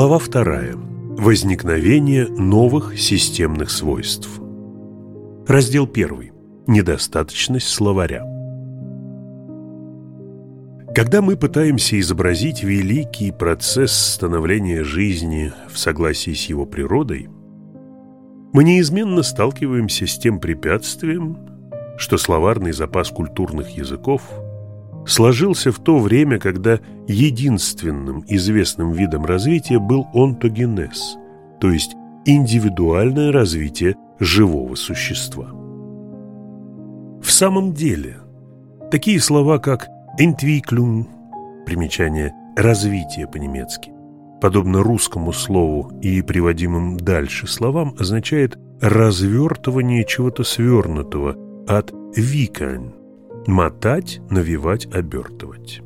Глава вторая. Возникновение новых системных свойств. Раздел первый. Недостаточность словаря. Когда мы пытаемся изобразить великий процесс становления жизни в согласии с его природой, мы неизменно сталкиваемся с тем препятствием, что словарный запас культурных языков сложился в то время, когда единственным известным видом развития был онтогенез, то есть индивидуальное развитие живого существа. В самом деле, такие слова, как «entwicklung» примечание «развитие» по-немецки, подобно русскому слову и приводимым дальше словам, означает развертывание чего-то свернутого от «викань» – мотать, навивать, обертывать.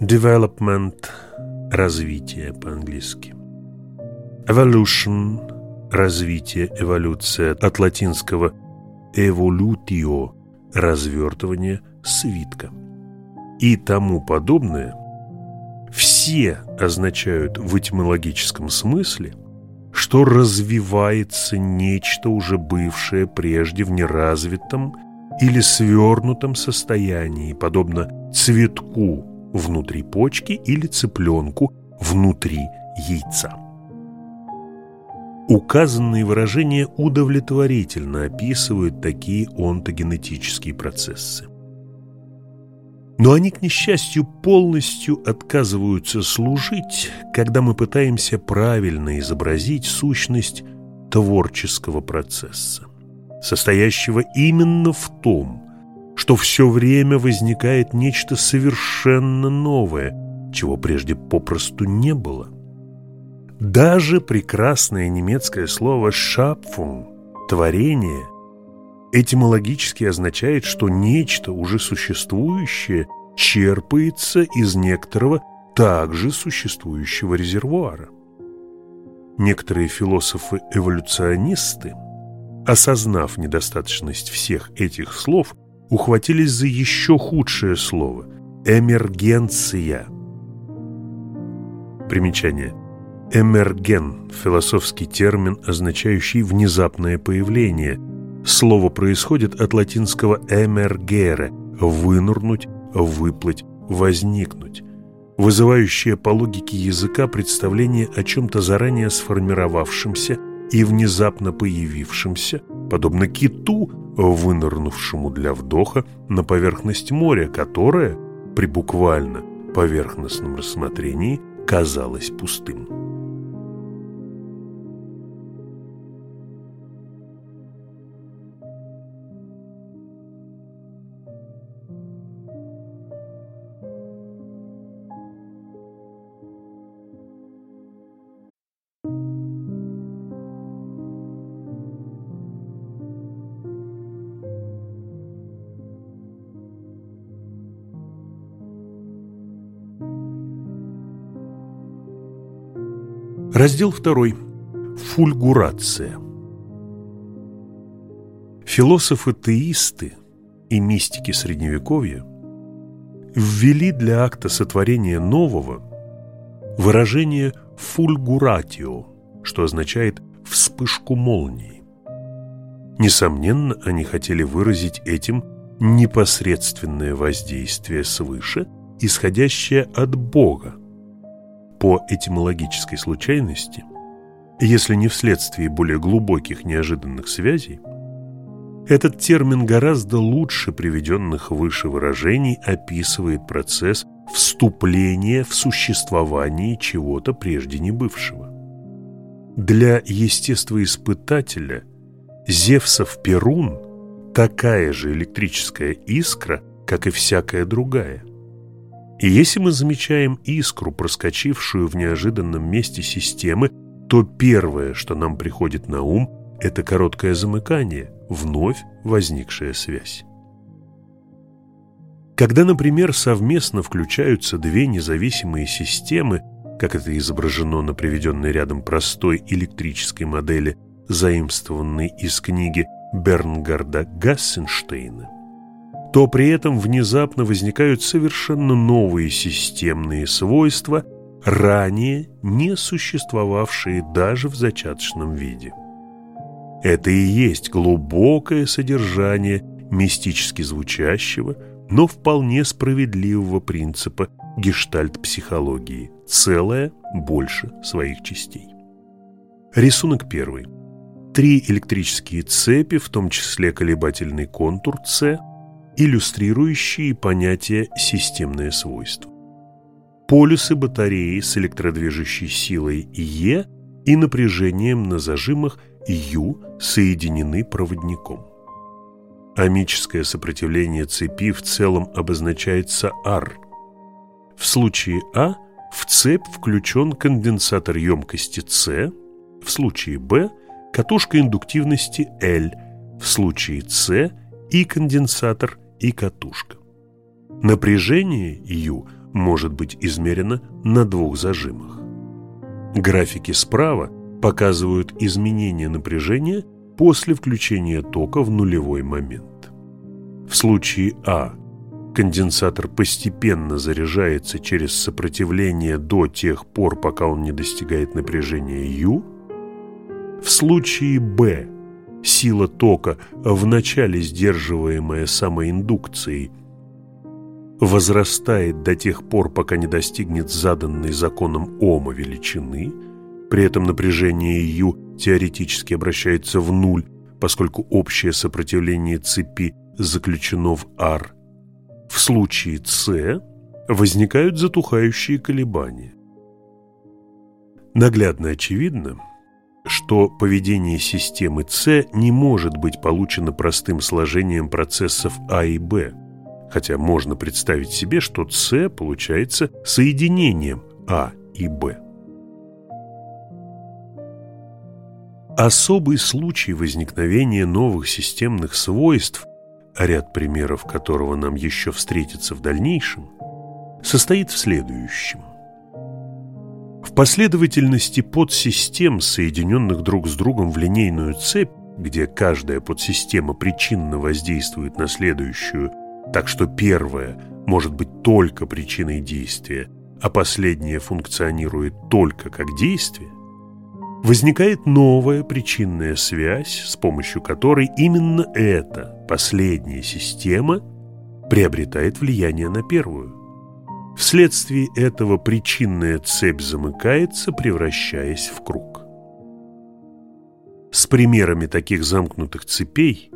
Development – развитие по-английски. Evolution – развитие, эволюция от латинского evolutio – развертывание, свитка. И тому подобное – все означают в этимологическом смысле, что развивается нечто, уже бывшее прежде в неразвитом или свернутом состоянии, подобно цветку внутри почки или цыпленку внутри яйца. Указанные выражения удовлетворительно описывают такие онтогенетические процессы. Но они, к несчастью, полностью отказываются служить, когда мы пытаемся правильно изобразить сущность творческого процесса, состоящего именно в том, что все время возникает нечто совершенно новое, чего прежде попросту не было. Даже прекрасное немецкое слово «шапфун» – «творение» этимологически означает, что нечто уже существующее черпается из некоторого также существующего резервуара. Некоторые философы-эволюционисты, осознав недостаточность всех этих слов, ухватились за еще худшее слово – эмергенция. Примечание. Эмерген – философский термин, означающий внезапное появление – Слово происходит от латинского «эмергере» – «вынурнуть», «выплыть», «возникнуть», вызывающее по логике языка представление о чем-то заранее сформировавшемся и внезапно появившемся, подобно киту, вынырнувшему для вдоха на поверхность моря, которое, при буквально поверхностном рассмотрении, казалось пустым. Раздел 2. Фульгурация. Философы-теисты и мистики Средневековья ввели для акта сотворения нового выражение «фульгуратио», что означает «вспышку молнии». Несомненно, они хотели выразить этим непосредственное воздействие свыше, исходящее от Бога, по этимологической случайности, если не вследствие более глубоких неожиданных связей, этот термин гораздо лучше приведенных выше выражений описывает процесс вступления в существование чего-то прежде не бывшего. Для естествоиспытателя Зевсов Перун такая же электрическая искра, как и всякая другая – и если мы замечаем искру, проскочившую в неожиданном месте системы, то первое, что нам приходит на ум, это короткое замыкание, вновь возникшая связь. Когда, например, совместно включаются две независимые системы, как это изображено на приведенной рядом простой электрической модели, заимствованной из книги Бернгарда Гассенштейна, то при этом внезапно возникают совершенно новые системные свойства, ранее не существовавшие даже в зачаточном виде. Это и есть глубокое содержание мистически звучащего, но вполне справедливого принципа гештальт-психологии – целое больше своих частей. Рисунок первый. Три электрические цепи, в том числе колебательный контур С, иллюстрирующие понятие «системное свойство». Полюсы батареи с электродвижущей силой Е и напряжением на зажимах Ю соединены проводником. Амическое сопротивление цепи в целом обозначается R. В случае А в цепь включен конденсатор емкости С, в случае Б – катушка индуктивности L, в случае С – и конденсатор, и катушка. Напряжение U может быть измерено на двух зажимах. Графики справа показывают изменение напряжения после включения тока в нулевой момент. В случае А конденсатор постепенно заряжается через сопротивление до тех пор, пока он не достигает напряжения U. В случае Б сила тока, вначале сдерживаемая самоиндукцией, возрастает до тех пор, пока не достигнет заданной законом Ома величины, при этом напряжение U теоретически обращается в нуль, поскольку общее сопротивление цепи заключено в R. В случае С возникают затухающие колебания. Наглядно очевидно, что поведение системы С не может быть получено простым сложением процессов А и Б, хотя можно представить себе, что С получается соединением А и Б. Особый случай возникновения новых системных свойств, ряд примеров которого нам еще встретится в дальнейшем, состоит в следующем. Последовательности подсистем, соединенных друг с другом в линейную цепь, где каждая подсистема причинно воздействует на следующую, так что первая может быть только причиной действия, а последняя функционирует только как действие, возникает новая причинная связь, с помощью которой именно эта последняя система приобретает влияние на первую. Вследствие этого причинная цепь замыкается, превращаясь в круг. С примерами таких замкнутых цепей,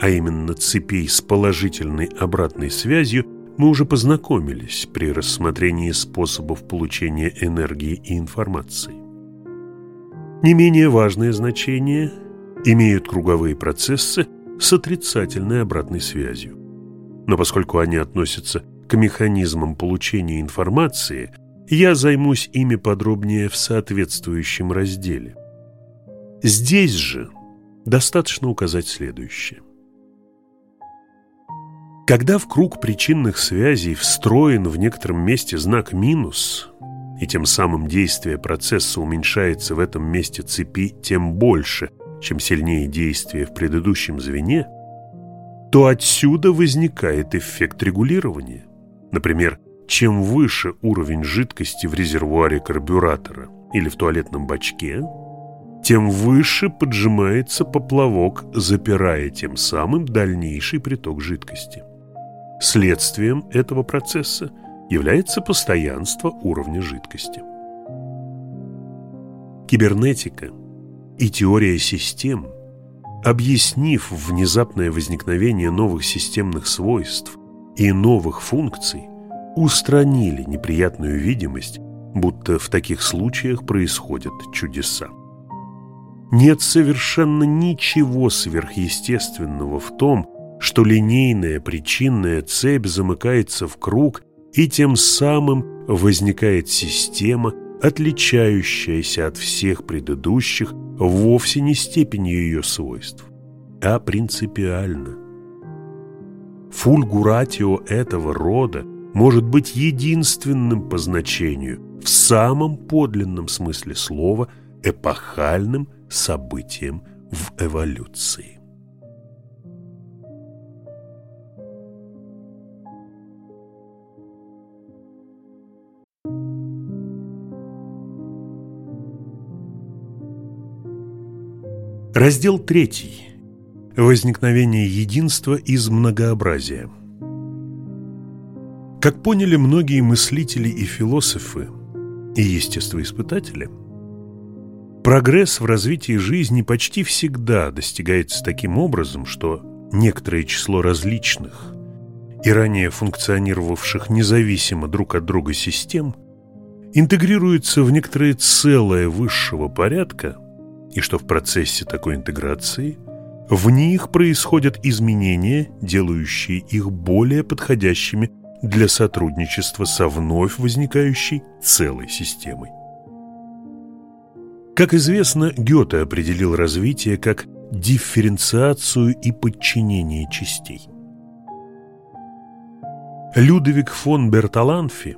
а именно цепей с положительной обратной связью, мы уже познакомились при рассмотрении способов получения энергии и информации. Не менее важное значение имеют круговые процессы с отрицательной обратной связью. Но поскольку они относятся к механизмам получения информации, я займусь ими подробнее в соответствующем разделе. Здесь же достаточно указать следующее. Когда в круг причинных связей встроен в некотором месте знак «минус», и тем самым действие процесса уменьшается в этом месте цепи тем больше, чем сильнее действие в предыдущем звене, то отсюда возникает эффект регулирования – Например, чем выше уровень жидкости в резервуаре карбюратора или в туалетном бачке, тем выше поджимается поплавок, запирая тем самым дальнейший приток жидкости. Следствием этого процесса является постоянство уровня жидкости. Кибернетика и теория систем, объяснив внезапное возникновение новых системных свойств и новых функций устранили неприятную видимость, будто в таких случаях происходят чудеса. Нет совершенно ничего сверхъестественного в том, что линейная причинная цепь замыкается в круг и тем самым возникает система, отличающаяся от всех предыдущих вовсе не степенью ее свойств, а принципиально фульгуратио этого рода может быть единственным по значению, в самом подлинном смысле слова, эпохальным событием в эволюции. Раздел третий. Возникновение единства из многообразия. Как поняли многие мыслители и философы, и естествоиспытатели, прогресс в развитии жизни почти всегда достигается таким образом, что некоторое число различных и ранее функционировавших независимо друг от друга систем интегрируется в некоторое целое высшего порядка, и что в процессе такой интеграции в них происходят изменения, делающие их более подходящими для сотрудничества со вновь возникающей целой системой. Как известно, Гёте определил развитие как дифференциацию и подчинение частей. Людовик фон Берталанфи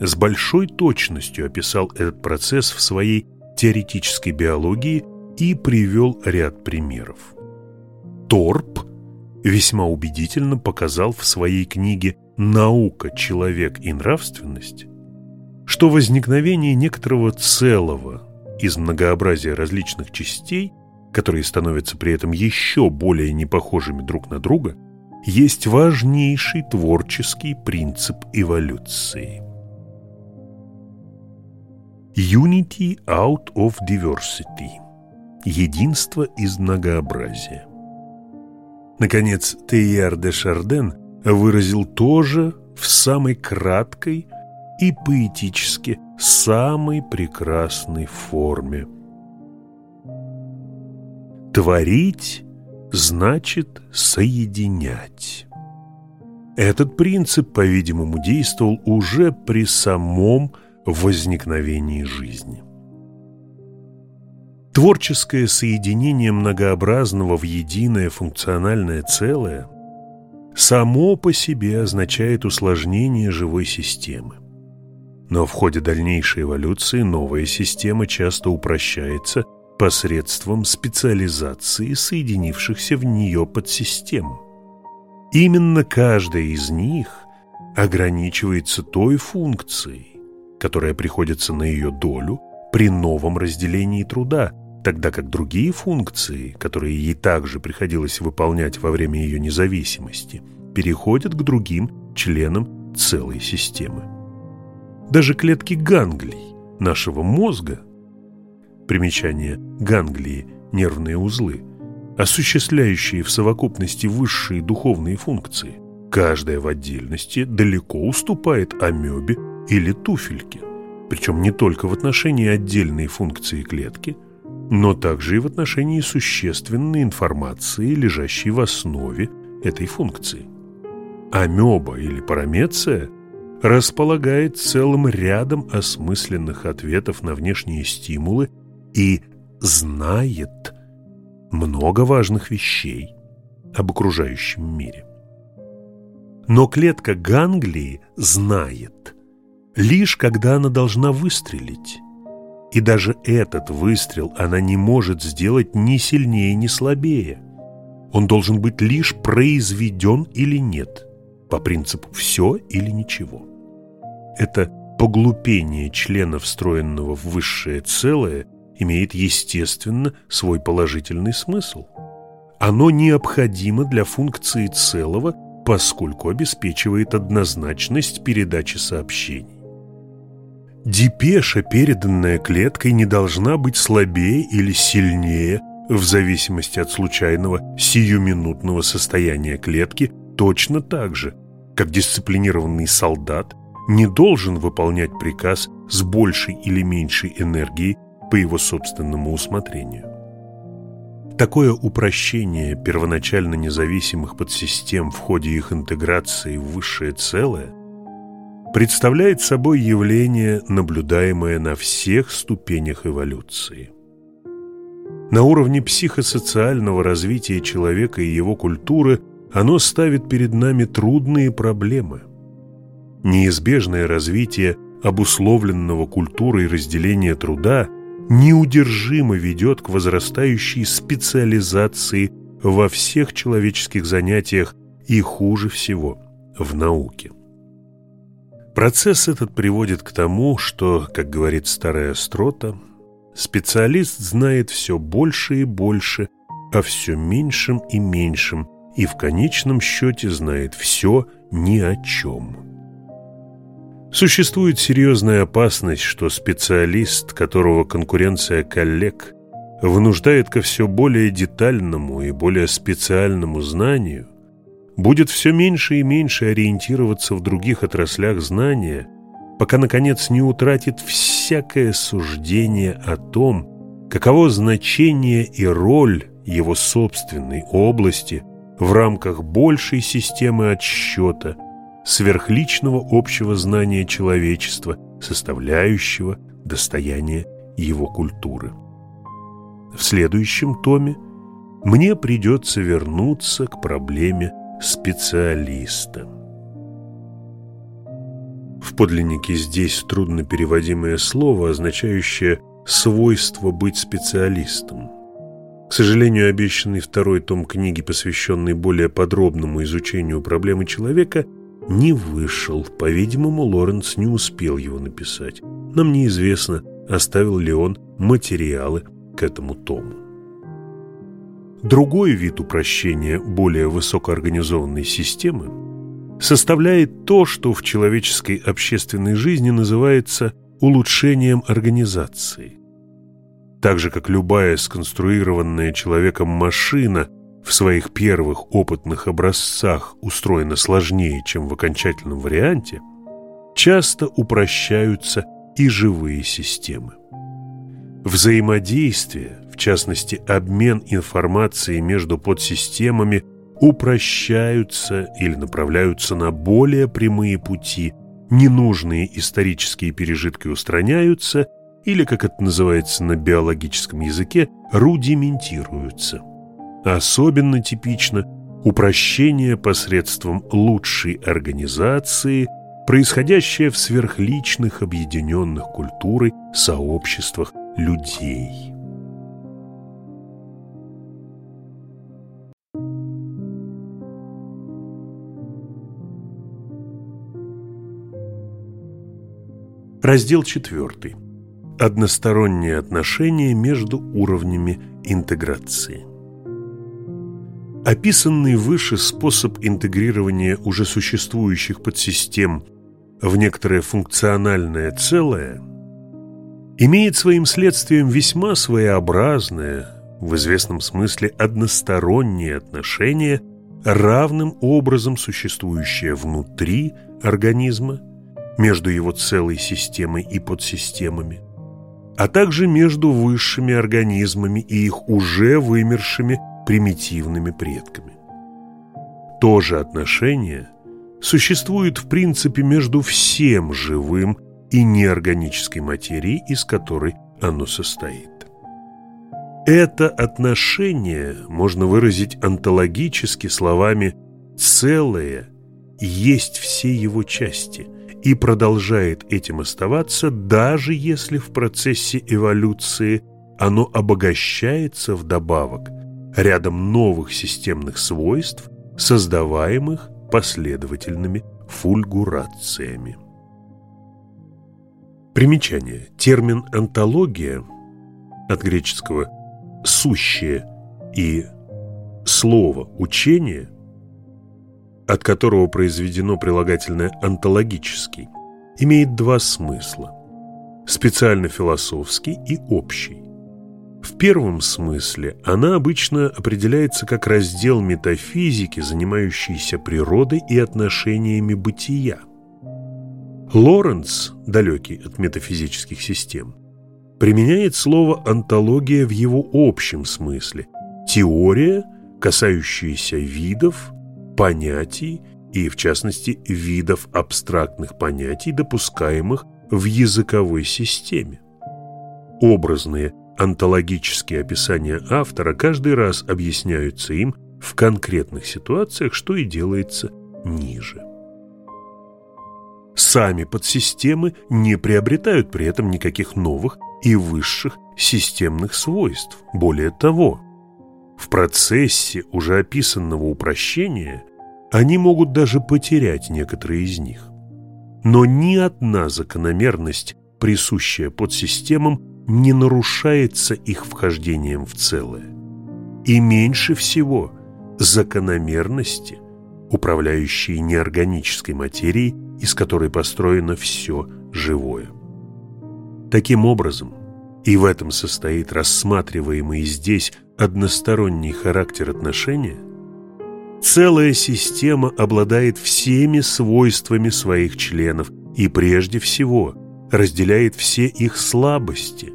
с большой точностью описал этот процесс в своей теоретической биологии и привел ряд примеров. Торп весьма убедительно показал в своей книге «Наука, человек и нравственность», что возникновение некоторого целого из многообразия различных частей, которые становятся при этом еще более непохожими друг на друга, есть важнейший творческий принцип эволюции. Unity out of diversity – единство из многообразия. Наконец, Тейяр де Шарден – выразил тоже в самой краткой и поэтически самой прекрасной форме. Творить значит соединять. Этот принцип, по-видимому, действовал уже при самом возникновении жизни. Творческое соединение многообразного в единое функциональное целое – само по себе означает усложнение живой системы. Но в ходе дальнейшей эволюции новая система часто упрощается посредством специализации соединившихся в нее подсистем. Именно каждая из них ограничивается той функцией, которая приходится на ее долю при новом разделении труда, тогда как другие функции, которые ей также приходилось выполнять во время ее независимости, переходят к другим членам целой системы. Даже клетки ганглий нашего мозга, примечание ганглии – нервные узлы, осуществляющие в совокупности высшие духовные функции, каждая в отдельности далеко уступает амебе или туфельке, причем не только в отношении отдельной функции клетки – но также и в отношении существенной информации, лежащей в основе этой функции. Амеба или парамеция располагает целым рядом осмысленных ответов на внешние стимулы и знает много важных вещей об окружающем мире. Но клетка ганглии знает лишь когда она должна выстрелить, и даже этот выстрел она не может сделать ни сильнее, ни слабее. Он должен быть лишь произведен или нет, по принципу «все или ничего». Это поглупение члена, встроенного в высшее целое, имеет, естественно, свой положительный смысл. Оно необходимо для функции целого, поскольку обеспечивает однозначность передачи сообщений. Депеша, переданная клеткой, не должна быть слабее или сильнее в зависимости от случайного сиюминутного состояния клетки точно так же, как дисциплинированный солдат не должен выполнять приказ с большей или меньшей энергией по его собственному усмотрению. Такое упрощение первоначально независимых подсистем в ходе их интеграции в высшее целое представляет собой явление, наблюдаемое на всех ступенях эволюции. На уровне психосоциального развития человека и его культуры оно ставит перед нами трудные проблемы. Неизбежное развитие обусловленного культурой разделения труда неудержимо ведет к возрастающей специализации во всех человеческих занятиях и хуже всего в науке. Процесс этот приводит к тому, что, как говорит старая острота, специалист знает все больше и больше о все меньшем и меньшем, и в конечном счете знает все ни о чем. Существует серьезная опасность, что специалист, которого конкуренция коллег вынуждает ко все более детальному и более специальному знанию, будет все меньше и меньше ориентироваться в других отраслях знания, пока, наконец, не утратит всякое суждение о том, каково значение и роль его собственной области в рамках большей системы отсчета, сверхличного общего знания человечества, составляющего достояние его культуры. В следующем томе мне придется вернуться к проблеме специалиста. В подлиннике здесь трудно переводимое слово, означающее «свойство быть специалистом». К сожалению, обещанный второй том книги, посвященный более подробному изучению проблемы человека, не вышел. По-видимому, Лоренц не успел его написать. Нам неизвестно, оставил ли он материалы к этому тому. Другой вид упрощения более высокоорганизованной системы составляет то, что в человеческой общественной жизни называется улучшением организации. Так же, как любая сконструированная человеком машина в своих первых опытных образцах устроена сложнее, чем в окончательном варианте, часто упрощаются и живые системы. Взаимодействие, в частности обмен информацией между подсистемами, упрощаются или направляются на более прямые пути, ненужные исторические пережитки устраняются или, как это называется на биологическом языке, рудиментируются. Особенно типично упрощение посредством лучшей организации, происходящее в сверхличных объединенных культурой сообществах людей. Раздел 4. Односторонние отношения между уровнями интеграции. Описанный выше способ интегрирования уже существующих подсистем в некоторое функциональное целое – имеет своим следствием весьма своеобразное, в известном смысле одностороннее отношение, равным образом существующее внутри организма, между его целой системой и подсистемами, а также между высшими организмами и их уже вымершими примитивными предками. То же отношение существует в принципе между всем живым и неорганической материи, из которой оно состоит. Это отношение можно выразить онтологически словами «целое» есть все его части и продолжает этим оставаться, даже если в процессе эволюции оно обогащается вдобавок рядом новых системных свойств, создаваемых последовательными фульгурациями. Примечание. Термин «онтология» от греческого «сущее» и слово «учение», от которого произведено прилагательное «онтологический», имеет два смысла – специально философский и общий. В первом смысле она обычно определяется как раздел метафизики, занимающийся природой и отношениями бытия – Лоренц, далекий от метафизических систем, применяет слово «онтология» в его общем смысле – теория, касающаяся видов, понятий и, в частности, видов абстрактных понятий, допускаемых в языковой системе. Образные онтологические описания автора каждый раз объясняются им в конкретных ситуациях, что и делается ниже. Сами подсистемы не приобретают при этом никаких новых и высших системных свойств. Более того, в процессе уже описанного упрощения они могут даже потерять некоторые из них. Но ни одна закономерность, присущая подсистемам, не нарушается их вхождением в целое. И меньше всего закономерности, управляющие неорганической материей, из которой построено все живое. Таким образом, и в этом состоит рассматриваемый здесь односторонний характер отношения, целая система обладает всеми свойствами своих членов и прежде всего разделяет все их слабости,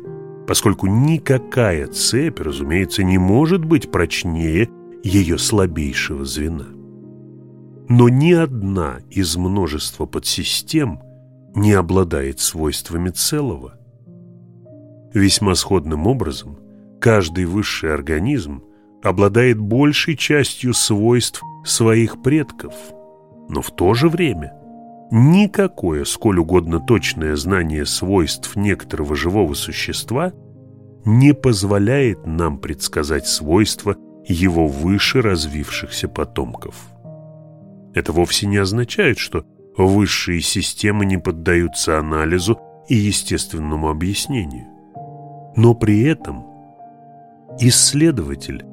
поскольку никакая цепь, разумеется, не может быть прочнее ее слабейшего звена. Но ни одна из множества подсистем не обладает свойствами целого. Весьма сходным образом каждый высший организм обладает большей частью свойств своих предков, но в то же время никакое сколь угодно точное знание свойств некоторого живого существа не позволяет нам предсказать свойства его выше развившихся потомков. Это вовсе не означает, что высшие системы не поддаются анализу и естественному объяснению. Но при этом исследователь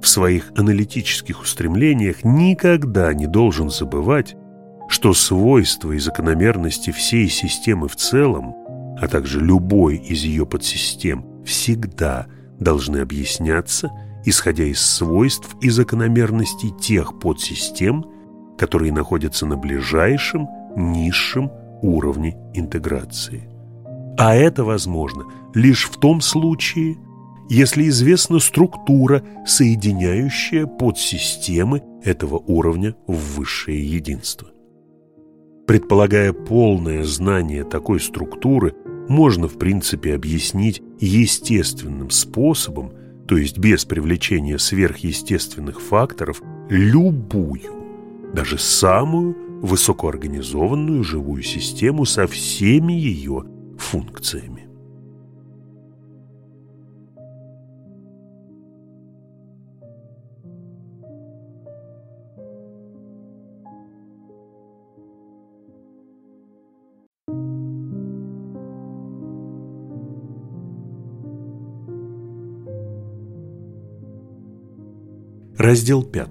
в своих аналитических устремлениях никогда не должен забывать, что свойства и закономерности всей системы в целом, а также любой из ее подсистем, всегда должны объясняться, исходя из свойств и закономерностей тех подсистем, которые находятся на ближайшем, низшем уровне интеграции. А это возможно лишь в том случае, если известна структура, соединяющая подсистемы этого уровня в высшее единство. Предполагая полное знание такой структуры, можно в принципе объяснить естественным способом, то есть без привлечения сверхъестественных факторов, любую, даже самую высокоорганизованную живую систему со всеми ее функциями. Раздел 5.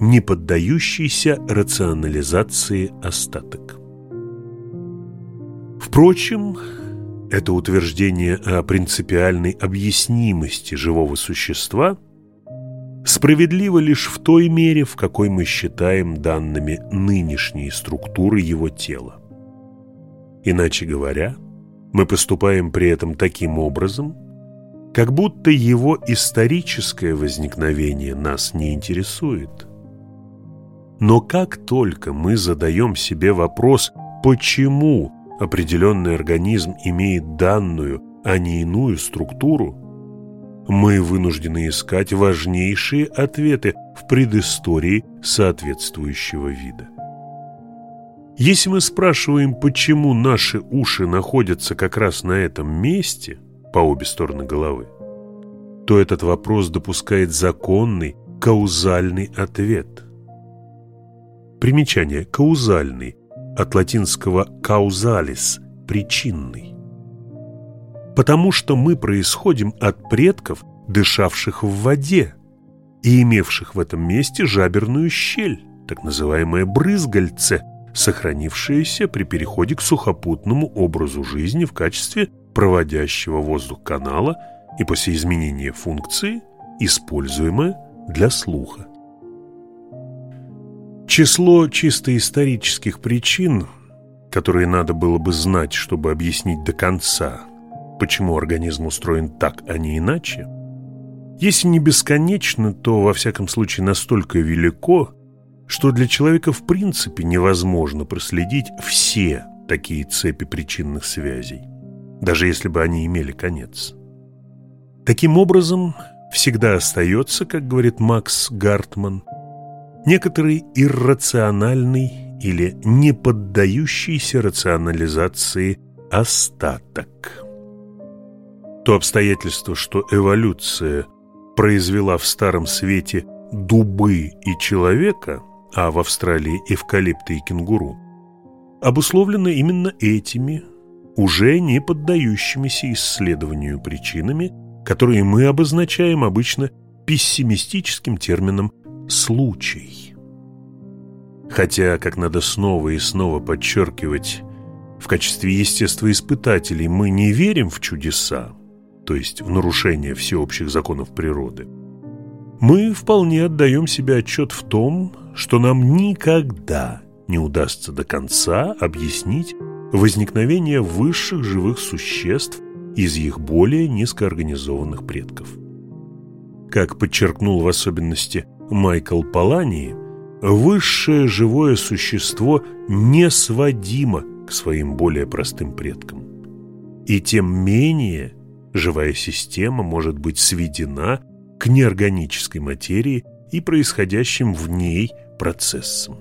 Не поддающийся рационализации остаток. Впрочем, это утверждение о принципиальной объяснимости живого существа справедливо лишь в той мере, в какой мы считаем данными нынешние структуры его тела. Иначе говоря, мы поступаем при этом таким образом – как будто его историческое возникновение нас не интересует. Но как только мы задаем себе вопрос, почему определенный организм имеет данную, а не иную структуру, мы вынуждены искать важнейшие ответы в предыстории соответствующего вида. Если мы спрашиваем, почему наши уши находятся как раз на этом месте – по обе стороны головы, то этот вопрос допускает законный каузальный ответ. Примечание «каузальный» от латинского «causalis» – «причинный». Потому что мы происходим от предков, дышавших в воде и имевших в этом месте жаберную щель, так называемое брызгальце, сохранившееся при переходе к сухопутному образу жизни в качестве проводящего воздух канала и после изменения функции, используемое для слуха. Число чисто исторических причин, которые надо было бы знать, чтобы объяснить до конца, почему организм устроен так, а не иначе, если не бесконечно, то, во всяком случае, настолько велико, что для человека в принципе невозможно проследить все такие цепи причинных связей даже если бы они имели конец. Таким образом, всегда остается, как говорит Макс Гартман, некоторый иррациональный или не поддающийся рационализации остаток. То обстоятельство, что эволюция произвела в Старом Свете дубы и человека, а в Австралии эвкалипты и кенгуру, обусловлено именно этими уже не поддающимися исследованию причинами, которые мы обозначаем обычно пессимистическим термином «случай». Хотя, как надо снова и снова подчеркивать, в качестве естествоиспытателей мы не верим в чудеса, то есть в нарушение всеобщих законов природы, мы вполне отдаем себе отчет в том, что нам никогда не удастся до конца объяснить возникновение высших живых существ из их более низкоорганизованных предков. Как подчеркнул в особенности Майкл Палани, высшее живое существо не сводимо к своим более простым предкам. И тем менее живая система может быть сведена к неорганической материи и происходящим в ней процессам.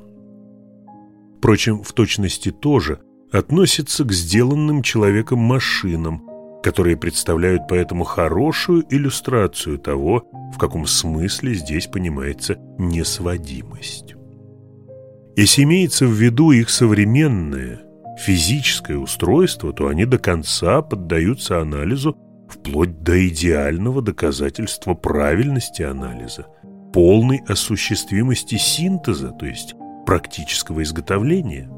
Впрочем, в точности тоже относится к сделанным человеком машинам, которые представляют поэтому хорошую иллюстрацию того, в каком смысле здесь понимается несводимость. Если имеется в виду их современное физическое устройство, то они до конца поддаются анализу вплоть до идеального доказательства правильности анализа, полной осуществимости синтеза, то есть практического изготовления.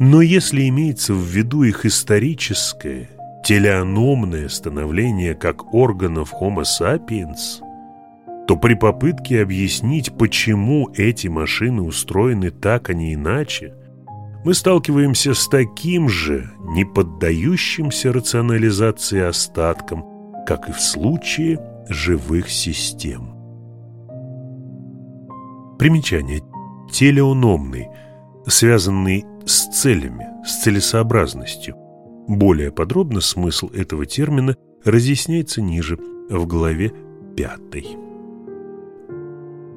Но если имеется в виду их историческое, телеономное становление как органов Homo sapiens, то при попытке объяснить, почему эти машины устроены так, а не иначе, мы сталкиваемся с таким же, не поддающимся рационализации остатком, как и в случае живых систем. Примечание. Телеономный, связанный с целями, с целесообразностью. Более подробно смысл этого термина разъясняется ниже, в главе 5.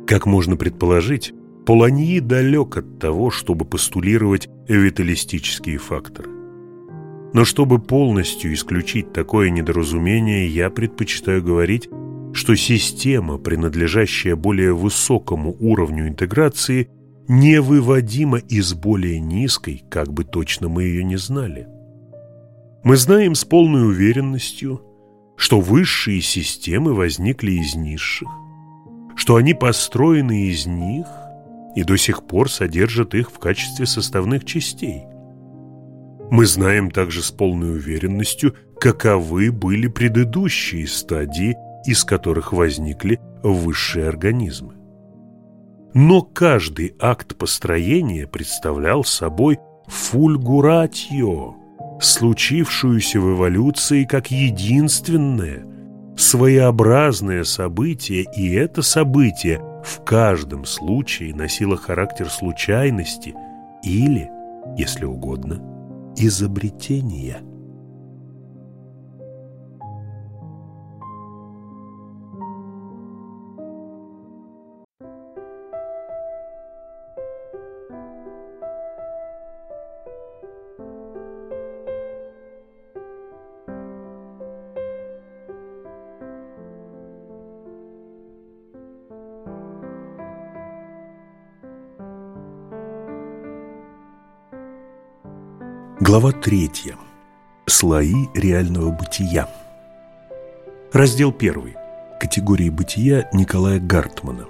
Как можно предположить, Поланьи далек от того, чтобы постулировать виталистические факторы. Но чтобы полностью исключить такое недоразумение, я предпочитаю говорить, что система, принадлежащая более высокому уровню интеграции, невыводима из более низкой, как бы точно мы ее не знали. Мы знаем с полной уверенностью, что высшие системы возникли из низших, что они построены из них и до сих пор содержат их в качестве составных частей. Мы знаем также с полной уверенностью, каковы были предыдущие стадии, из которых возникли высшие организмы. Но каждый акт построения представлял собой фульгуратио, случившуюся в эволюции как единственное, своеобразное событие, и это событие в каждом случае носило характер случайности или, если угодно, изобретения. Глава третья. Слои реального бытия. Раздел первый. Категории бытия Николая Гартмана.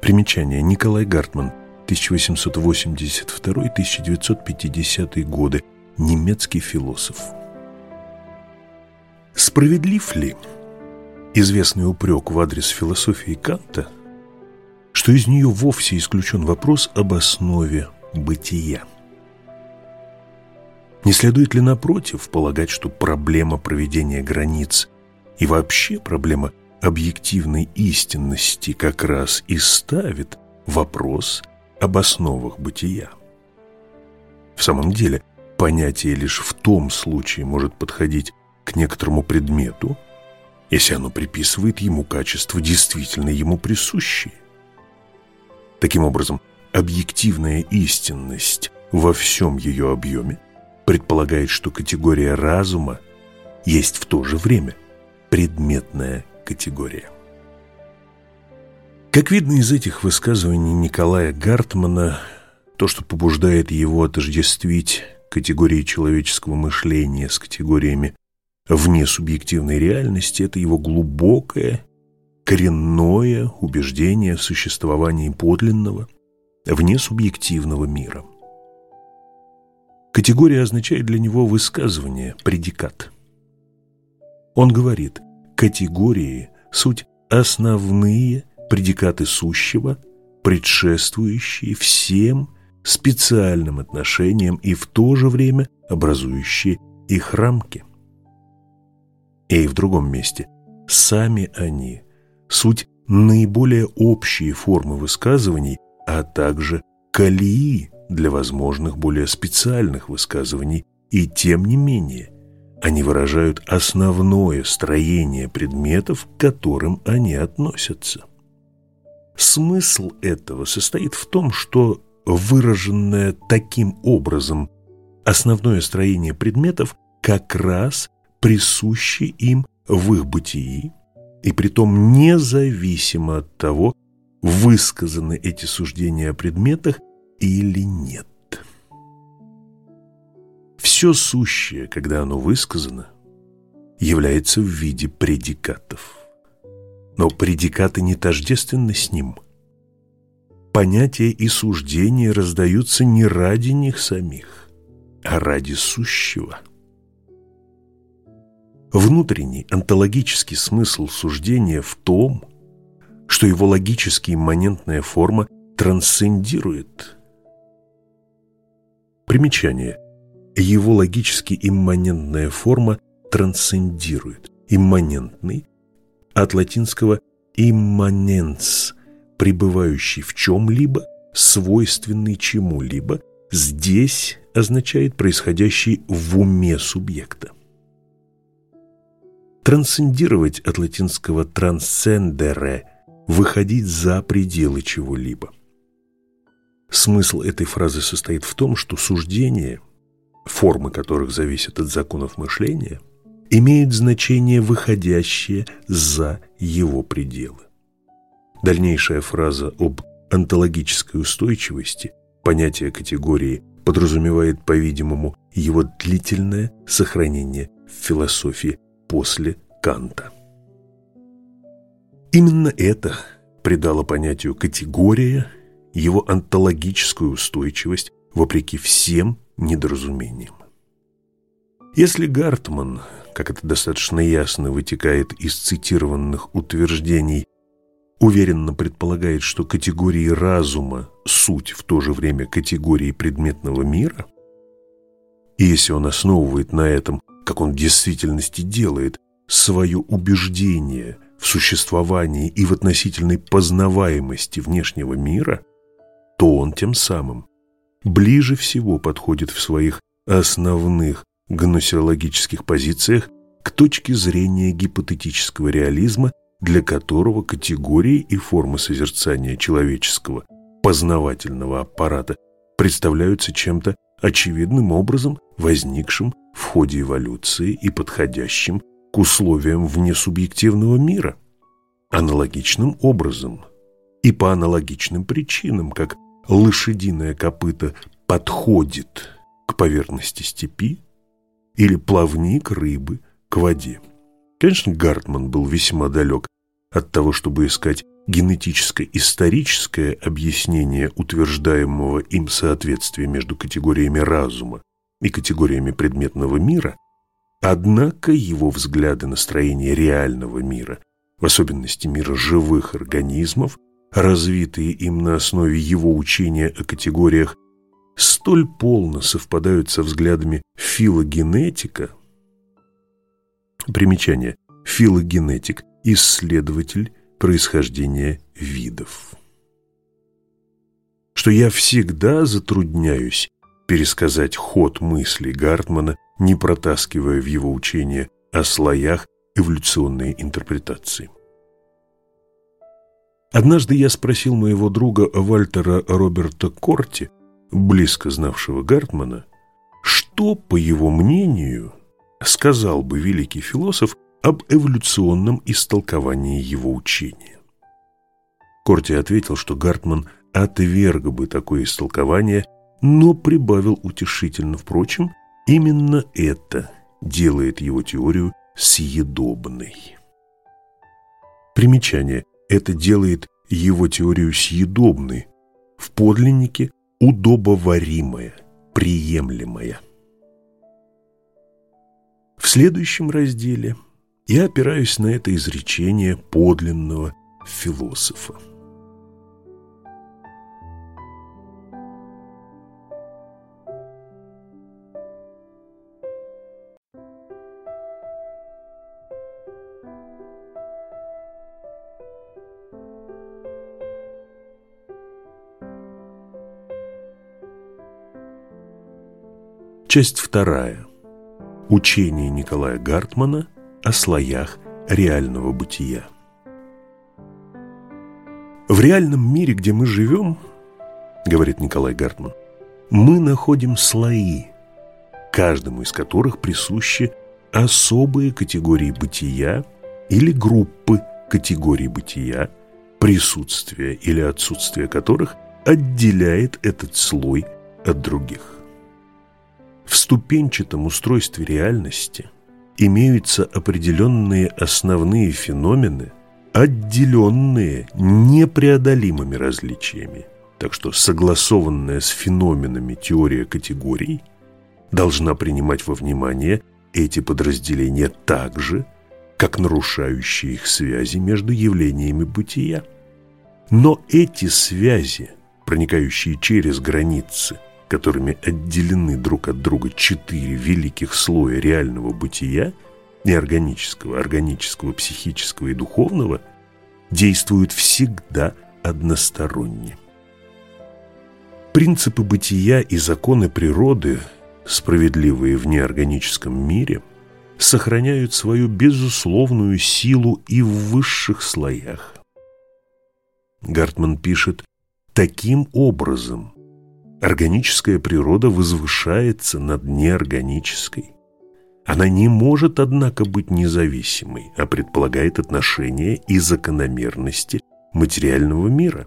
Примечание. Николай Гартман. 1882-1950 годы. Немецкий философ. Справедлив ли известный упрек в адрес философии Канта, что из нее вовсе исключен вопрос об основе бытия? Не следует ли, напротив, полагать, что проблема проведения границ и вообще проблема объективной истинности как раз и ставит вопрос об основах бытия? В самом деле, понятие лишь в том случае может подходить к некоторому предмету, если оно приписывает ему качество действительно ему присущие. Таким образом, объективная истинность во всем ее объеме – предполагает, что категория разума есть в то же время предметная категория. Как видно из этих высказываний Николая Гартмана, то, что побуждает его отождествить категории человеческого мышления с категориями вне субъективной реальности – это его глубокое, коренное убеждение в существовании подлинного, вне субъективного мира. Категория означает для него высказывание, предикат. Он говорит, категории – суть основные предикаты сущего, предшествующие всем специальным отношениям и в то же время образующие их рамки. И в другом месте сами они – суть наиболее общие формы высказываний, а также колеи для возможных более специальных высказываний, и тем не менее они выражают основное строение предметов, к которым они относятся. Смысл этого состоит в том, что выраженное таким образом основное строение предметов как раз присуще им в их бытии, и притом независимо от того, высказаны эти суждения о предметах или нет. Все сущее, когда оно высказано, является в виде предикатов. Но предикаты не тождественны с ним. Понятия и суждения раздаются не ради них самих, а ради сущего. Внутренний онтологический смысл суждения в том, что его логически имманентная форма трансцендирует. Примечание. Его логически имманентная форма трансцендирует. Имманентный от латинского «имманенс» – пребывающий в чем-либо, свойственный чему-либо, здесь означает происходящий в уме субъекта. Трансцендировать от латинского «трансцендере» выходить за пределы чего-либо. Смысл этой фразы состоит в том, что суждения, формы которых зависят от законов мышления, имеют значение, выходящее за его пределы. Дальнейшая фраза об онтологической устойчивости, понятие категории, подразумевает, по-видимому, его длительное сохранение в философии после Канта. Именно это придало понятию «категория» его онтологическую устойчивость вопреки всем недоразумениям. Если Гартман, как это достаточно ясно вытекает из цитированных утверждений, уверенно предполагает, что категории разума – суть в то же время категории предметного мира, и если он основывает на этом, как он в действительности делает, свое убеждение в существовании и в относительной познаваемости внешнего мира, то он тем самым ближе всего подходит в своих основных гносеологических позициях к точке зрения гипотетического реализма, для которого категории и формы созерцания человеческого познавательного аппарата представляются чем-то очевидным образом возникшим в ходе эволюции и подходящим к условиям внесубъективного мира. Аналогичным образом и по аналогичным причинам, как лошадиное копыто подходит к поверхности степи или плавник рыбы к воде. Конечно, Гартман был весьма далек от того, чтобы искать генетическое-историческое объяснение утверждаемого им соответствия между категориями разума и категориями предметного мира, Однако его взгляды на строение реального мира, в особенности мира живых организмов, развитые им на основе его учения о категориях, столь полно совпадают со взглядами филогенетика. Примечание. Филогенетик – исследователь происхождения видов. Что я всегда затрудняюсь пересказать ход мыслей Гартмана не протаскивая в его учение о слоях эволюционной интерпретации. Однажды я спросил моего друга Вальтера Роберта Корти, близко знавшего Гартмана, что, по его мнению, сказал бы великий философ об эволюционном истолковании его учения. Корти ответил, что Гартман отверг бы такое истолкование но прибавил утешительно, впрочем, именно это делает его теорию съедобной. Примечание. Это делает его теорию съедобной, в подлиннике удобоваримая, приемлемая. В следующем разделе я опираюсь на это изречение подлинного философа. Часть вторая. Учение Николая Гартмана о слоях реального бытия. В реальном мире, где мы живем, говорит Николай Гартман, мы находим слои, каждому из которых присущи особые категории бытия или группы категорий бытия, присутствие или отсутствие которых отделяет этот слой от других. В ступенчатом устройстве реальности имеются определенные основные феномены, отделенные непреодолимыми различиями. Так что согласованная с феноменами теория категорий должна принимать во внимание эти подразделения так же, как нарушающие их связи между явлениями бытия. Но эти связи, проникающие через границы – которыми отделены друг от друга четыре великих слоя реального бытия, неорганического, органического, психического и духовного, действуют всегда односторонне. Принципы бытия и законы природы, справедливые в неорганическом мире, сохраняют свою безусловную силу и в высших слоях. Гартман пишет, таким образом Органическая природа возвышается над неорганической. Она не может, однако, быть независимой, а предполагает отношения и закономерности материального мира.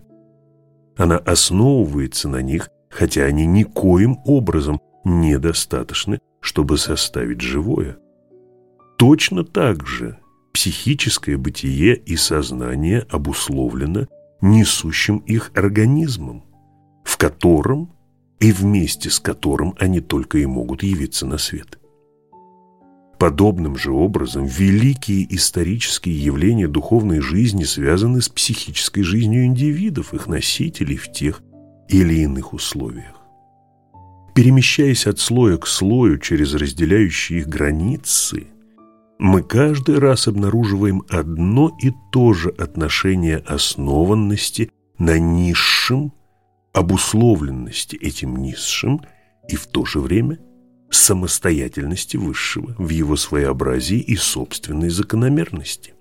Она основывается на них, хотя они никоим образом недостаточны, чтобы составить живое. Точно так же психическое бытие и сознание обусловлено несущим их организмом, в котором и вместе с которым они только и могут явиться на свет. Подобным же образом великие исторические явления духовной жизни связаны с психической жизнью индивидов, их носителей в тех или иных условиях. Перемещаясь от слоя к слою через разделяющие их границы, мы каждый раз обнаруживаем одно и то же отношение основанности на низшем обусловленности этим низшим и в то же время самостоятельности высшего в его своеобразии и собственной закономерности.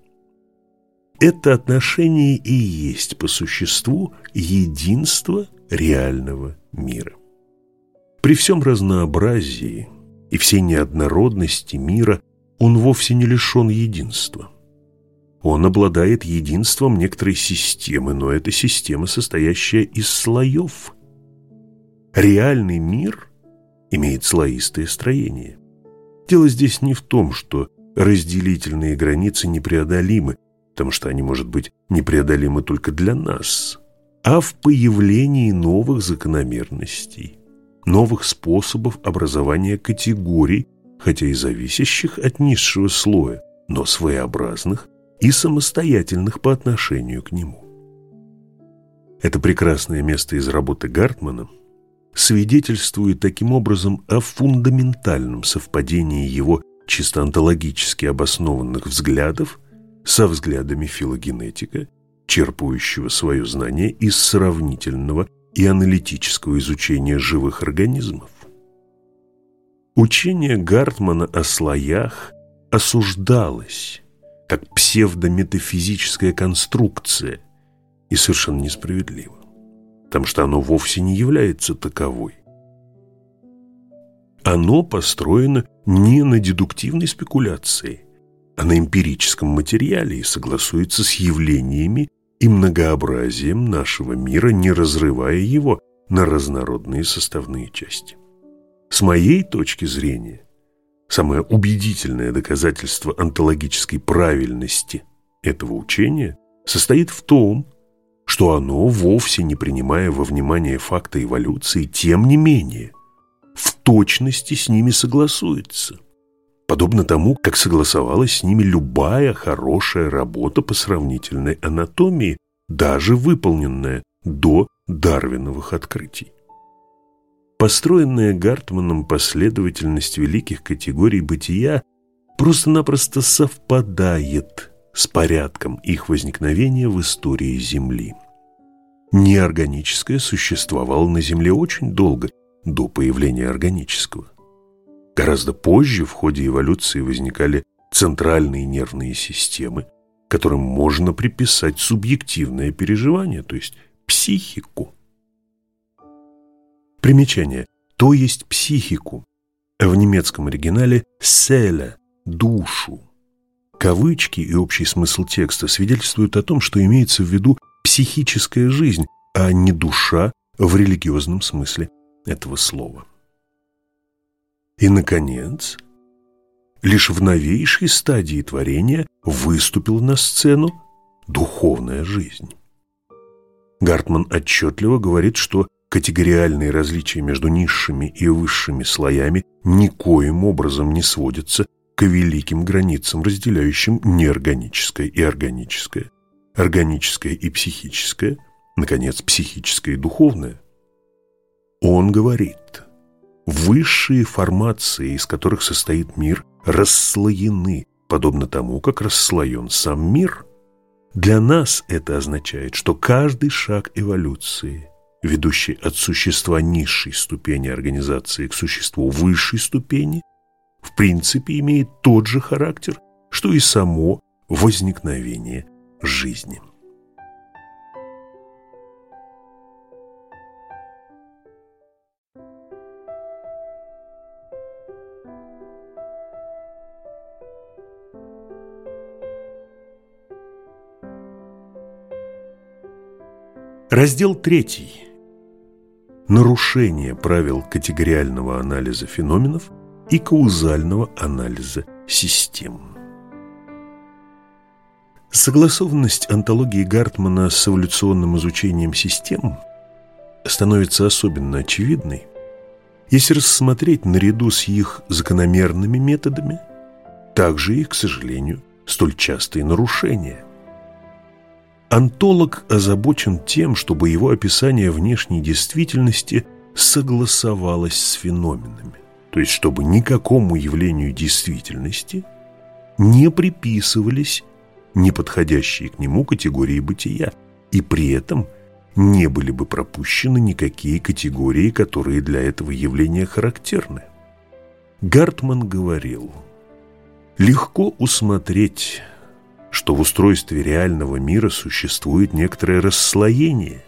Это отношение и есть по существу единство реального мира. При всем разнообразии и всей неоднородности мира он вовсе не лишен единства. Он обладает единством некоторой системы, но это система, состоящая из слоев. Реальный мир имеет слоистое строение. Дело здесь не в том, что разделительные границы непреодолимы, потому что они, может быть, непреодолимы только для нас, а в появлении новых закономерностей, новых способов образования категорий, хотя и зависящих от низшего слоя, но своеобразных и самостоятельных по отношению к нему. Это прекрасное место из работы Гартмана свидетельствует таким образом о фундаментальном совпадении его чисто онтологически обоснованных взглядов со взглядами филогенетика, черпающего свое знание из сравнительного и аналитического изучения живых организмов. Учение Гартмана о слоях осуждалось как псевдометафизическая конструкция и совершенно несправедливо, потому что оно вовсе не является таковой. Оно построено не на дедуктивной спекуляции, а на эмпирическом материале и согласуется с явлениями и многообразием нашего мира, не разрывая его, на разнородные составные части. С моей точки зрения, самое убедительное доказательство онтологической правильности этого учения состоит в том, что оно, вовсе не принимая во внимание факта эволюции, тем не менее, в точности с ними согласуется. Подобно тому, как согласовалась с ними любая хорошая работа по сравнительной анатомии, даже выполненная до Дарвиновых открытий. Построенная Гартманом последовательность великих категорий бытия просто-напросто совпадает с порядком их возникновения в истории Земли. Неорганическое существовало на Земле очень долго, до появления органического. Гораздо позже в ходе эволюции возникали центральные нервные системы, которым можно приписать субъективное переживание, то есть психику. Примечание. То есть психику. В немецком оригинале «селя» – душу. Кавычки и общий смысл текста свидетельствуют о том, что имеется в виду психическая жизнь, а не душа в религиозном смысле этого слова. И, наконец, лишь в новейшей стадии творения выступила на сцену духовная жизнь. Гартман отчетливо говорит, что категориальные различия между низшими и высшими слоями никоим образом не сводятся к великим границам, разделяющим неорганическое и органическое, органическое и психическое, наконец, психическое и духовное. Он говорит, высшие формации, из которых состоит мир, расслоены, подобно тому, как расслоен сам мир. Для нас это означает, что каждый шаг эволюции, ведущий от существа низшей ступени организации к существу высшей ступени, в принципе имеет тот же характер, что и само возникновение жизни. Раздел третий. Нарушение правил категориального анализа феноменов и каузального анализа систем. Согласованность антологии Гартмана с эволюционным изучением систем становится особенно очевидной, если рассмотреть наряду с их закономерными методами также их, к сожалению, столь частые нарушения. Антолог озабочен тем, чтобы его описание внешней действительности согласовалось с феноменами, то есть чтобы никакому явлению действительности не приписывались неподходящие к нему категории бытия, и при этом не были бы пропущены никакие категории, которые для этого явления характерны. Гартман говорил, «Легко усмотреть что в устройстве реального мира существует некоторое расслоение.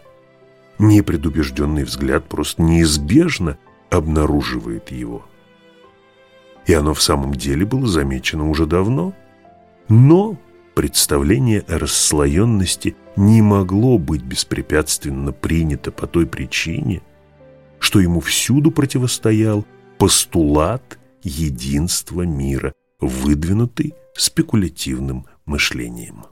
Непредубежденный взгляд просто неизбежно обнаруживает его. И оно в самом деле было замечено уже давно. Но представление о расслоенности не могло быть беспрепятственно принято по той причине, что ему всюду противостоял постулат единства мира, выдвинутый спекулятивным мышлением.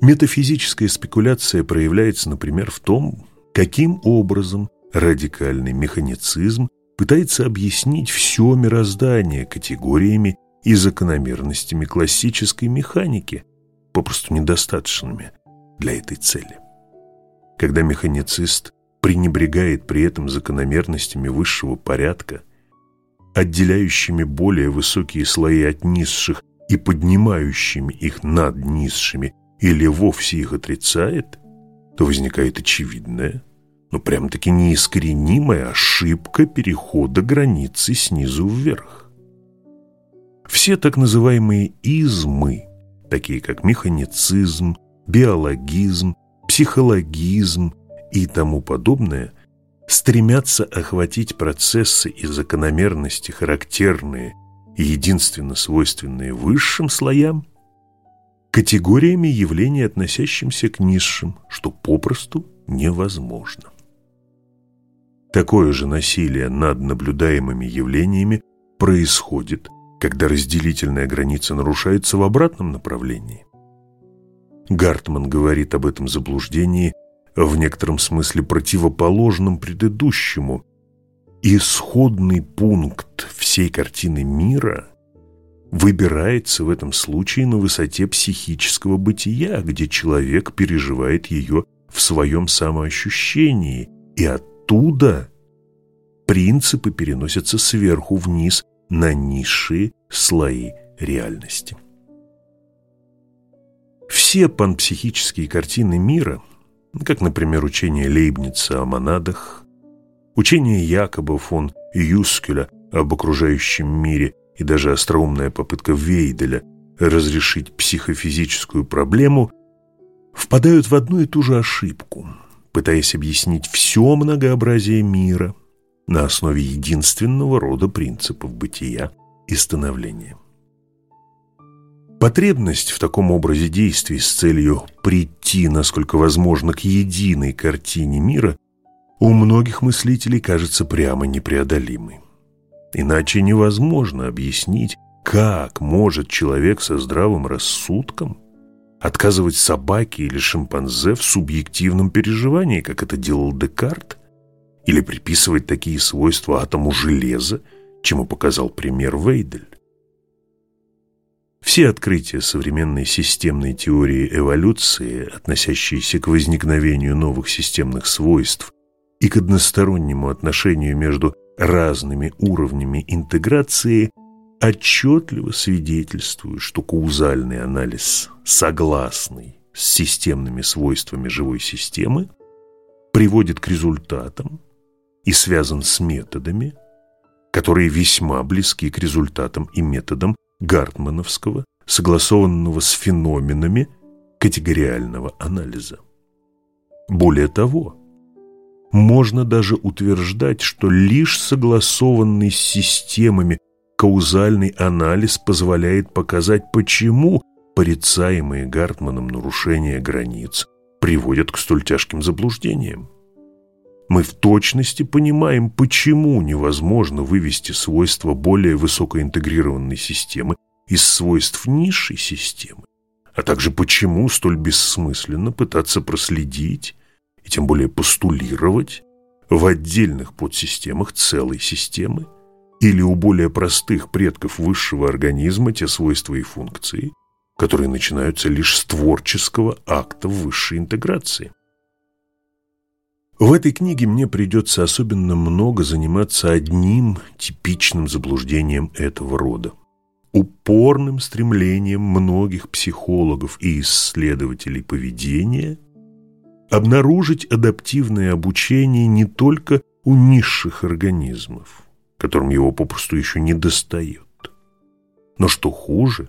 Метафизическая спекуляция проявляется, например, в том, каким образом радикальный механицизм пытается объяснить все мироздание категориями и закономерностями классической механики, попросту недостаточными для этой цели. Когда механицист пренебрегает при этом закономерностями высшего порядка, отделяющими более высокие слои от низших и поднимающими их над низшими или вовсе их отрицает, то возникает очевидная, но прям-таки неискоренимая ошибка перехода границы снизу вверх. Все так называемые «измы», такие как механицизм, биологизм, психологизм и тому подобное, стремятся охватить процессы и закономерности, характерные единственно свойственные высшим слоям, категориями явлений, относящимся к низшим, что попросту невозможно. Такое же насилие над наблюдаемыми явлениями происходит, когда разделительная граница нарушается в обратном направлении. Гартман говорит об этом заблуждении в некотором смысле противоположном предыдущему. Исходный пункт всей картины мира выбирается в этом случае на высоте психического бытия, где человек переживает ее в своем самоощущении, и оттуда принципы переносятся сверху вниз на низшие слои реальности. Все панпсихические картины мира, как, например, учение Лейбница о монадах, учение Якоба фон Юскеля об окружающем мире и даже остроумная попытка Вейделя разрешить психофизическую проблему, впадают в одну и ту же ошибку, пытаясь объяснить все многообразие мира на основе единственного рода принципов бытия и становления. Потребность в таком образе действий с целью прийти, насколько возможно, к единой картине мира у многих мыслителей кажется прямо непреодолимой. Иначе невозможно объяснить, как может человек со здравым рассудком отказывать собаке или шимпанзе в субъективном переживании, как это делал Декарт, или приписывать такие свойства атому железа, чему показал пример Вейдель. Все открытия современной системной теории эволюции, относящиеся к возникновению новых системных свойств и к одностороннему отношению между разными уровнями интеграции, отчетливо свидетельствуют, что каузальный анализ, согласный с системными свойствами живой системы, приводит к результатам и связан с методами, которые весьма близки к результатам и методам Гартмановского, согласованного с феноменами категориального анализа. Более того, можно даже утверждать, что лишь согласованный с системами каузальный анализ позволяет показать, почему порицаемые Гартманом нарушения границ приводят к столь тяжким заблуждениям. Мы в точности понимаем, почему невозможно вывести свойства более высокоинтегрированной системы из свойств низшей системы, а также почему столь бессмысленно пытаться проследить и тем более постулировать в отдельных подсистемах целой системы или у более простых предков высшего организма те свойства и функции, которые начинаются лишь с творческого акта высшей интеграции. В этой книге мне придется особенно много заниматься одним типичным заблуждением этого рода. Упорным стремлением многих психологов и исследователей поведения обнаружить адаптивное обучение не только у низших организмов, которым его попросту еще не достает, но, что хуже,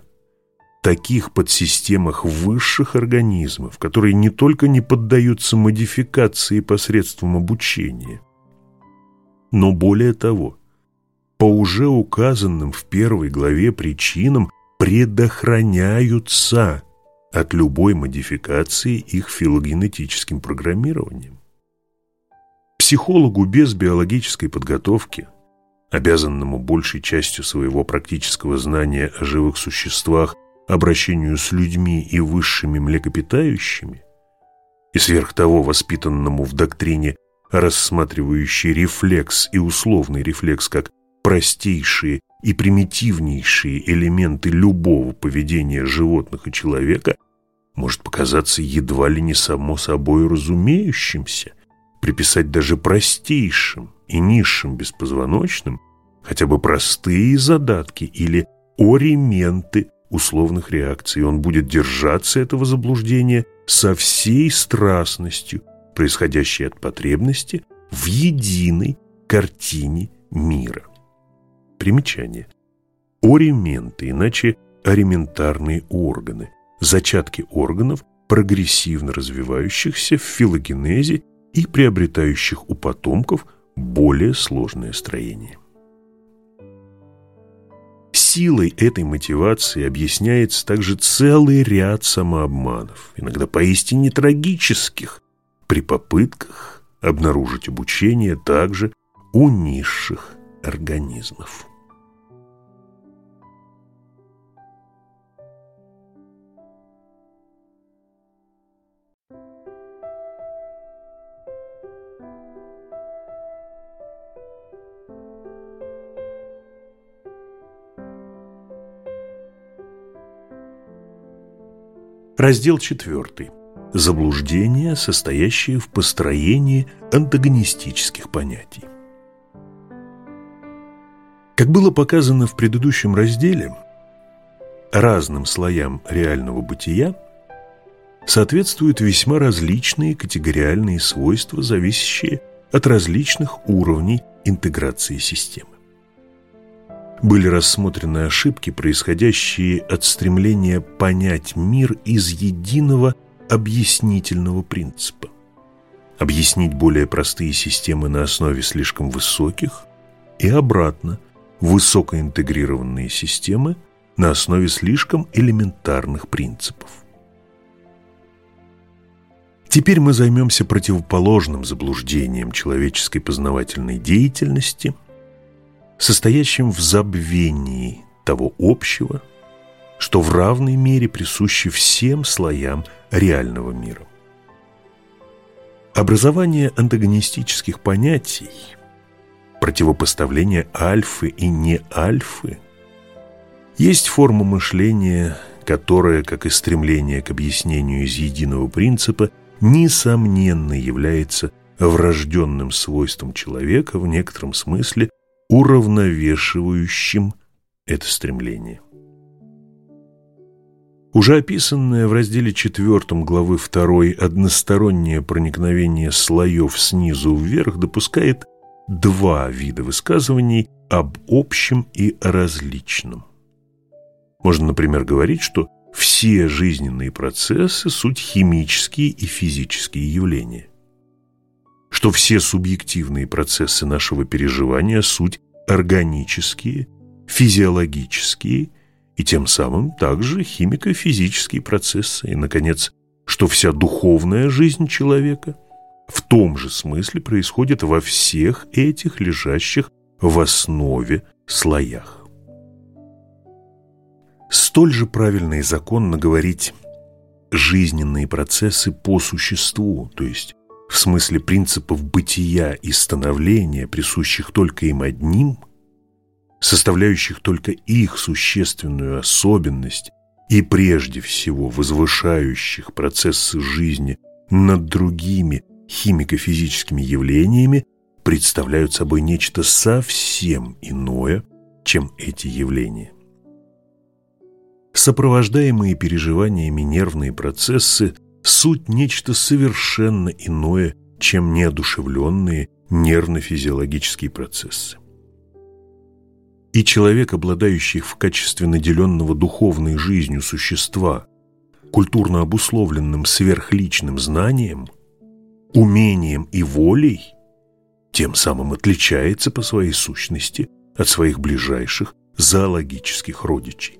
таких подсистемах высших организмов, которые не только не поддаются модификации посредством обучения, но более того, по уже указанным в первой главе причинам предохраняются от любой модификации их филогенетическим программированием. Психологу без биологической подготовки, обязанному большей частью своего практического знания о живых существах обращению с людьми и высшими млекопитающими, и сверх того воспитанному в доктрине, рассматривающей рефлекс и условный рефлекс как простейшие и примитивнейшие элементы любого поведения животных и человека, может показаться едва ли не само собой разумеющимся, приписать даже простейшим и низшим беспозвоночным хотя бы простые задатки или орименты условных реакций. Он будет держаться этого заблуждения со всей страстностью, происходящей от потребности в единой картине мира. Примечание. Орименты, иначе ориментарные органы, зачатки органов, прогрессивно развивающихся в филогенезе и приобретающих у потомков более сложное строение. Силой этой мотивации объясняется также целый ряд самообманов, иногда поистине трагических, при попытках обнаружить обучение также у низших организмов. Раздел 4. Заблуждения, состоящие в построении антагонистических понятий. Как было показано в предыдущем разделе, разным слоям реального бытия соответствуют весьма различные категориальные свойства, зависящие от различных уровней интеграции системы были рассмотрены ошибки, происходящие от стремления понять мир из единого объяснительного принципа. Объяснить более простые системы на основе слишком высоких и обратно высокоинтегрированные системы на основе слишком элементарных принципов. Теперь мы займемся противоположным заблуждением человеческой познавательной деятельности – состоящим в забвении того общего, что в равной мере присуще всем слоям реального мира. Образование антагонистических понятий, противопоставление альфы и не альфы, есть форма мышления, которая, как и стремление к объяснению из единого принципа, несомненно является врожденным свойством человека в некотором смысле уравновешивающим это стремление. Уже описанное в разделе 4 главы 2 одностороннее проникновение слоев снизу вверх допускает два вида высказываний об общем и различном. Можно, например, говорить, что все жизненные процессы – суть химические и физические явления что все субъективные процессы нашего переживания – суть органические, физиологические и тем самым также химико-физические процессы. И, наконец, что вся духовная жизнь человека в том же смысле происходит во всех этих лежащих в основе слоях. Столь же правильно и законно говорить жизненные процессы по существу, то есть в смысле принципов бытия и становления, присущих только им одним, составляющих только их существенную особенность и прежде всего возвышающих процессы жизни над другими химико-физическими явлениями, представляют собой нечто совсем иное, чем эти явления. Сопровождаемые переживаниями нервные процессы – суть нечто совершенно иное, чем неодушевленные нервно-физиологические процессы. И человек, обладающий в качестве наделенного духовной жизнью существа, культурно обусловленным сверхличным знанием, умением и волей, тем самым отличается по своей сущности от своих ближайших зоологических родичей.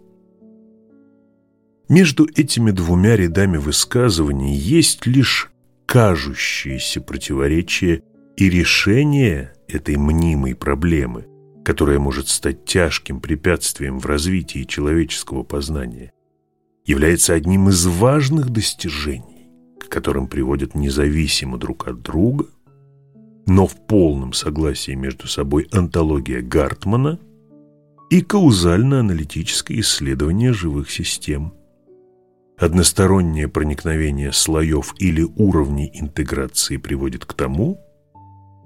Между этими двумя рядами высказываний есть лишь кажущееся противоречие и решение этой мнимой проблемы, которая может стать тяжким препятствием в развитии человеческого познания, является одним из важных достижений, к которым приводят независимо друг от друга, но в полном согласии между собой антология Гартмана и каузально-аналитическое исследование живых систем – Одностороннее проникновение слоев или уровней интеграции приводит к тому,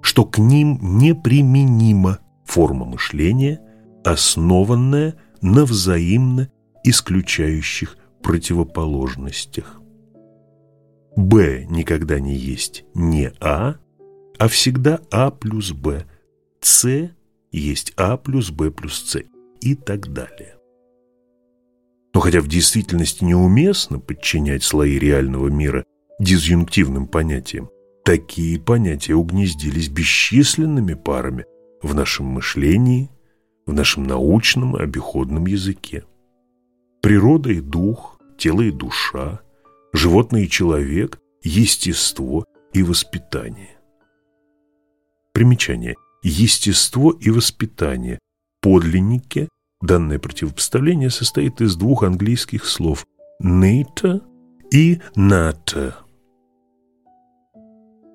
что к ним неприменима форма мышления, основанная на взаимно исключающих противоположностях. Б никогда не есть не А, а всегда А плюс Б. С есть А плюс Б плюс С и так далее. Но хотя в действительности неуместно подчинять слои реального мира дизъюнктивным понятиям, такие понятия угнездились бесчисленными парами в нашем мышлении, в нашем научном и обиходном языке. Природа и дух, тело и душа, животное и человек, естество и воспитание. Примечание. Естество и воспитание. Подлиннике данное противопоставление состоит из двух английских слов «nature» и «nature».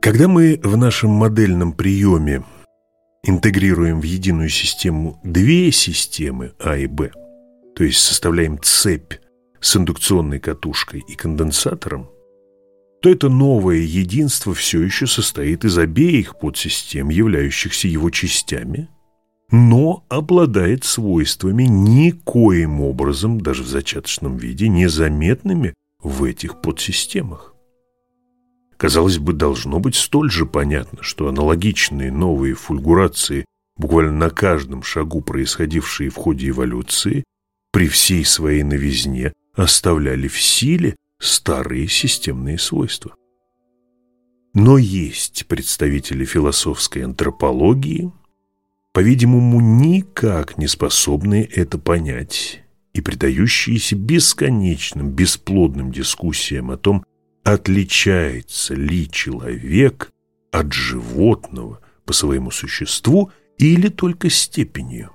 Когда мы в нашем модельном приеме интегрируем в единую систему две системы А и Б, то есть составляем цепь с индукционной катушкой и конденсатором, то это новое единство все еще состоит из обеих подсистем, являющихся его частями, но обладает свойствами никоим образом, даже в зачаточном виде, незаметными в этих подсистемах. Казалось бы, должно быть столь же понятно, что аналогичные новые фульгурации, буквально на каждом шагу происходившие в ходе эволюции, при всей своей новизне оставляли в силе старые системные свойства. Но есть представители философской антропологии, по-видимому, никак не способные это понять и предающиеся бесконечным, бесплодным дискуссиям о том, отличается ли человек от животного по своему существу или только степенью.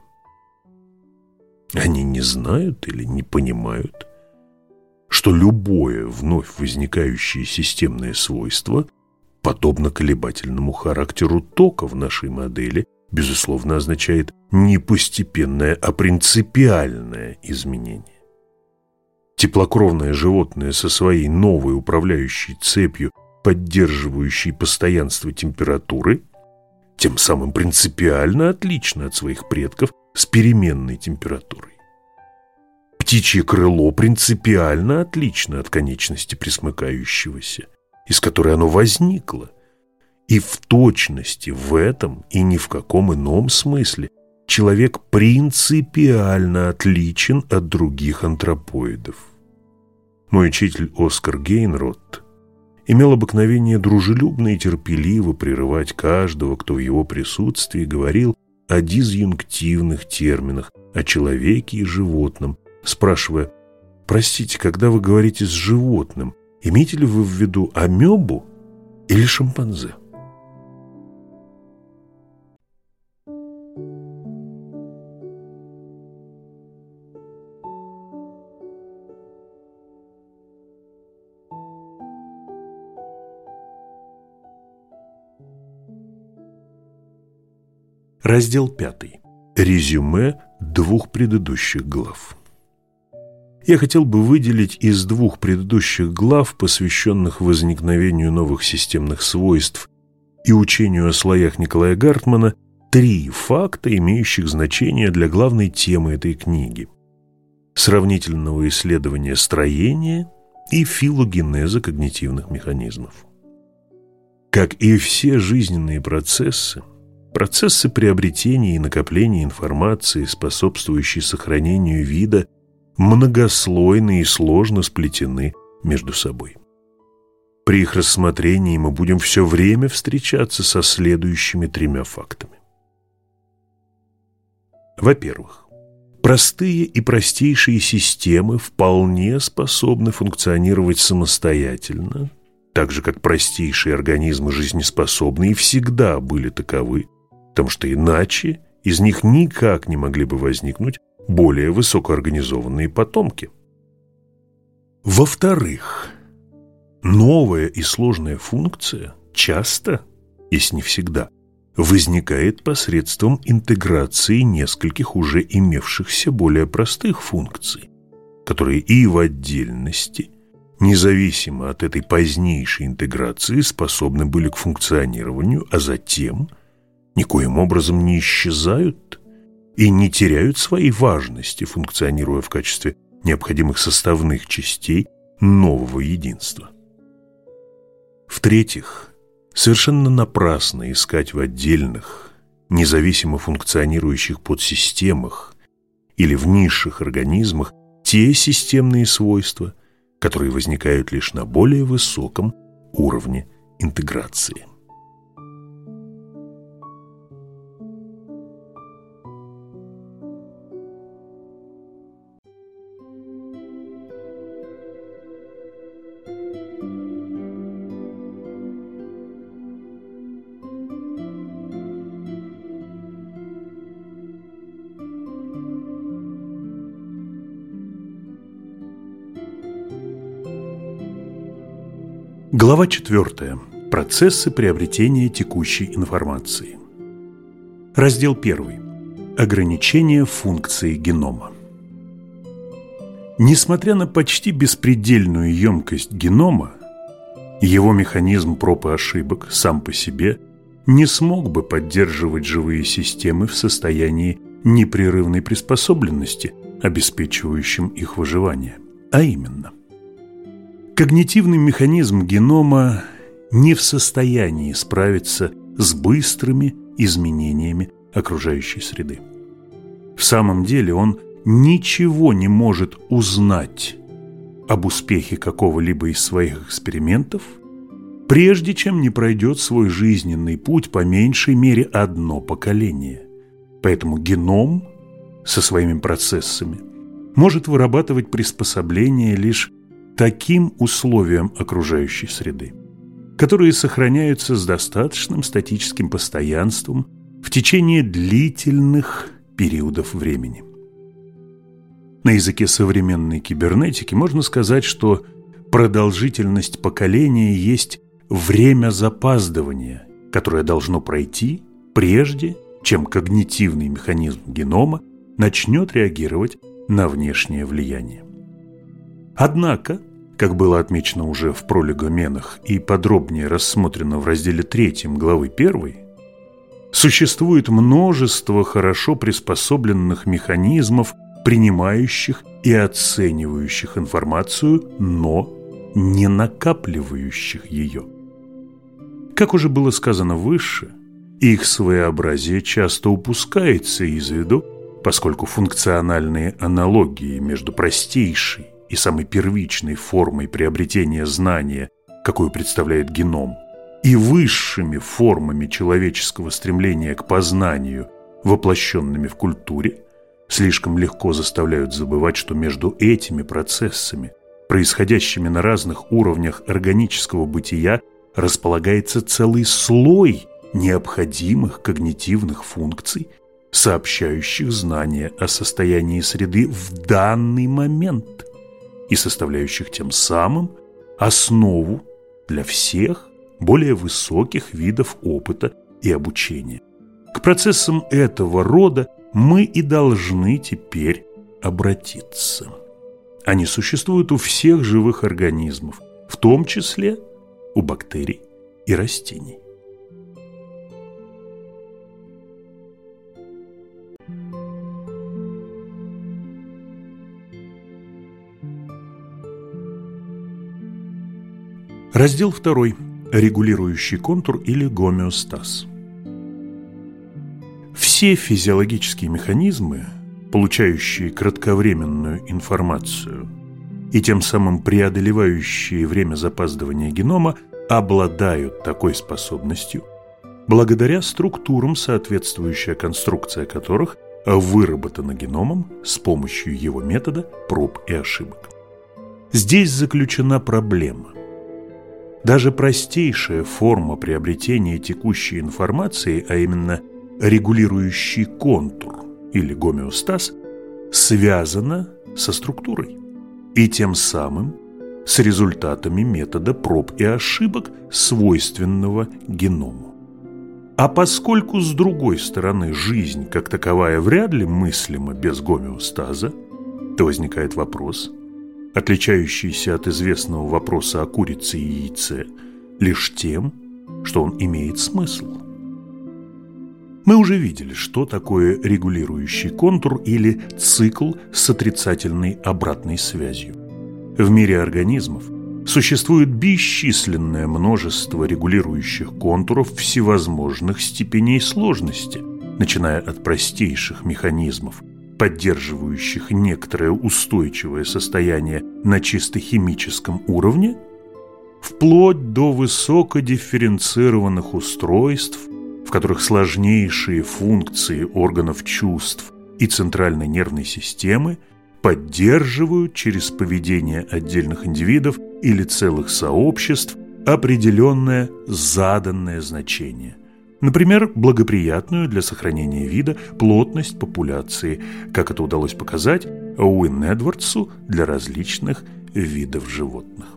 Они не знают или не понимают, что любое вновь возникающее системное свойство, подобно колебательному характеру тока в нашей модели, безусловно, означает не постепенное, а принципиальное изменение. Теплокровное животное со своей новой управляющей цепью, поддерживающей постоянство температуры, тем самым принципиально отлично от своих предков с переменной температурой. Птичье крыло принципиально отлично от конечности присмыкающегося, из которой оно возникло. И в точности в этом и ни в каком ином смысле человек принципиально отличен от других антропоидов. Мой учитель Оскар Гейнротт имел обыкновение дружелюбно и терпеливо прерывать каждого, кто в его присутствии говорил о дизъюнктивных терминах, о человеке и животном, спрашивая, «Простите, когда вы говорите с животным, имеете ли вы в виду амебу или шимпанзе?» Раздел 5. Резюме двух предыдущих глав. Я хотел бы выделить из двух предыдущих глав, посвященных возникновению новых системных свойств и учению о слоях Николая Гартмана, три факта, имеющих значение для главной темы этой книги – сравнительного исследования строения и филогенеза когнитивных механизмов. Как и все жизненные процессы, Процессы приобретения и накопления информации, способствующие сохранению вида, многослойны и сложно сплетены между собой. При их рассмотрении мы будем все время встречаться со следующими тремя фактами. Во-первых, простые и простейшие системы вполне способны функционировать самостоятельно, так же как простейшие организмы жизнеспособны и всегда были таковы, потому что иначе из них никак не могли бы возникнуть более высокоорганизованные потомки. Во-вторых, новая и сложная функция часто, если не всегда, возникает посредством интеграции нескольких уже имевшихся более простых функций, которые и в отдельности, независимо от этой позднейшей интеграции, способны были к функционированию, а затем – никоим образом не исчезают и не теряют своей важности, функционируя в качестве необходимых составных частей нового единства. В-третьих, совершенно напрасно искать в отдельных, независимо функционирующих подсистемах или в низших организмах те системные свойства, которые возникают лишь на более высоком уровне интеграции. Глава 4. Процессы приобретения текущей информации. Раздел 1. Ограничение функции генома. Несмотря на почти беспредельную емкость генома, его механизм проб и ошибок сам по себе не смог бы поддерживать живые системы в состоянии непрерывной приспособленности, обеспечивающим их выживание. А именно – Когнитивный механизм генома не в состоянии справиться с быстрыми изменениями окружающей среды. В самом деле он ничего не может узнать об успехе какого-либо из своих экспериментов, прежде чем не пройдет свой жизненный путь по меньшей мере одно поколение. Поэтому геном со своими процессами может вырабатывать приспособления лишь таким условиям окружающей среды, которые сохраняются с достаточным статическим постоянством в течение длительных периодов времени. На языке современной кибернетики можно сказать, что продолжительность поколения есть время запаздывания, которое должно пройти прежде, чем когнитивный механизм генома начнет реагировать на внешнее влияние. Однако, как было отмечено уже в пролегоменах и подробнее рассмотрено в разделе 3 главы 1, существует множество хорошо приспособленных механизмов, принимающих и оценивающих информацию, но не накапливающих ее. Как уже было сказано выше, их своеобразие часто упускается из виду, поскольку функциональные аналогии между простейшей и самой первичной формой приобретения знания, какую представляет геном, и высшими формами человеческого стремления к познанию, воплощенными в культуре, слишком легко заставляют забывать, что между этими процессами, происходящими на разных уровнях органического бытия, располагается целый слой необходимых когнитивных функций, сообщающих знания о состоянии среды в данный момент – и составляющих тем самым основу для всех более высоких видов опыта и обучения. К процессам этого рода мы и должны теперь обратиться. Они существуют у всех живых организмов, в том числе у бактерий и растений. Раздел 2. Регулирующий контур или гомеостаз. Все физиологические механизмы, получающие кратковременную информацию и тем самым преодолевающие время запаздывания генома, обладают такой способностью, благодаря структурам, соответствующая конструкция которых выработана геномом с помощью его метода проб и ошибок. Здесь заключена проблема – даже простейшая форма приобретения текущей информации, а именно регулирующий контур или гомеостаз, связана со структурой и тем самым с результатами метода проб и ошибок, свойственного геному. А поскольку, с другой стороны, жизнь как таковая вряд ли мыслима без гомеостаза, то возникает вопрос – отличающийся от известного вопроса о курице и яйце лишь тем, что он имеет смысл. Мы уже видели, что такое регулирующий контур или цикл с отрицательной обратной связью. В мире организмов существует бесчисленное множество регулирующих контуров всевозможных степеней сложности, начиная от простейших механизмов поддерживающих некоторое устойчивое состояние на чисто химическом уровне, вплоть до высокодифференцированных устройств, в которых сложнейшие функции органов чувств и центральной нервной системы поддерживают через поведение отдельных индивидов или целых сообществ определенное заданное значение. Например, благоприятную для сохранения вида плотность популяции, как это удалось показать Уин Эдвардсу для различных видов животных.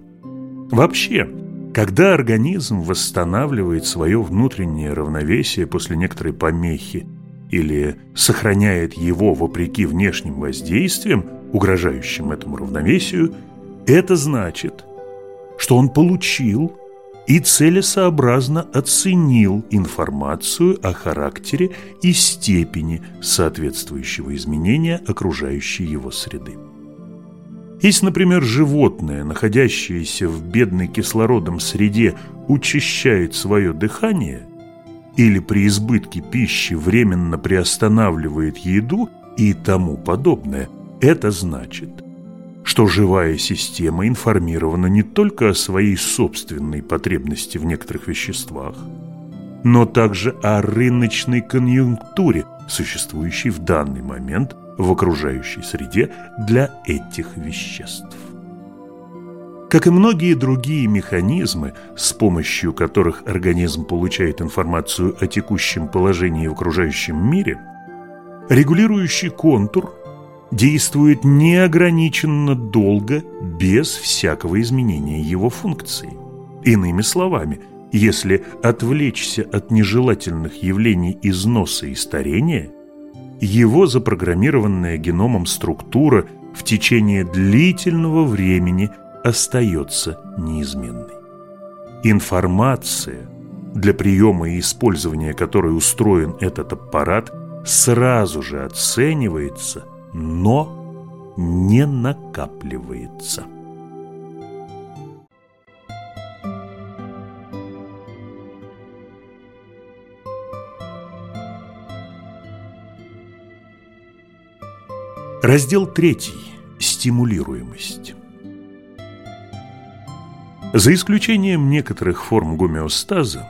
Вообще, Когда организм восстанавливает свое внутреннее равновесие после некоторой помехи или сохраняет его вопреки внешним воздействиям, угрожающим этому равновесию, это значит, что он получил и целесообразно оценил информацию о характере и степени соответствующего изменения окружающей его среды. Если, например, животное, находящееся в бедной кислородом среде, учащает свое дыхание или при избытке пищи временно приостанавливает еду и тому подобное, это значит, что живая система информирована не только о своей собственной потребности в некоторых веществах, но также о рыночной конъюнктуре, существующей в данный момент в окружающей среде для этих веществ. Как и многие другие механизмы, с помощью которых организм получает информацию о текущем положении в окружающем мире, регулирующий контур действует неограниченно долго без всякого изменения его функции. Иными словами, если отвлечься от нежелательных явлений износа и старения, его запрограммированная геномом структура в течение длительного времени остается неизменной. Информация, для приема и использования которой устроен этот аппарат, сразу же оценивается, но не накапливается. Раздел третий. Стимулируемость. За исключением некоторых форм гомеостаза,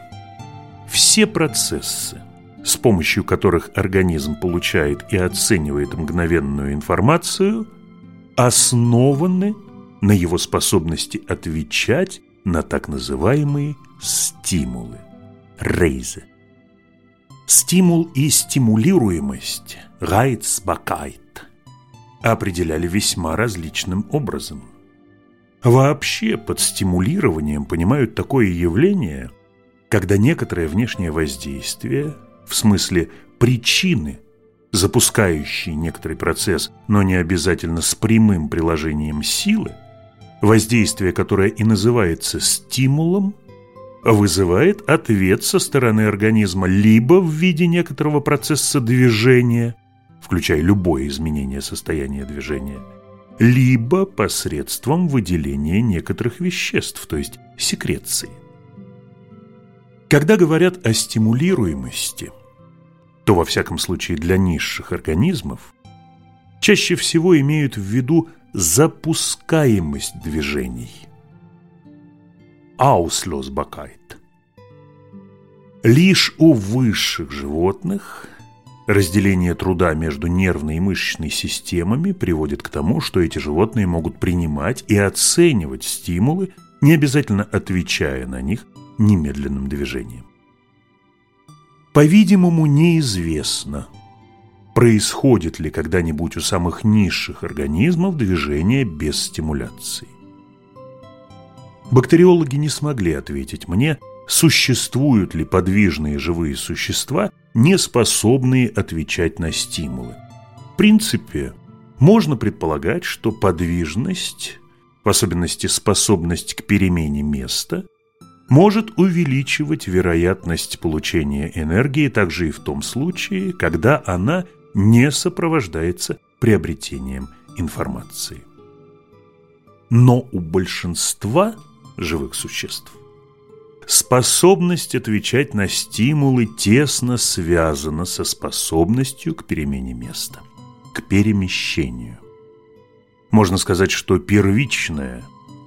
все процессы, с помощью которых организм получает и оценивает мгновенную информацию, основаны на его способности отвечать на так называемые стимулы – рейзы. Стимул и стимулируемость – райцбакайт определяли весьма различным образом. Вообще под стимулированием понимают такое явление, когда некоторое внешнее воздействие, в смысле причины, запускающие некоторый процесс, но не обязательно с прямым приложением силы, воздействие, которое и называется стимулом, вызывает ответ со стороны организма либо в виде некоторого процесса движения, включая любое изменение состояния движения, либо посредством выделения некоторых веществ, то есть секреции. Когда говорят о стимулируемости, то во всяком случае для низших организмов чаще всего имеют в виду запускаемость движений. Auslosbarkeit. Лишь у высших животных Разделение труда между нервной и мышечной системами приводит к тому, что эти животные могут принимать и оценивать стимулы, не обязательно отвечая на них немедленным движением. По-видимому, неизвестно, происходит ли когда-нибудь у самых низших организмов движение без стимуляции. Бактериологи не смогли ответить мне, существуют ли подвижные живые существа, не способные отвечать на стимулы. В принципе, можно предполагать, что подвижность, в особенности способность к перемене места, может увеличивать вероятность получения энергии также и в том случае, когда она не сопровождается приобретением информации. Но у большинства живых существ Способность отвечать на стимулы тесно связана со способностью к перемене места, к перемещению. Можно сказать, что первичная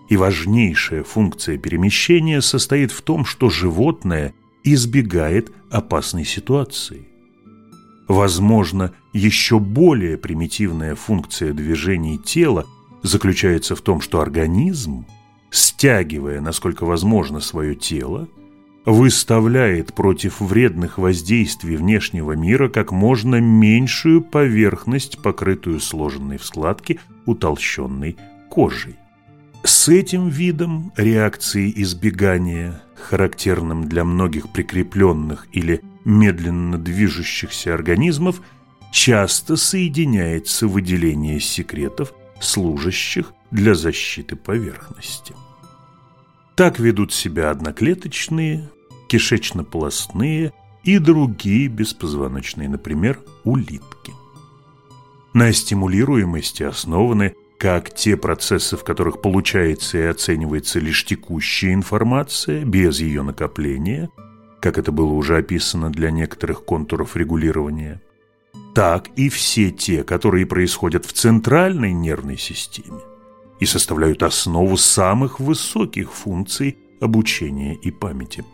и важнейшая функция перемещения состоит в том, что животное избегает опасной ситуации. Возможно, еще более примитивная функция движений тела заключается в том, что организм – стягивая, насколько возможно, свое тело, выставляет против вредных воздействий внешнего мира как можно меньшую поверхность, покрытую сложенной в складки утолщенной кожей. С этим видом реакции избегания, характерным для многих прикрепленных или медленно движущихся организмов, часто соединяется выделение секретов, служащих для защиты поверхности. Так ведут себя одноклеточные, кишечно-полостные и другие беспозвоночные, например, улитки. На стимулируемости основаны как те процессы, в которых получается и оценивается лишь текущая информация, без ее накопления, как это было уже описано для некоторых контуров регулирования, так и все те, которые происходят в центральной нервной системе и составляют основу самых высоких функций обучения и памяти.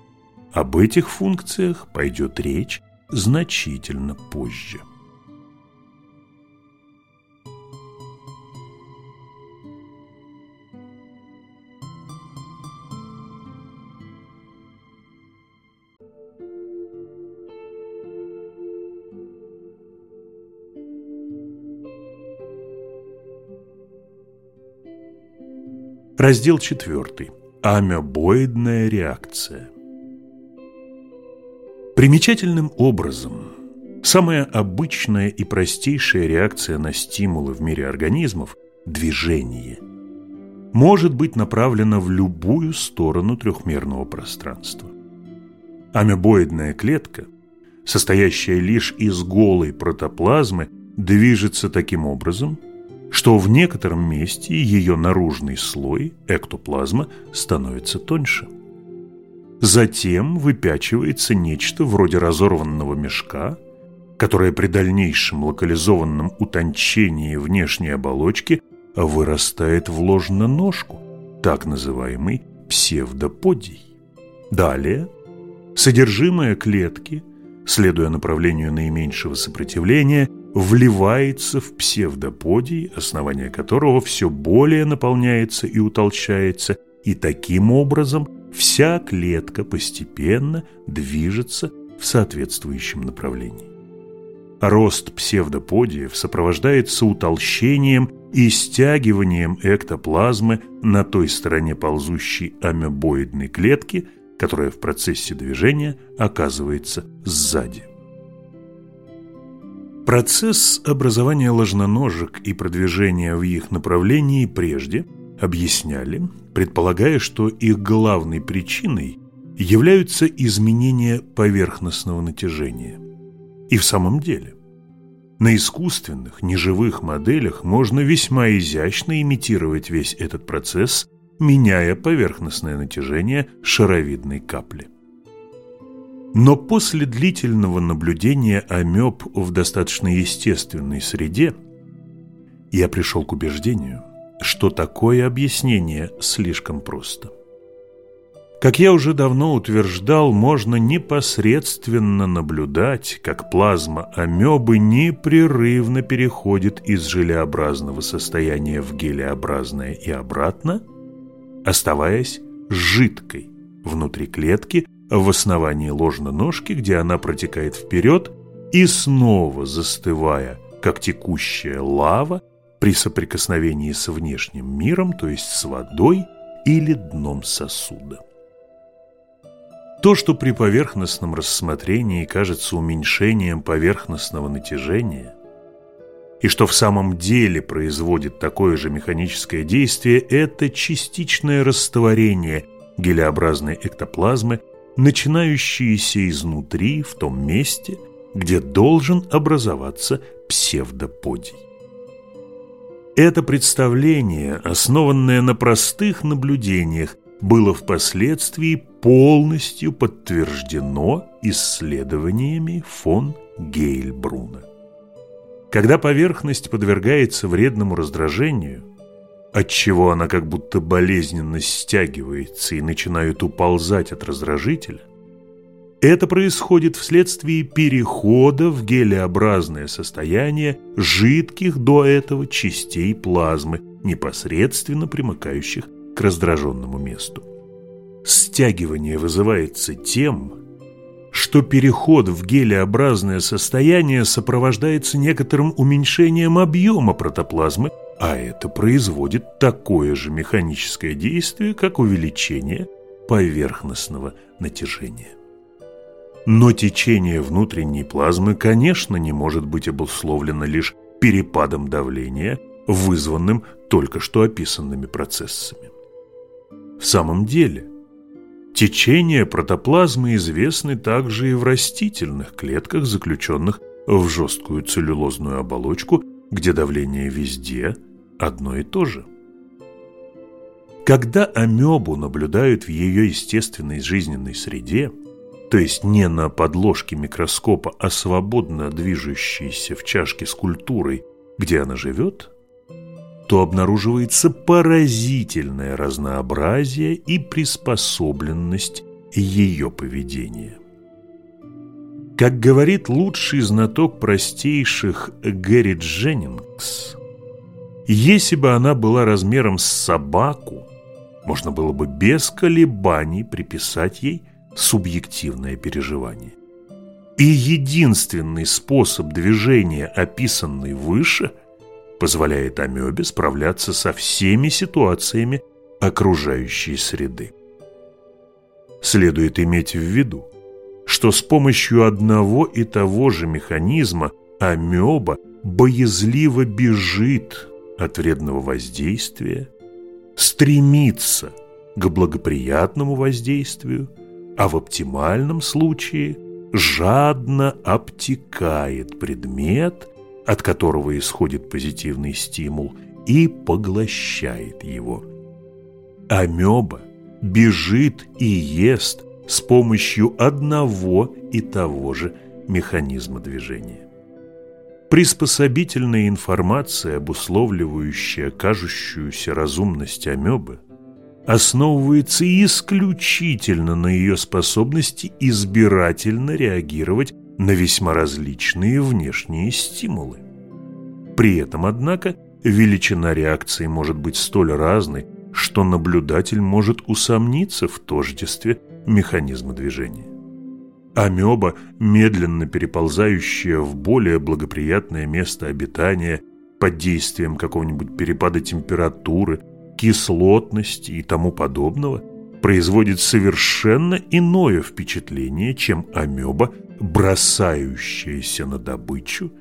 Об этих функциях пойдет речь значительно позже. Раздел 4. Амебоидная реакция. Примечательным образом, самая обычная и простейшая реакция на стимулы в мире организмов – движение – может быть направлена в любую сторону трехмерного пространства. Амебоидная клетка, состоящая лишь из голой протоплазмы, движется таким образом – что в некотором месте ее наружный слой, эктоплазма, становится тоньше. Затем выпячивается нечто вроде разорванного мешка, которое при дальнейшем локализованном утончении внешней оболочки вырастает в ложноножку, так называемый псевдоподий. Далее содержимое клетки, следуя направлению наименьшего сопротивления – вливается в псевдоподий, основание которого все более наполняется и утолщается, и таким образом вся клетка постепенно движется в соответствующем направлении. Рост псевдоподиев сопровождается утолщением и стягиванием эктоплазмы на той стороне ползущей амебоидной клетки, которая в процессе движения оказывается сзади. Процесс образования ложноножек и продвижения в их направлении прежде объясняли, предполагая, что их главной причиной являются изменения поверхностного натяжения. И в самом деле, на искусственных, неживых моделях можно весьма изящно имитировать весь этот процесс, меняя поверхностное натяжение шаровидной капли. Но после длительного наблюдения амеб в достаточно естественной среде я пришел к убеждению, что такое объяснение слишком просто. Как я уже давно утверждал, можно непосредственно наблюдать, как плазма амебы непрерывно переходит из желеобразного состояния в гелеобразное и обратно, оставаясь жидкой внутри клетки в основании ложноножки, где она протекает вперед и снова застывая, как текущая лава, при соприкосновении с внешним миром, то есть с водой или дном сосуда. То, что при поверхностном рассмотрении кажется уменьшением поверхностного натяжения, и что в самом деле производит такое же механическое действие, это частичное растворение гелеобразной эктоплазмы начинающиеся изнутри в том месте, где должен образоваться псевдоподий. Это представление, основанное на простых наблюдениях, было впоследствии полностью подтверждено исследованиями фон Гейльбруна. Когда поверхность подвергается вредному раздражению – отчего она как будто болезненно стягивается и начинает уползать от раздражителя, это происходит вследствие перехода в гелеобразное состояние жидких до этого частей плазмы, непосредственно примыкающих к раздраженному месту. Стягивание вызывается тем, что переход в гелеобразное состояние сопровождается некоторым уменьшением объема протоплазмы а это производит такое же механическое действие, как увеличение поверхностного натяжения. Но течение внутренней плазмы, конечно, не может быть обусловлено лишь перепадом давления, вызванным только что описанными процессами. В самом деле, течение протоплазмы известны также и в растительных клетках, заключенных в жесткую целлюлозную оболочку, где давление везде одно и то же. Когда амебу наблюдают в ее естественной жизненной среде – то есть не на подложке микроскопа, а свободно движущейся в чашке с культурой, где она живет, то обнаруживается поразительное разнообразие и приспособленность ее поведения. Как говорит лучший знаток простейших Гэри Дженнингс, если бы она была размером с собаку, можно было бы без колебаний приписать ей – субъективное переживание. И единственный способ движения, описанный выше, позволяет амебе справляться со всеми ситуациями окружающей среды. Следует иметь в виду, что с помощью одного и того же механизма амеба боязливо бежит от вредного воздействия, стремится к благоприятному воздействию – а в оптимальном случае жадно обтекает предмет, от которого исходит позитивный стимул, и поглощает его. Амеба бежит и ест с помощью одного и того же механизма движения. Приспособительная информация, обусловливающая кажущуюся разумность амебы, основывается исключительно на ее способности избирательно реагировать на весьма различные внешние стимулы. При этом, однако, величина реакции может быть столь разной, что наблюдатель может усомниться в тождестве механизма движения. Амеба, медленно переползающая в более благоприятное место обитания под действием какого-нибудь перепада температуры – кислотности и тому подобного, производит совершенно иное впечатление, чем амеба, бросающаяся на добычу,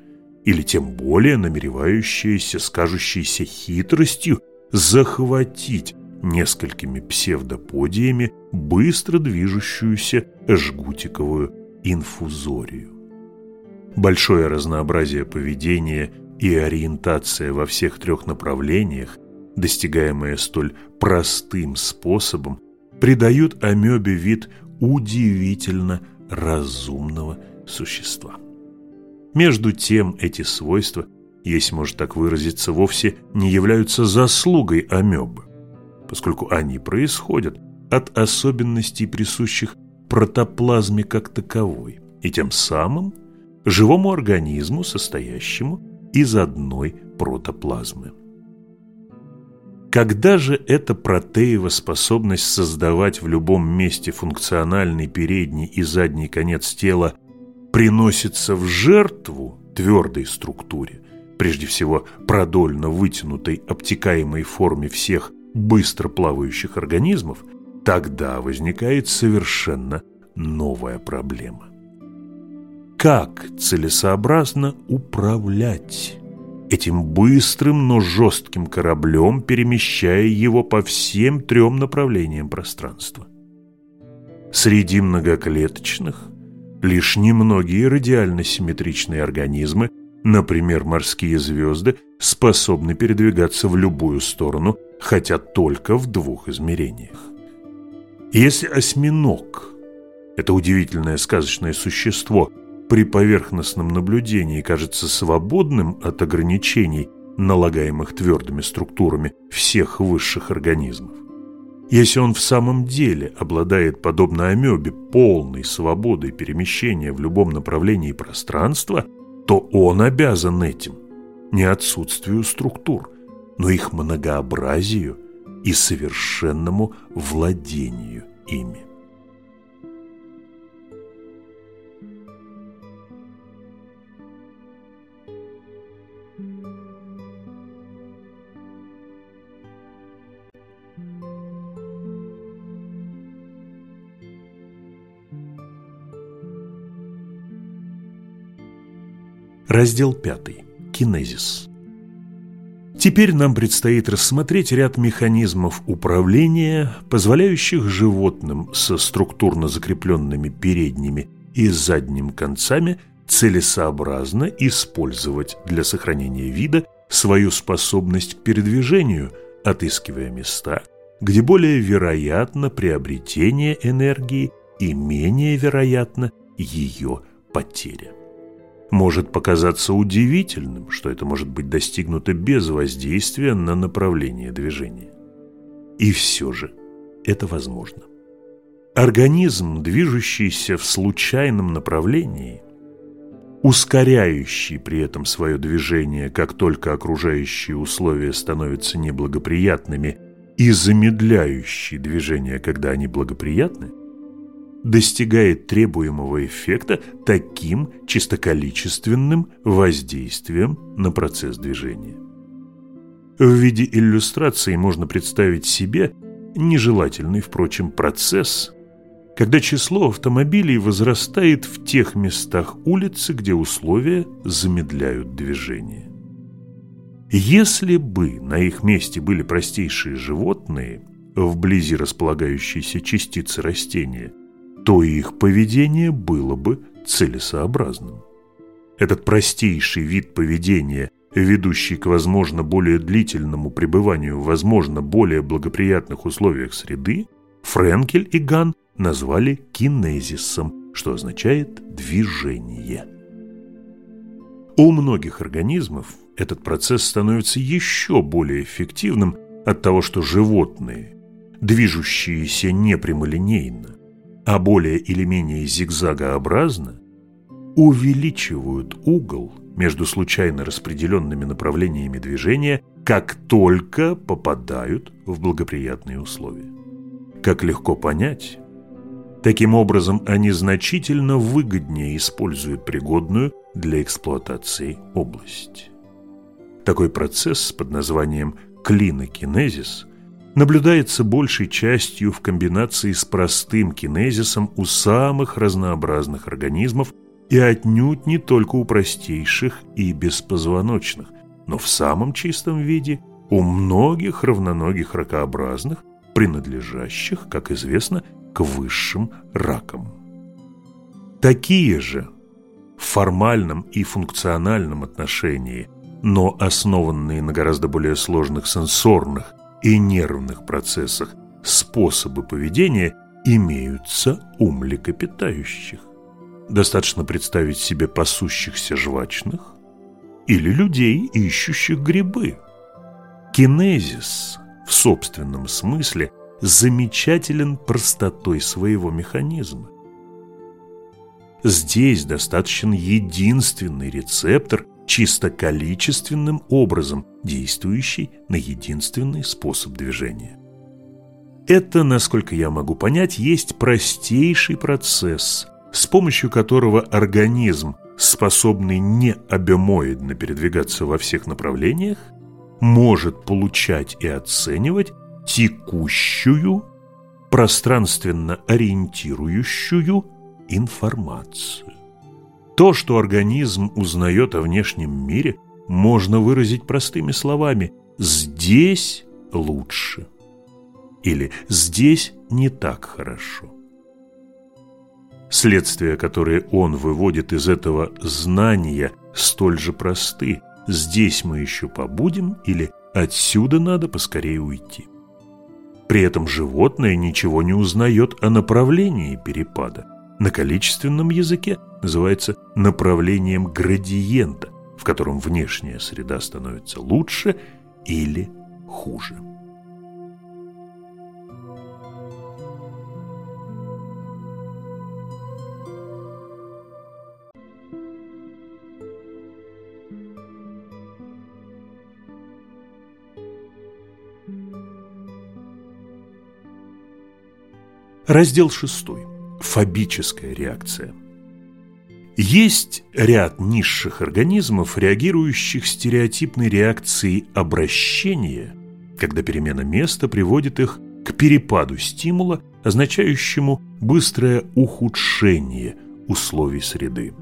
или тем более намеревающаяся с кажущейся хитростью захватить несколькими псевдоподиями быстро движущуюся жгутиковую инфузорию. Большое разнообразие поведения и ориентация во всех трех направлениях достигаемое столь простым способом, придают амебе вид удивительно разумного существа. Между тем эти свойства, если можно так выразиться, вовсе не являются заслугой амебы, поскольку они происходят от особенностей, присущих протоплазме как таковой, и тем самым живому организму, состоящему из одной протоплазмы. Когда же эта протеева способность создавать в любом месте функциональный передний и задний конец тела приносится в жертву твердой структуре, прежде всего продольно вытянутой обтекаемой форме всех быстро плавающих организмов, тогда возникает совершенно новая проблема. Как целесообразно управлять этим быстрым, но жестким кораблем, перемещая его по всем трем направлениям пространства. Среди многоклеточных лишь немногие радиально-симметричные организмы, например, морские звезды, способны передвигаться в любую сторону, хотя только в двух измерениях. Если осьминог – это удивительное сказочное существо – при поверхностном наблюдении кажется свободным от ограничений, налагаемых твердыми структурами всех высших организмов. Если он в самом деле обладает, подобно амебе, полной свободой перемещения в любом направлении пространства, то он обязан этим не отсутствию структур, но их многообразию и совершенному владению ими. Раздел пятый. Кинезис. Теперь нам предстоит рассмотреть ряд механизмов управления, позволяющих животным со структурно закрепленными передними и задним концами целесообразно использовать для сохранения вида свою способность к передвижению, отыскивая места, где более вероятно приобретение энергии и менее вероятно ее потеря. Может показаться удивительным, что это может быть достигнуто без воздействия на направление движения. И все же это возможно. Организм, движущийся в случайном направлении, ускоряющий при этом свое движение, как только окружающие условия становятся неблагоприятными, и замедляющий движение, когда они благоприятны, достигает требуемого эффекта таким чистоколичественным воздействием на процесс движения. В виде иллюстрации можно представить себе нежелательный, впрочем, процесс, когда число автомобилей возрастает в тех местах улицы, где условия замедляют движение. Если бы на их месте были простейшие животные, вблизи располагающиеся частицы растения, то их поведение было бы целесообразным. Этот простейший вид поведения, ведущий к, возможно, более длительному пребыванию в, возможно, более благоприятных условиях среды, Френкель и Ган назвали кинезисом, что означает «движение». У многих организмов этот процесс становится еще более эффективным от того, что животные, движущиеся не прямолинейно, а более или менее зигзагообразно, увеличивают угол между случайно распределенными направлениями движения, как только попадают в благоприятные условия. Как легко понять, таким образом они значительно выгоднее используют пригодную для эксплуатации область. Такой процесс под названием клинокинезис наблюдается большей частью в комбинации с простым кинезисом у самых разнообразных организмов и отнюдь не только у простейших и беспозвоночных, но в самом чистом виде у многих равноногих ракообразных, принадлежащих, как известно, к высшим ракам. Такие же в формальном и функциональном отношении но основанные на гораздо более сложных сенсорных и нервных процессах способы поведения имеются у млекопитающих. Достаточно представить себе пасущихся жвачных или людей, ищущих грибы. Кинезис в собственном смысле замечателен простотой своего механизма. Здесь достаточен единственный рецептор, чисто количественным образом, действующий на единственный способ движения. Это, насколько я могу понять, есть простейший процесс, с помощью которого организм, способный не обемоидно передвигаться во всех направлениях, может получать и оценивать текущую, пространственно ориентирующую информацию. То, что организм узнает о внешнем мире, можно выразить простыми словами «здесь лучше» или «здесь не так хорошо». Следствия, которые он выводит из этого знания, столь же просты. Здесь мы еще побудем или отсюда надо поскорее уйти. При этом животное ничего не узнает о направлении перепада. На количественном языке называется направлением градиента, в котором внешняя среда становится лучше или хуже. Раздел 6. Фобическая реакция. Есть ряд низших организмов, реагирующих стереотипной реакцией обращения, когда перемена места приводит их к перепаду стимула, означающему быстрое ухудшение условий среды.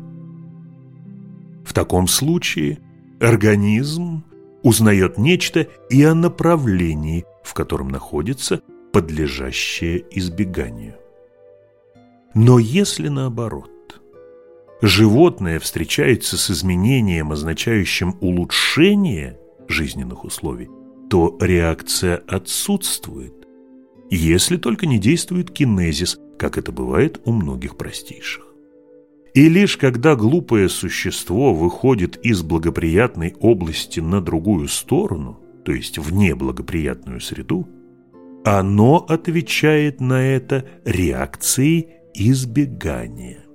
В таком случае организм узнает нечто и о направлении, в котором находится подлежащее избеганию. Но если наоборот, животное встречается с изменением, означающим улучшение жизненных условий, то реакция отсутствует, если только не действует кинезис, как это бывает у многих простейших. И лишь когда глупое существо выходит из благоприятной области на другую сторону, то есть в неблагоприятную среду, оно отвечает на это реакцией избегания.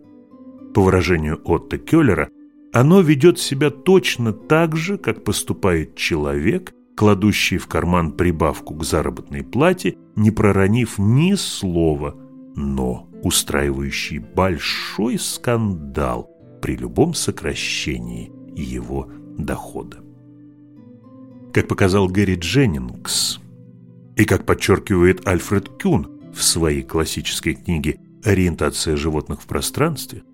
По выражению Отто Келлера, оно ведет себя точно так же, как поступает человек, кладущий в карман прибавку к заработной плате, не проронив ни слова, но устраивающий большой скандал при любом сокращении его дохода. Как показал Гэри Дженнингс, и как подчеркивает Альфред Кюн в своей классической книге «Ориентация животных в пространстве»,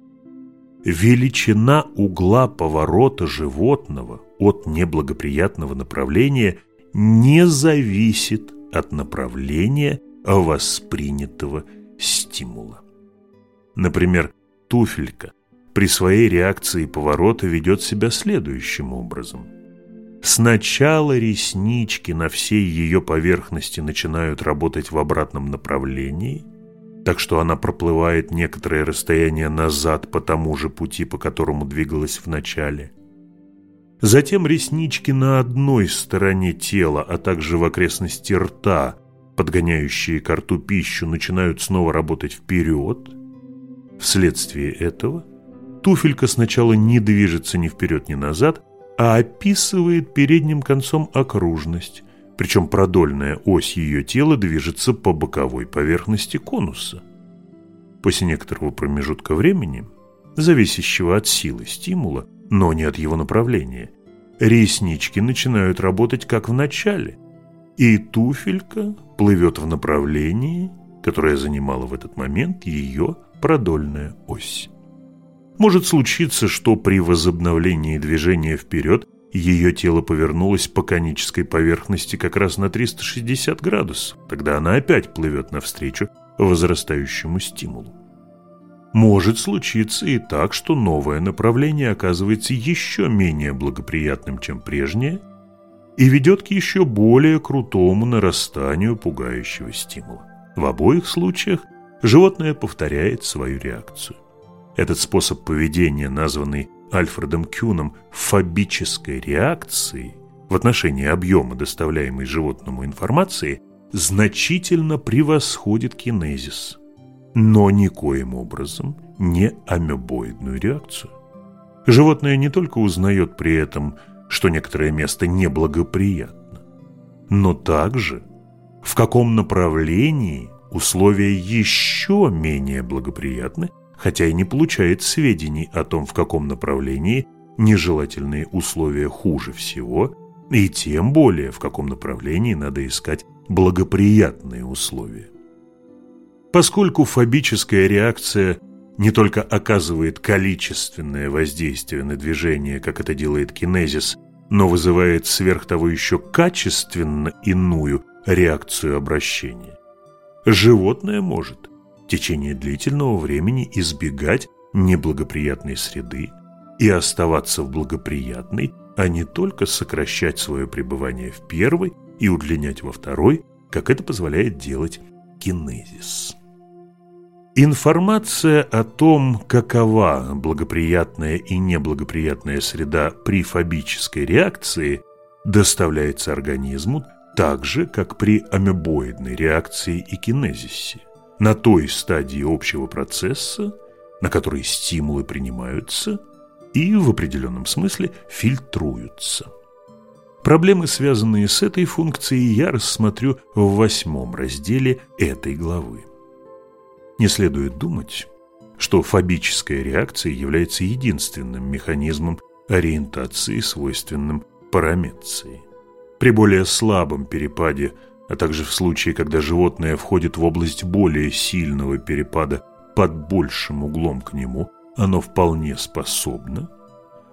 величина угла поворота животного от неблагоприятного направления не зависит от направления воспринятого стимула. Например, туфелька при своей реакции поворота ведет себя следующим образом. Сначала реснички на всей ее поверхности начинают работать в обратном направлении, так что она проплывает некоторое расстояние назад по тому же пути, по которому двигалась в начале. Затем реснички на одной стороне тела, а также в окрестности рта, подгоняющие к рту пищу, начинают снова работать вперед. Вследствие этого туфелька сначала не движется ни вперед, ни назад, а описывает передним концом окружность, причем продольная ось ее тела движется по боковой поверхности конуса. После некоторого промежутка времени, зависящего от силы стимула, но не от его направления, реснички начинают работать как в начале, и туфелька плывет в направлении, которое занимала в этот момент ее продольная ось. Может случиться, что при возобновлении движения вперед ее тело повернулось по конической поверхности как раз на 360 градусов. Тогда она опять плывет навстречу возрастающему стимулу. Может случиться и так, что новое направление оказывается еще менее благоприятным, чем прежнее, и ведет к еще более крутому нарастанию пугающего стимула. В обоих случаях животное повторяет свою реакцию. Этот способ поведения, названный Альфредом Кюном фобической реакцией в отношении объема доставляемой животному информации, значительно превосходит кинезис, но никоим образом не амебоидную реакцию. Животное не только узнает при этом, что некоторое место неблагоприятно, но также в каком направлении условия еще менее благоприятны хотя и не получает сведений о том, в каком направлении нежелательные условия хуже всего, и тем более, в каком направлении надо искать благоприятные условия. Поскольку фобическая реакция не только оказывает количественное воздействие на движение, как это делает кинезис, но вызывает сверх того еще качественно иную реакцию обращения. Животное может течение длительного времени избегать неблагоприятной среды и оставаться в благоприятной, а не только сокращать свое пребывание в первой и удлинять во второй, как это позволяет делать кинезис. Информация о том, какова благоприятная и неблагоприятная среда при фобической реакции, доставляется организму так же, как при амебоидной реакции и кинезисе на той стадии общего процесса, на которой стимулы принимаются и в определенном смысле фильтруются. Проблемы, связанные с этой функцией, я рассмотрю в восьмом разделе этой главы. Не следует думать, что фобическая реакция является единственным механизмом ориентации, свойственным параметции. При более слабом перепаде а также в случае, когда животное входит в область более сильного перепада под большим углом к нему, оно вполне способно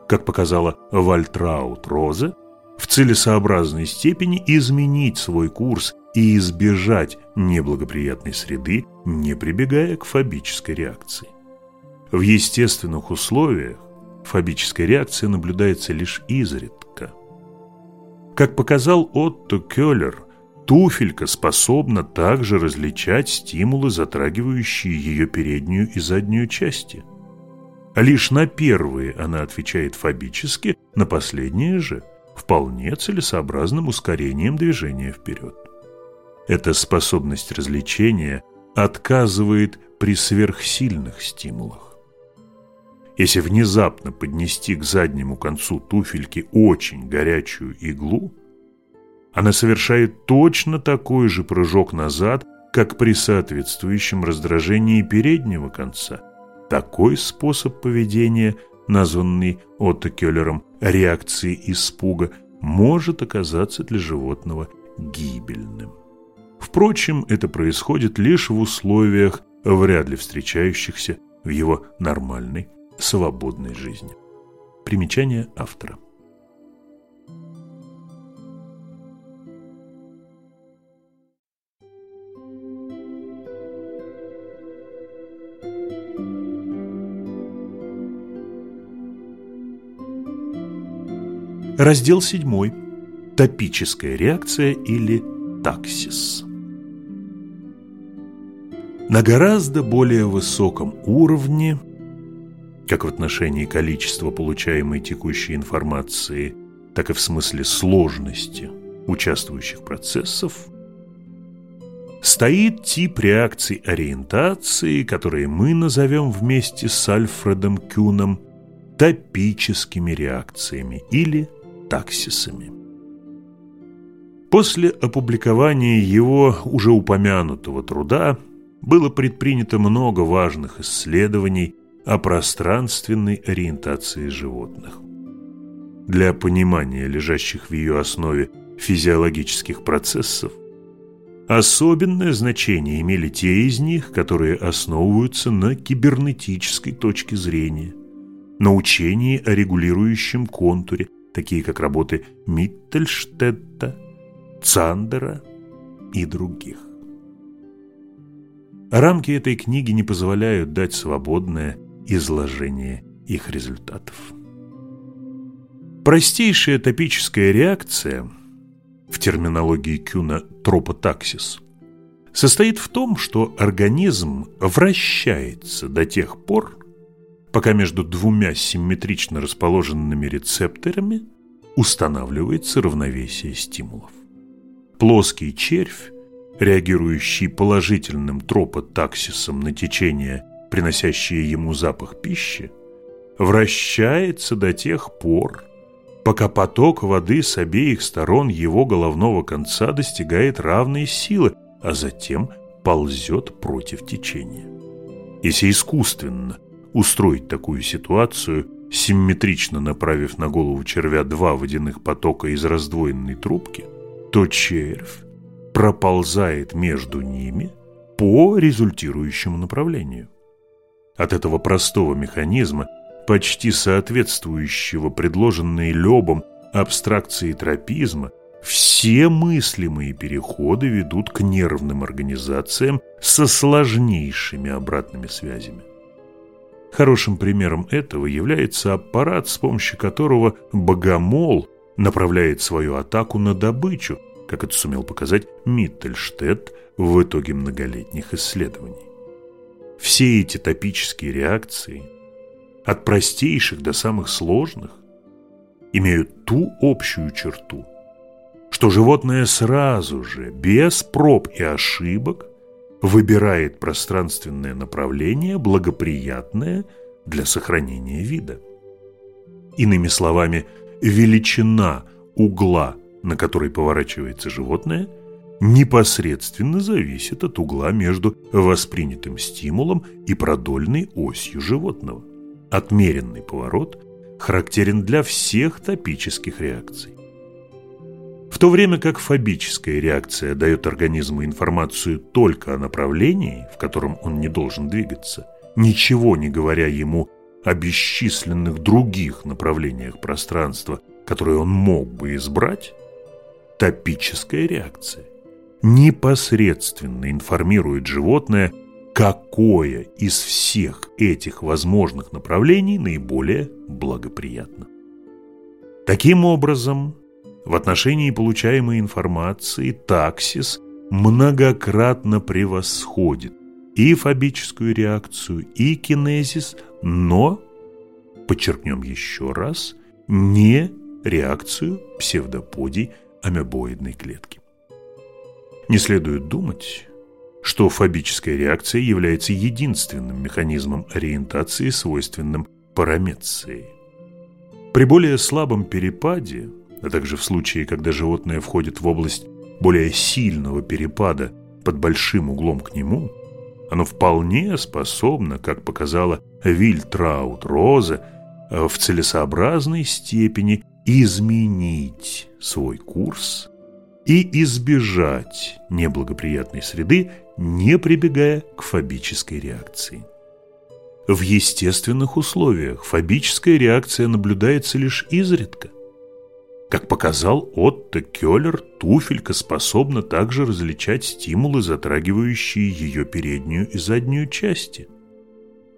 как показала Вальтраут Розе, в целесообразной степени изменить свой курс и избежать неблагоприятной среды, не прибегая к фобической реакции. В естественных условиях фобическая реакция наблюдается лишь изредка. Как показал Отто Келлер, туфелька способна также различать стимулы, затрагивающие ее переднюю и заднюю части. Лишь на первые она отвечает фобически, на последние же вполне целесообразным ускорением движения вперед. Эта способность развлечения отказывает при сверхсильных стимулах. Если внезапно поднести к заднему концу туфельки очень горячую иглу, она совершает точно такой же прыжок назад, как при соответствующем раздражении переднего конца. Такой способ поведения, названный Отто Келлером реакцией испуга, может оказаться для животного гибельным. Впрочем, это происходит лишь в условиях, вряд ли встречающихся в его нормальной, свободной жизни. Примечание автора. Раздел 7. Топическая реакция или таксис. На гораздо более высоком уровне, как в отношении количества получаемой текущей информации, так и в смысле сложности участвующих процессов, стоит тип реакций ориентации, которые мы назовем вместе с Альфредом Кюном топическими реакциями или таксисами. После опубликования его уже упомянутого труда было предпринято много важных исследований о пространственной ориентации животных. Для понимания лежащих в ее основе физиологических процессов особенное значение имели те из них, которые основываются на кибернетической точке зрения, на учении о регулирующем контуре, такие как работы Миттельштетта, Цандера и других. Рамки этой книги не позволяют дать свободное изложение их результатов. Простейшая топическая реакция, в терминологии Кюна тропотаксис, состоит в том, что организм вращается до тех пор, пока между двумя симметрично расположенными рецепторами устанавливается равновесие стимулов. Плоский червь, реагирующий положительным тропотаксисом на течение, приносящее ему запах пищи, вращается до тех пор, пока поток воды с обеих сторон его головного конца достигает равной силы, а затем ползет против течения. Если искусственно устроить такую ситуацию, симметрично направив на голову червя два водяных потока из раздвоенной трубки – то червь проползает между ними по результирующему направлению. От этого простого механизма, почти соответствующего предложенной Лебом абстракции тропизма, все мыслимые переходы ведут к нервным организациям со сложнейшими обратными связями. Хорошим примером этого является аппарат, с помощью которого богомол – направляет свою атаку на добычу, как это сумел показать Миттельштедт в итоге многолетних исследований. Все эти топические реакции, от простейших до самых сложных, имеют ту общую черту, что животное сразу же, без проб и ошибок, выбирает пространственное направление, благоприятное для сохранения вида. Иными словами, величина угла, на который поворачивается животное, непосредственно зависит от угла между воспринятым стимулом и продольной осью животного. Отмеренный поворот характерен для всех топических реакций. В то время как фобическая реакция дает организму информацию только о направлении, в котором он не должен двигаться, ничего не говоря ему о бесчисленных других направлениях пространства, которые он мог бы избрать, топическая реакция непосредственно информирует животное, какое из всех этих возможных направлений наиболее благоприятно. Таким образом, в отношении получаемой информации таксис многократно превосходит и фобическую реакцию, и кинезис, но, подчеркнем еще раз, не реакцию псевдоподий амебоидной клетки. Не следует думать, что фобическая реакция является единственным механизмом ориентации, свойственным параметции. При более слабом перепаде, а также в случае, когда животное входит в область более сильного перепада под большим углом к нему, оно вполне способно, как показала Вильтраут Роза, в целесообразной степени изменить свой курс и избежать неблагоприятной среды, не прибегая к фобической реакции. В естественных условиях фобическая реакция наблюдается лишь изредка. Как показал Отто Келлер, туфелька способна также различать стимулы, затрагивающие ее переднюю и заднюю части.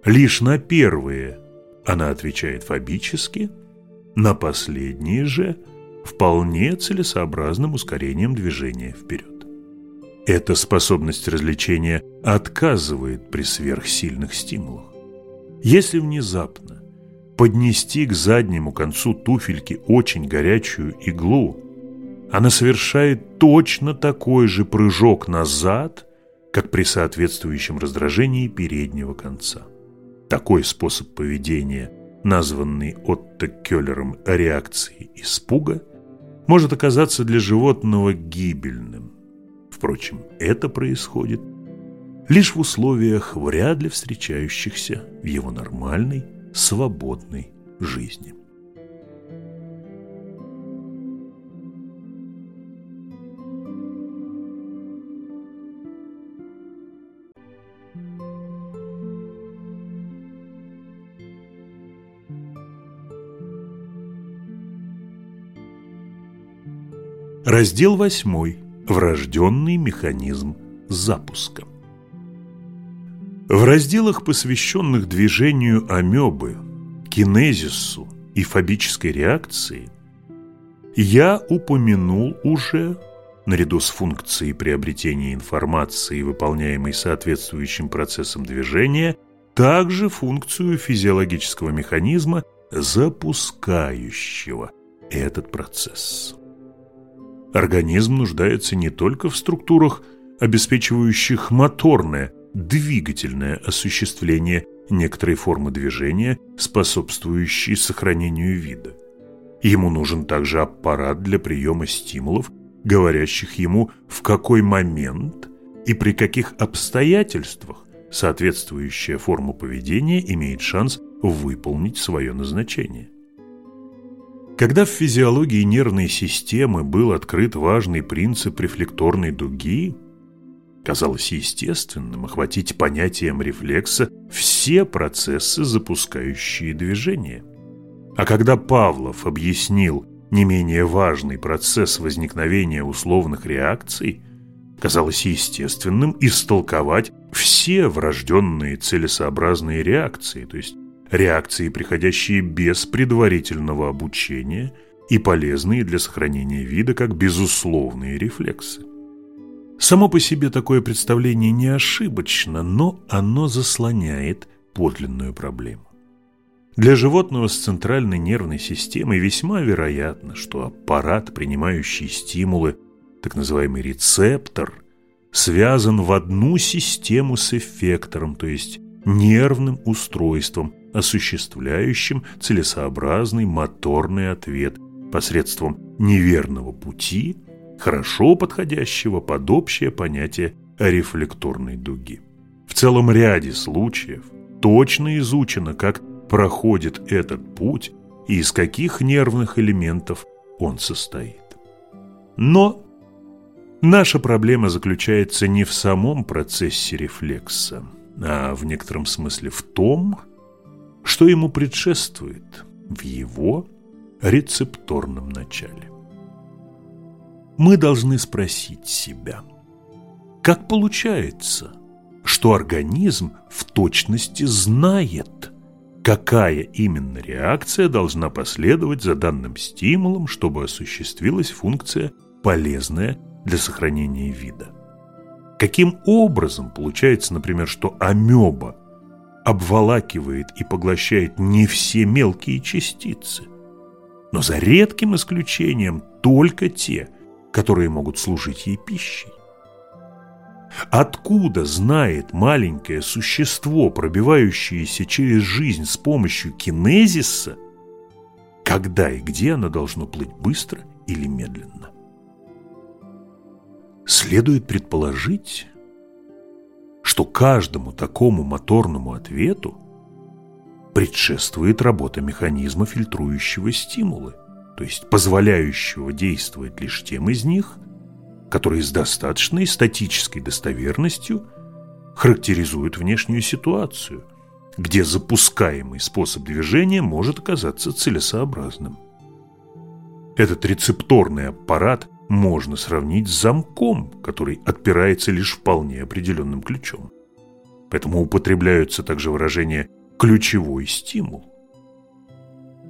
Лишь на первые она отвечает фобически, на последние же вполне целесообразным ускорением движения вперед. Эта способность развлечения отказывает при сверхсильных стимулах. Если внезапно поднести к заднему концу туфельки очень горячую иглу, она совершает точно такой же прыжок назад, как при соответствующем раздражении переднего конца. Такой способ поведения, названный Отто Келлером реакцией испуга, может оказаться для животного гибельным. Впрочем, это происходит лишь в условиях, вряд ли встречающихся в его нормальной свободной жизни. Раздел 8. Врожденный механизм запуска. В разделах, посвященных движению амебы, кинезису и фобической реакции, я упомянул уже, наряду с функцией приобретения информации, выполняемой соответствующим процессом движения, также функцию физиологического механизма, запускающего этот процесс. Организм нуждается не только в структурах, обеспечивающих моторное – двигательное осуществление некоторой формы движения, способствующей сохранению вида. Ему нужен также аппарат для приема стимулов, говорящих ему, в какой момент и при каких обстоятельствах соответствующая форма поведения имеет шанс выполнить свое назначение. Когда в физиологии нервной системы был открыт важный принцип рефлекторной дуги, Казалось естественным охватить понятием рефлекса все процессы, запускающие движение. А когда Павлов объяснил не менее важный процесс возникновения условных реакций, казалось естественным истолковать все врожденные целесообразные реакции, то есть реакции, приходящие без предварительного обучения и полезные для сохранения вида как безусловные рефлексы. Само по себе такое представление не ошибочно, но оно заслоняет подлинную проблему. Для животного с центральной нервной системой весьма вероятно, что аппарат, принимающий стимулы, так называемый рецептор, связан в одну систему с эффектором, то есть нервным устройством, осуществляющим целесообразный моторный ответ посредством неверного пути – хорошо подходящего под общее понятие рефлекторной дуги. В целом ряде случаев точно изучено, как проходит этот путь и из каких нервных элементов он состоит. Но наша проблема заключается не в самом процессе рефлекса, а в некотором смысле в том, что ему предшествует в его рецепторном начале. Мы должны спросить себя, как получается, что организм в точности знает, какая именно реакция должна последовать за данным стимулом, чтобы осуществилась функция, полезная для сохранения вида. Каким образом получается, например, что амеба обволакивает и поглощает не все мелкие частицы, но за редким исключением только те, которые могут служить ей пищей? Откуда знает маленькое существо, пробивающееся через жизнь с помощью кинезиса, когда и где оно должно плыть быстро или медленно? Следует предположить, что каждому такому моторному ответу предшествует работа механизма фильтрующего стимулы, то есть позволяющего действовать лишь тем из них, которые с достаточной статической достоверностью характеризуют внешнюю ситуацию, где запускаемый способ движения может оказаться целесообразным. Этот рецепторный аппарат можно сравнить с замком, который отпирается лишь вполне определенным ключом. Поэтому употребляются также выражения «ключевой стимул».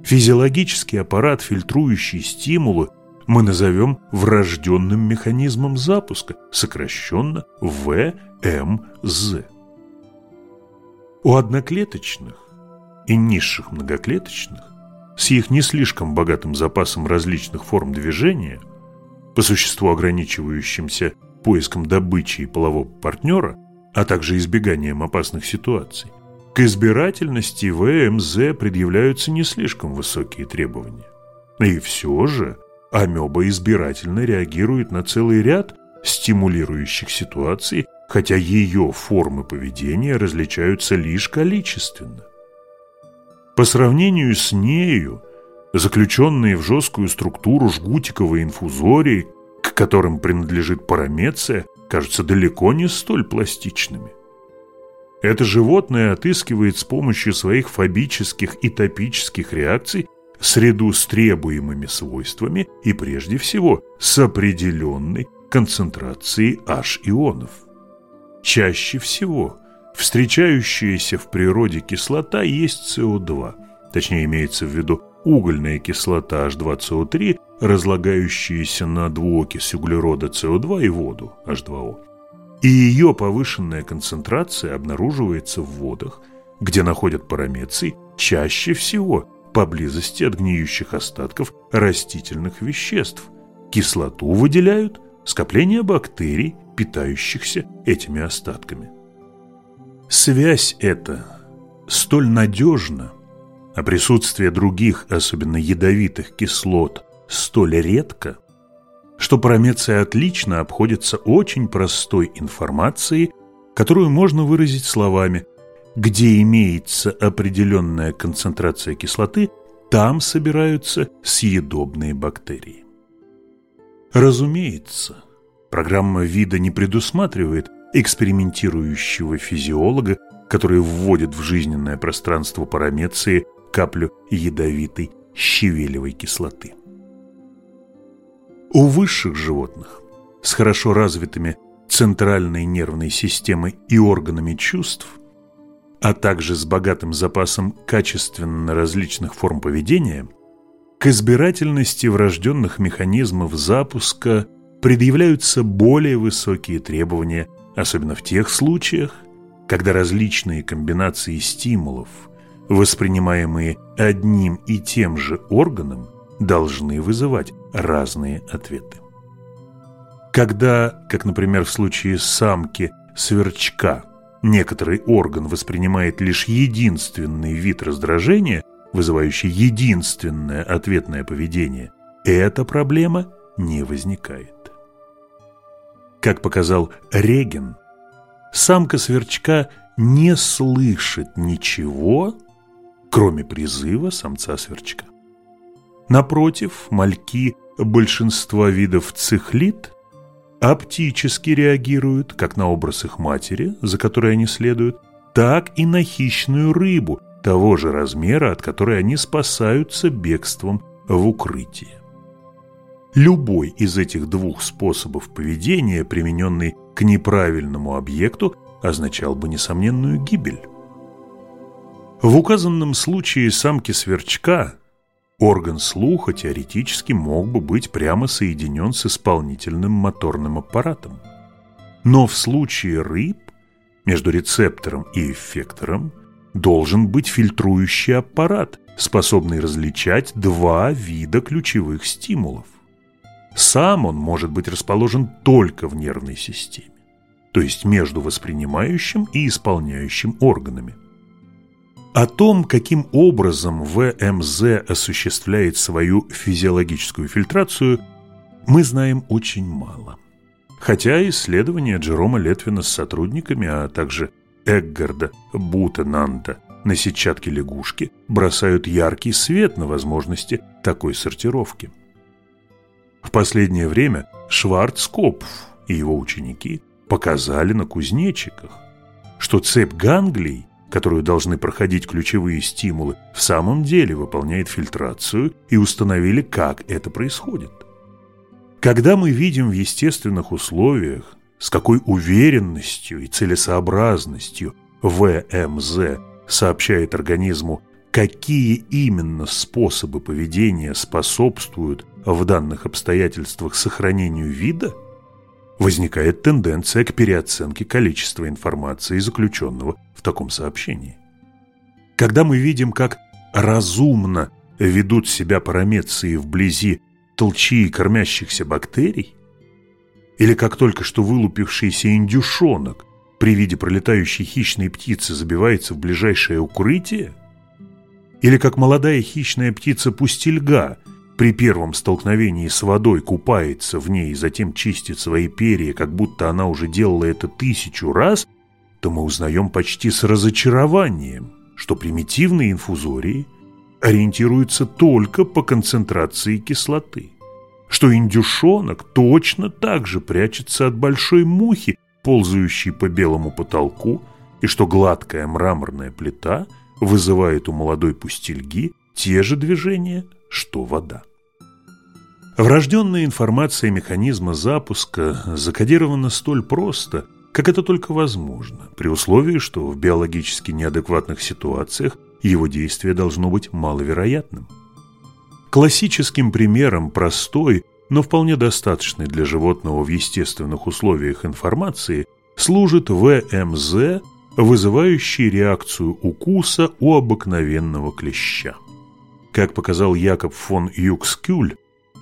Физиологический аппарат, фильтрующий стимулы, мы назовем врожденным механизмом запуска, сокращенно ВМЗ. У одноклеточных и низших многоклеточных с их не слишком богатым запасом различных форм движения, по существу ограничивающимся поиском добычи и полового партнера, а также избеганием опасных ситуаций, к избирательности ВМЗ предъявляются не слишком высокие требования. И все же амеба избирательно реагирует на целый ряд стимулирующих ситуаций, хотя ее формы поведения различаются лишь количественно. По сравнению с нею, заключенные в жесткую структуру жгутиковые инфузории, к которым принадлежит парамеция, кажутся далеко не столь пластичными. Это животное отыскивает с помощью своих фобических и топических реакций среду с требуемыми свойствами и прежде всего с определенной концентрацией H-ионов. Чаще всего встречающаяся в природе кислота есть СО2, точнее имеется в виду угольная кислота H2CO3, разлагающаяся на двуокись углерода СО2 и воду H2O. И ее повышенная концентрация обнаруживается в водах, где находят парамеций чаще всего поблизости от гниющих остатков растительных веществ. Кислоту выделяют скопления бактерий, питающихся этими остатками. Связь эта столь надежна, а присутствие других, особенно ядовитых кислот, столь редко, что парамеция отлично обходится очень простой информацией, которую можно выразить словами где имеется определенная концентрация кислоты, там собираются съедобные бактерии. Разумеется, программа вида не предусматривает экспериментирующего физиолога, который вводит в жизненное пространство парамеции каплю ядовитой щавелевой кислоты. У высших животных с хорошо развитыми центральной нервной системой и органами чувств – а также с богатым запасом качественно различных форм поведения, к избирательности врожденных механизмов запуска предъявляются более высокие требования, особенно в тех случаях, когда различные комбинации стимулов, воспринимаемые одним и тем же органом, должны вызывать разные ответы. Когда, как, например, в случае самки сверчка, некоторый орган воспринимает лишь единственный вид раздражения, вызывающий единственное ответное поведение, эта проблема не возникает. Как показал Реген, самка сверчка не слышит ничего, кроме призыва самца сверчка. Напротив, мальки большинства видов цихлит оптически реагируют как на образ их матери, за которой они следуют, так и на хищную рыбу, того же размера, от которой они спасаются бегством в укрытие. Любой из этих двух способов поведения, примененный к неправильному объекту, означал бы несомненную гибель. В указанном случае самки сверчка орган слуха теоретически мог бы быть прямо соединен с исполнительным моторным аппаратом. Но в случае рыб между рецептором и эффектором должен быть фильтрующий аппарат, способный различать два вида ключевых стимулов. Сам он может быть расположен только в нервной системе, то есть между воспринимающим и исполняющим органами. О том, каким образом ВМЗ осуществляет свою физиологическую фильтрацию, мы знаем очень мало. Хотя исследования Джерома Летвина с сотрудниками, а также Эггарда Бутенанта на сетчатке лягушки бросают яркий свет на возможности такой сортировки. В последнее время Шварцкопф и его ученики показали на кузнечиках, что цепь ганглий, которую должны проходить ключевые стимулы, в самом деле выполняет фильтрацию и установили, как это происходит. Когда мы видим в естественных условиях, с какой уверенностью и целесообразностью ВМЗ сообщает организму, какие именно способы поведения способствуют в данных обстоятельствах сохранению вида, возникает тенденция к переоценке количества информации, заключенного в таком сообщении. Когда мы видим, как разумно ведут себя парамеции вблизи толчии кормящихся бактерий, или как только что вылупившийся индюшонок при виде пролетающей хищной птицы забивается в ближайшее укрытие, или как молодая хищная птица пустельга при первом столкновении с водой купается в ней и затем чистит свои перья, как будто она уже делала это тысячу раз, то мы узнаем почти с разочарованием, что примитивные инфузории ориентируются только по концентрации кислоты, что индюшонок точно так же прячется от большой мухи, ползающей по белому потолку, и что гладкая мраморная плита вызывает у молодой пустельги те же движения, что вода. Врожденная информация механизма запуска закодирована столь просто, как это только возможно, при условии, что в биологически неадекватных ситуациях его действие должно быть маловероятным. Классическим примером простой, но вполне достаточной для животного в естественных условиях информации служит ВМЗ, вызывающий реакцию укуса у обыкновенного клеща. Как показал Якоб фон Юкскюль,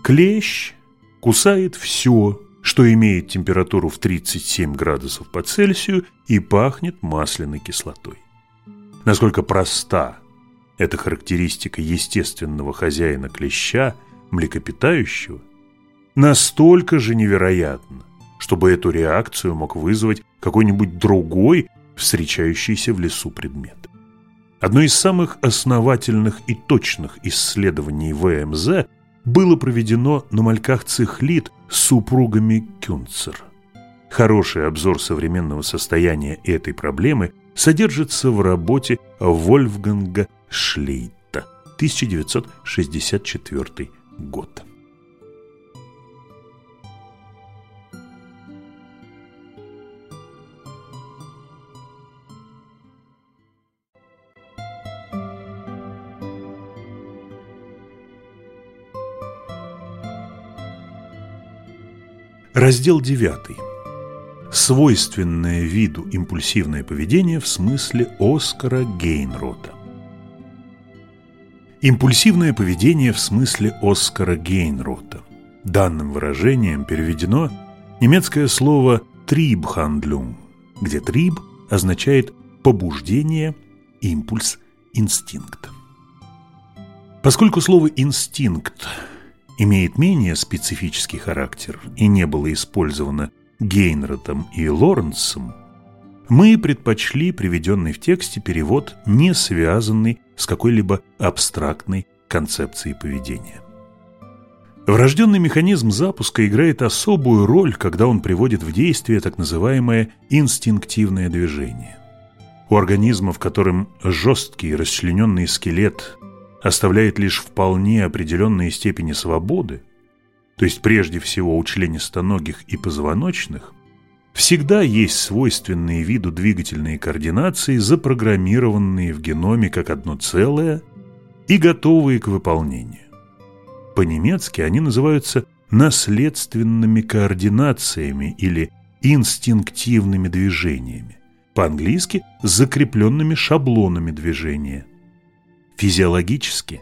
клещ кусает все, что имеет температуру в 37 градусов по Цельсию и пахнет масляной кислотой. Насколько проста эта характеристика естественного хозяина клеща, млекопитающего, настолько же невероятно, чтобы эту реакцию мог вызвать какой-нибудь другой встречающийся в лесу предмет. Одно из самых основательных и точных исследований ВМЗ было проведено на мальках цихлит с супругами Кюнцер. Хороший обзор современного состояния этой проблемы содержится в работе Вольфганга Шлейта, 1964 год. Раздел 9 свойственное виду импульсивное поведение в смысле Оскара Гейнрота. Импульсивное поведение в смысле Оскара Гейнрота. Данным выражением переведено немецкое слово «трибхандлюм», где «триб» означает побуждение, импульс, инстинкт. Поскольку слово «инстинкт» имеет менее специфический характер и не было использовано Гейнротом и Лоренсом, мы предпочли приведенный в тексте перевод, не связанный с какой-либо абстрактной концепцией поведения. Врожденный механизм запуска играет особую роль, когда он приводит в действие так называемое инстинктивное движение. У организма, в котором жесткий расчлененный скелет оставляет лишь вполне определенные степени свободы, то есть прежде всего у членистоногих и позвоночных, всегда есть свойственные виду двигательные координации, запрограммированные в геноме как одно целое и готовые к выполнению. По-немецки они называются наследственными координациями или инстинктивными движениями, по-английски закрепленными шаблонами движения. Физиологически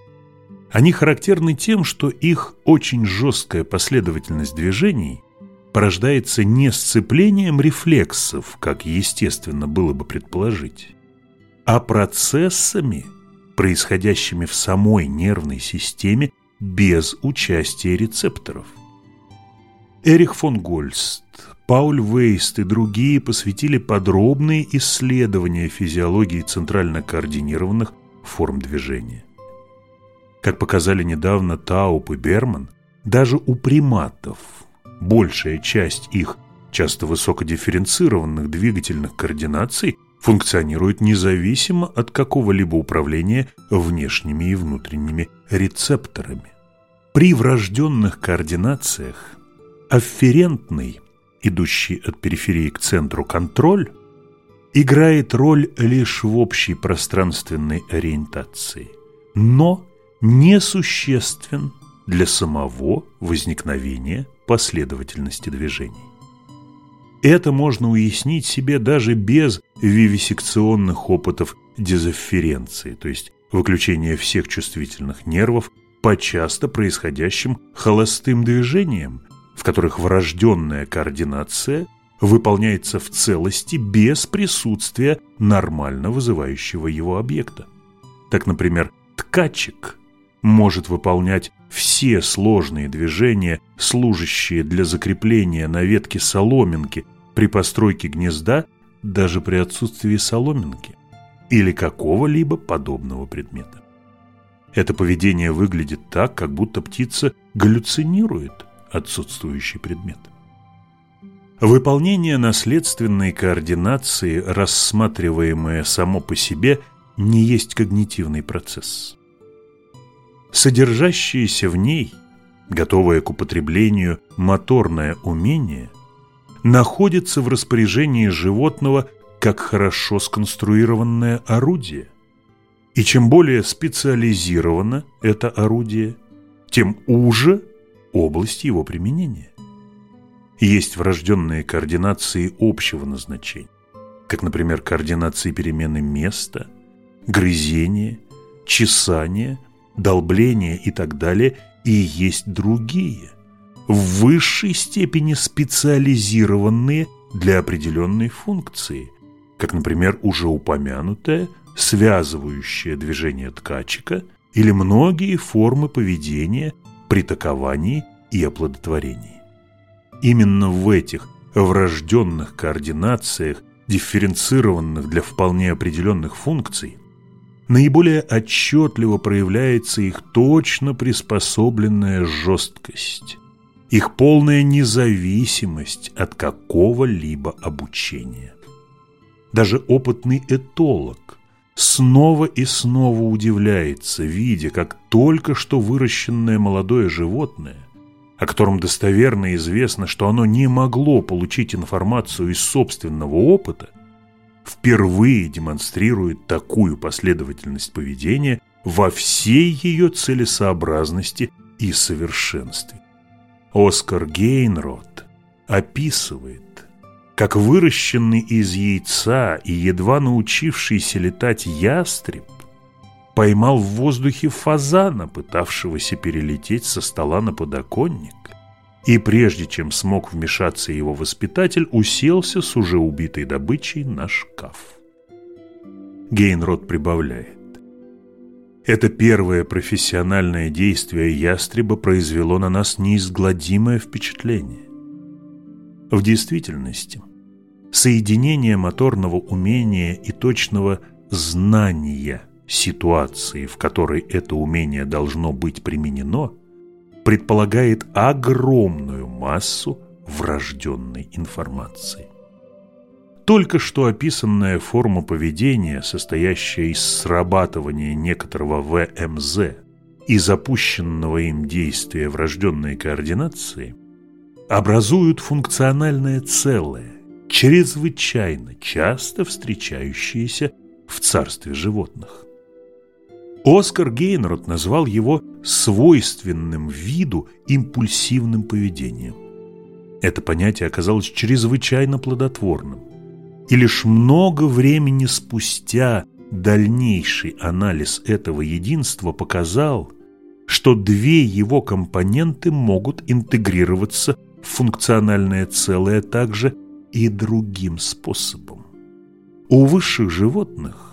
они характерны тем, что их очень жесткая последовательность движений порождается не сцеплением рефлексов, как естественно было бы предположить, а процессами, происходящими в самой нервной системе без участия рецепторов. Эрих фон Гольст, Пауль Вейст и другие посвятили подробные исследования физиологии центрально координированных форм движения. Как показали недавно Тауп и Берман, даже у приматов большая часть их часто высокодифференцированных двигательных координаций функционирует независимо от какого-либо управления внешними и внутренними рецепторами. При врожденных координациях афферентный, идущий от периферии к центру контроль, играет роль лишь в общей пространственной ориентации, но несуществен для самого возникновения последовательности движений. Это можно уяснить себе даже без вивисекционных опытов дезафференции, то есть выключения всех чувствительных нервов по часто происходящим холостым движениям, в которых врожденная координация выполняется в целости без присутствия нормально вызывающего его объекта. Так, например, ткачик может выполнять все сложные движения, служащие для закрепления на ветке соломинки при постройке гнезда, даже при отсутствии соломинки или какого-либо подобного предмета. Это поведение выглядит так, как будто птица галлюцинирует отсутствующий предмет. Выполнение наследственной координации, рассматриваемое само по себе, не есть когнитивный процесс. Содержащееся в ней, готовое к употреблению моторное умение, находится в распоряжении животного как хорошо сконструированное орудие. И чем более специализировано это орудие, тем уже область его применения. Есть врожденные координации общего назначения, как, например, координации перемены места, грызения, чесания – долбление и так далее, и есть другие, в высшей степени специализированные для определенной функции, как, например, уже упомянутое связывающее движение ткачика или многие формы поведения при таковании и оплодотворении. Именно в этих врожденных координациях, дифференцированных для вполне определенных функций, наиболее отчетливо проявляется их точно приспособленная жесткость, их полная независимость от какого-либо обучения. Даже опытный этолог снова и снова удивляется, видя, как только что выращенное молодое животное, о котором достоверно известно, что оно не могло получить информацию из собственного опыта, впервые демонстрирует такую последовательность поведения во всей ее целесообразности и совершенстве. Оскар Гейнрод описывает, как выращенный из яйца и едва научившийся летать ястреб поймал в воздухе фазана, пытавшегося перелететь со стола на подоконник, и прежде чем смог вмешаться его воспитатель, уселся с уже убитой добычей на шкаф. Гейнрод прибавляет. Это первое профессиональное действие ястреба произвело на нас неизгладимое впечатление. В действительности, соединение моторного умения и точного знания ситуации, в которой это умение должно быть применено – предполагает огромную массу врожденной информации. Только что описанная форма поведения, состоящая из срабатывания некоторого ВМЗ и запущенного им действия врожденной координации, образуют функциональное целое, чрезвычайно часто встречающееся в царстве животных. Оскар Гейнрод назвал его свойственным виду импульсивным поведением. Это понятие оказалось чрезвычайно плодотворным. И лишь много времени спустя дальнейший анализ этого единства показал, что две его компоненты могут интегрироваться в функциональное целое также и другим способом. У высших животных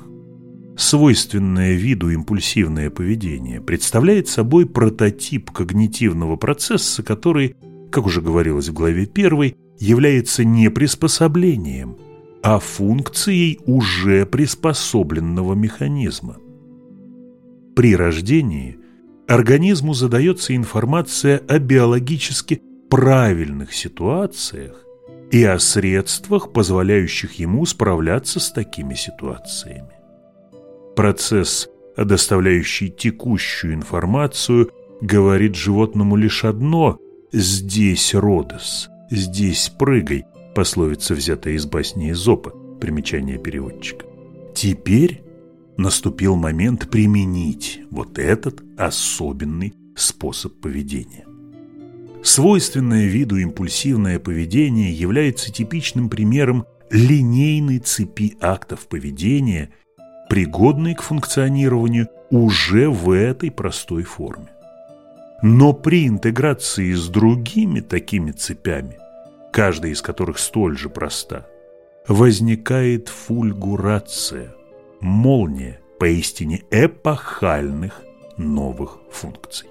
свойственное виду импульсивное поведение представляет собой прототип когнитивного процесса, который, как уже говорилось в главе 1, является не приспособлением – а функцией уже приспособленного механизма. При рождении организму задается информация о биологически правильных ситуациях и о средствах, позволяющих ему справляться с такими ситуациями. Процесс, доставляющий текущую информацию, говорит животному лишь одно «здесь Родос», «здесь прыгай», Пословица, взятая из басни Изопа, примечание переводчика. Теперь наступил момент применить вот этот особенный способ поведения. Свойственное виду импульсивное поведение является типичным примером линейной цепи актов поведения, пригодной к функционированию уже в этой простой форме. Но при интеграции с другими такими цепями каждая из которых столь же проста, возникает фульгурация, молния поистине эпохальных новых функций.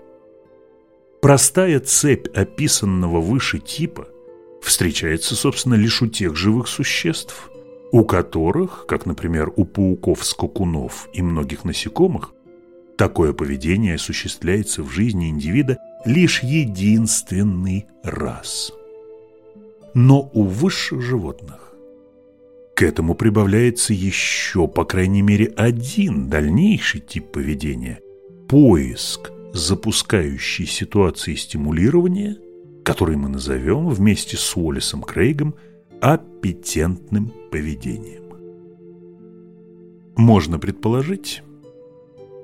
Простая цепь описанного выше типа встречается, собственно, лишь у тех живых существ, у которых, как, например, у пауков-скакунов и многих насекомых, такое поведение осуществляется в жизни индивида лишь единственный раз – но у высших животных. К этому прибавляется еще, по крайней мере, один дальнейший тип поведения – поиск запускающей ситуации стимулирования, который мы назовем вместе с Уоллесом Крейгом аппетентным поведением. Можно предположить,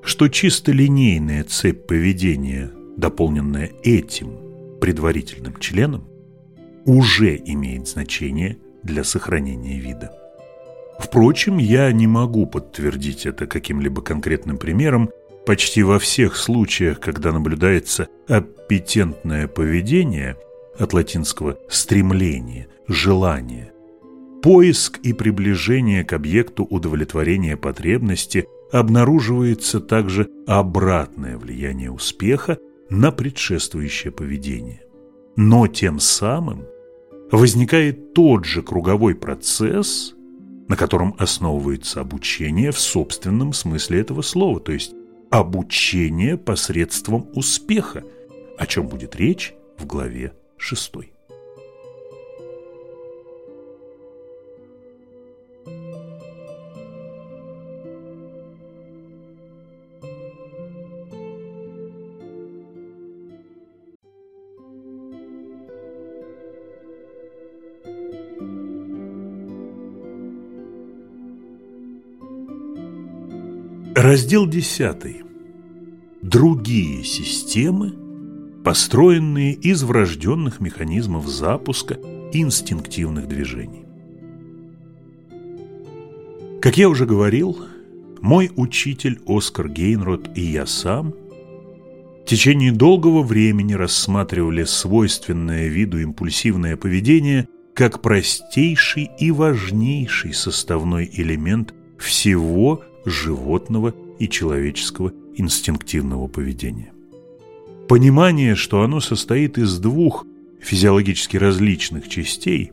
что чисто линейная цепь поведения, дополненная этим предварительным членом, уже имеет значение для сохранения вида. Впрочем, я не могу подтвердить это каким-либо конкретным примером. Почти во всех случаях, когда наблюдается аппетентное поведение, от латинского «стремление», «желание», поиск и приближение к объекту удовлетворения потребности обнаруживается также обратное влияние успеха на предшествующее поведение. Но тем самым возникает тот же круговой процесс, на котором основывается обучение в собственном смысле этого слова, то есть обучение посредством успеха, о чем будет речь в главе 6. Раздел 10. Другие системы, построенные из врожденных механизмов запуска инстинктивных движений. Как я уже говорил, мой учитель Оскар Гейнрод и я сам в течение долгого времени рассматривали свойственное виду импульсивное поведение как простейший и важнейший составной элемент всего животного и человеческого инстинктивного поведения. Понимание, что оно состоит из двух физиологически различных частей,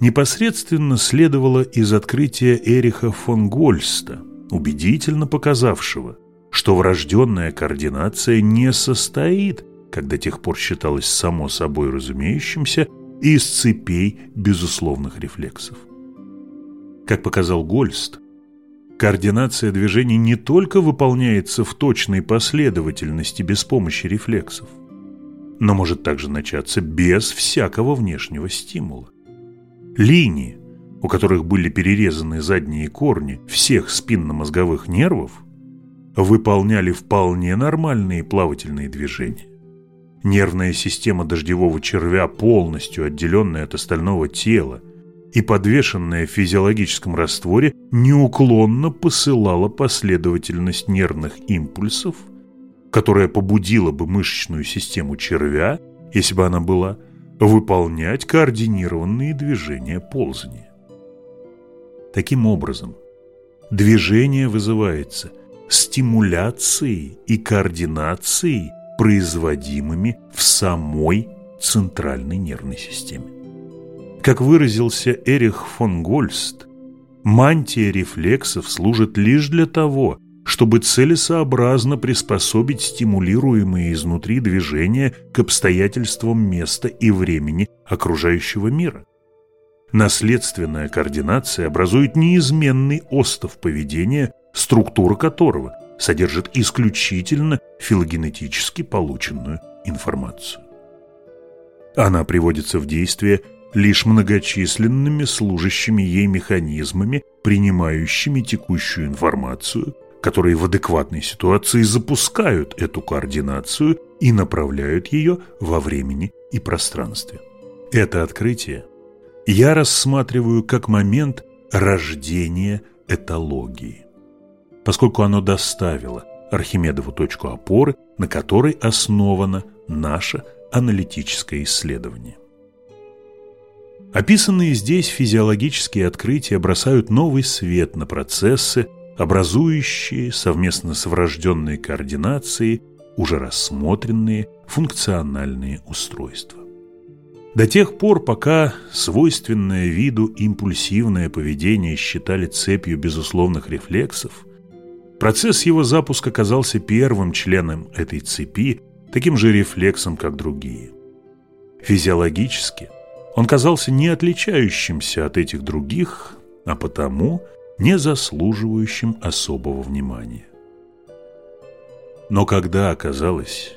непосредственно следовало из открытия Эриха фон Гольста, убедительно показавшего, что врожденная координация не состоит, как до тех пор считалось само собой разумеющимся, из цепей безусловных рефлексов. Как показал Гольст, координация движений не только выполняется в точной последовательности без помощи рефлексов, но может также начаться без всякого внешнего стимула. Линии, у которых были перерезаны задние корни всех спинномозговых нервов, выполняли вполне нормальные плавательные движения. Нервная система дождевого червя, полностью отделенная от остального тела и подвешенная в физиологическом растворе, неуклонно посылала последовательность нервных импульсов, которая побудила бы мышечную систему червя, если бы она была, выполнять координированные движения ползания. Таким образом, движение вызывается стимуляцией и координацией, производимыми в самой центральной нервной системе. Как выразился Эрих фон Гольст, мантия рефлексов служит лишь для того, чтобы целесообразно приспособить стимулируемые изнутри движения к обстоятельствам места и времени окружающего мира. Наследственная координация образует неизменный остов поведения, структура которого содержит исключительно филогенетически полученную информацию. Она приводится в действие лишь многочисленными служащими ей механизмами, принимающими текущую информацию, которые в адекватной ситуации запускают эту координацию и направляют ее во времени и пространстве. Это открытие я рассматриваю как момент рождения этологии, поскольку оно доставило Архимедову точку опоры, на которой основано наше аналитическое исследование. Описанные здесь физиологические открытия бросают новый свет на процессы, образующие совместно с врожденной координацией уже рассмотренные функциональные устройства. До тех пор, пока свойственное виду импульсивное поведение считали цепью безусловных рефлексов, процесс его запуска казался первым членом этой цепи, таким же рефлексом, как другие. Физиологически он казался не отличающимся от этих других, а потому не заслуживающим особого внимания. Но когда оказалось,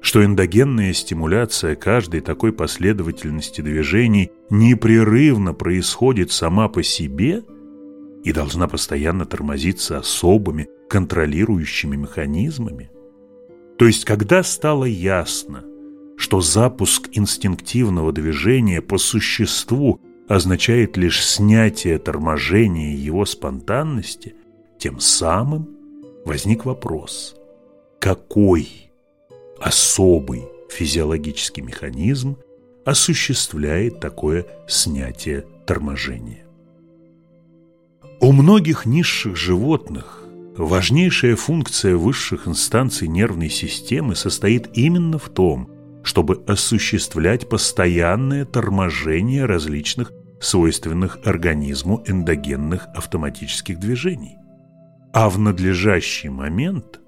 что эндогенная стимуляция каждой такой последовательности движений непрерывно происходит сама по себе и должна постоянно тормозиться особыми контролирующими механизмами. То есть, когда стало ясно, что запуск инстинктивного движения по существу означает лишь снятие торможения его спонтанности, тем самым возник вопрос, какой особый физиологический механизм осуществляет такое снятие торможения. У многих низших животных важнейшая функция высших инстанций нервной системы состоит именно в том, чтобы осуществлять постоянное торможение различных свойственных организму эндогенных автоматических движений. А в надлежащий момент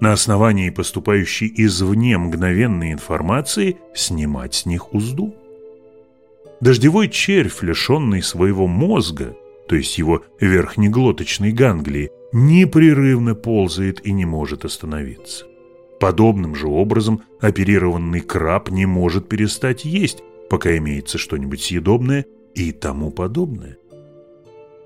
на основании поступающей извне мгновенной информации снимать с них узду. Дождевой червь, лишенный своего мозга, то есть его верхнеглоточной ганглии, непрерывно ползает и не может остановиться. Подобным же образом оперированный краб не может перестать есть, пока имеется что-нибудь съедобное и тому подобное.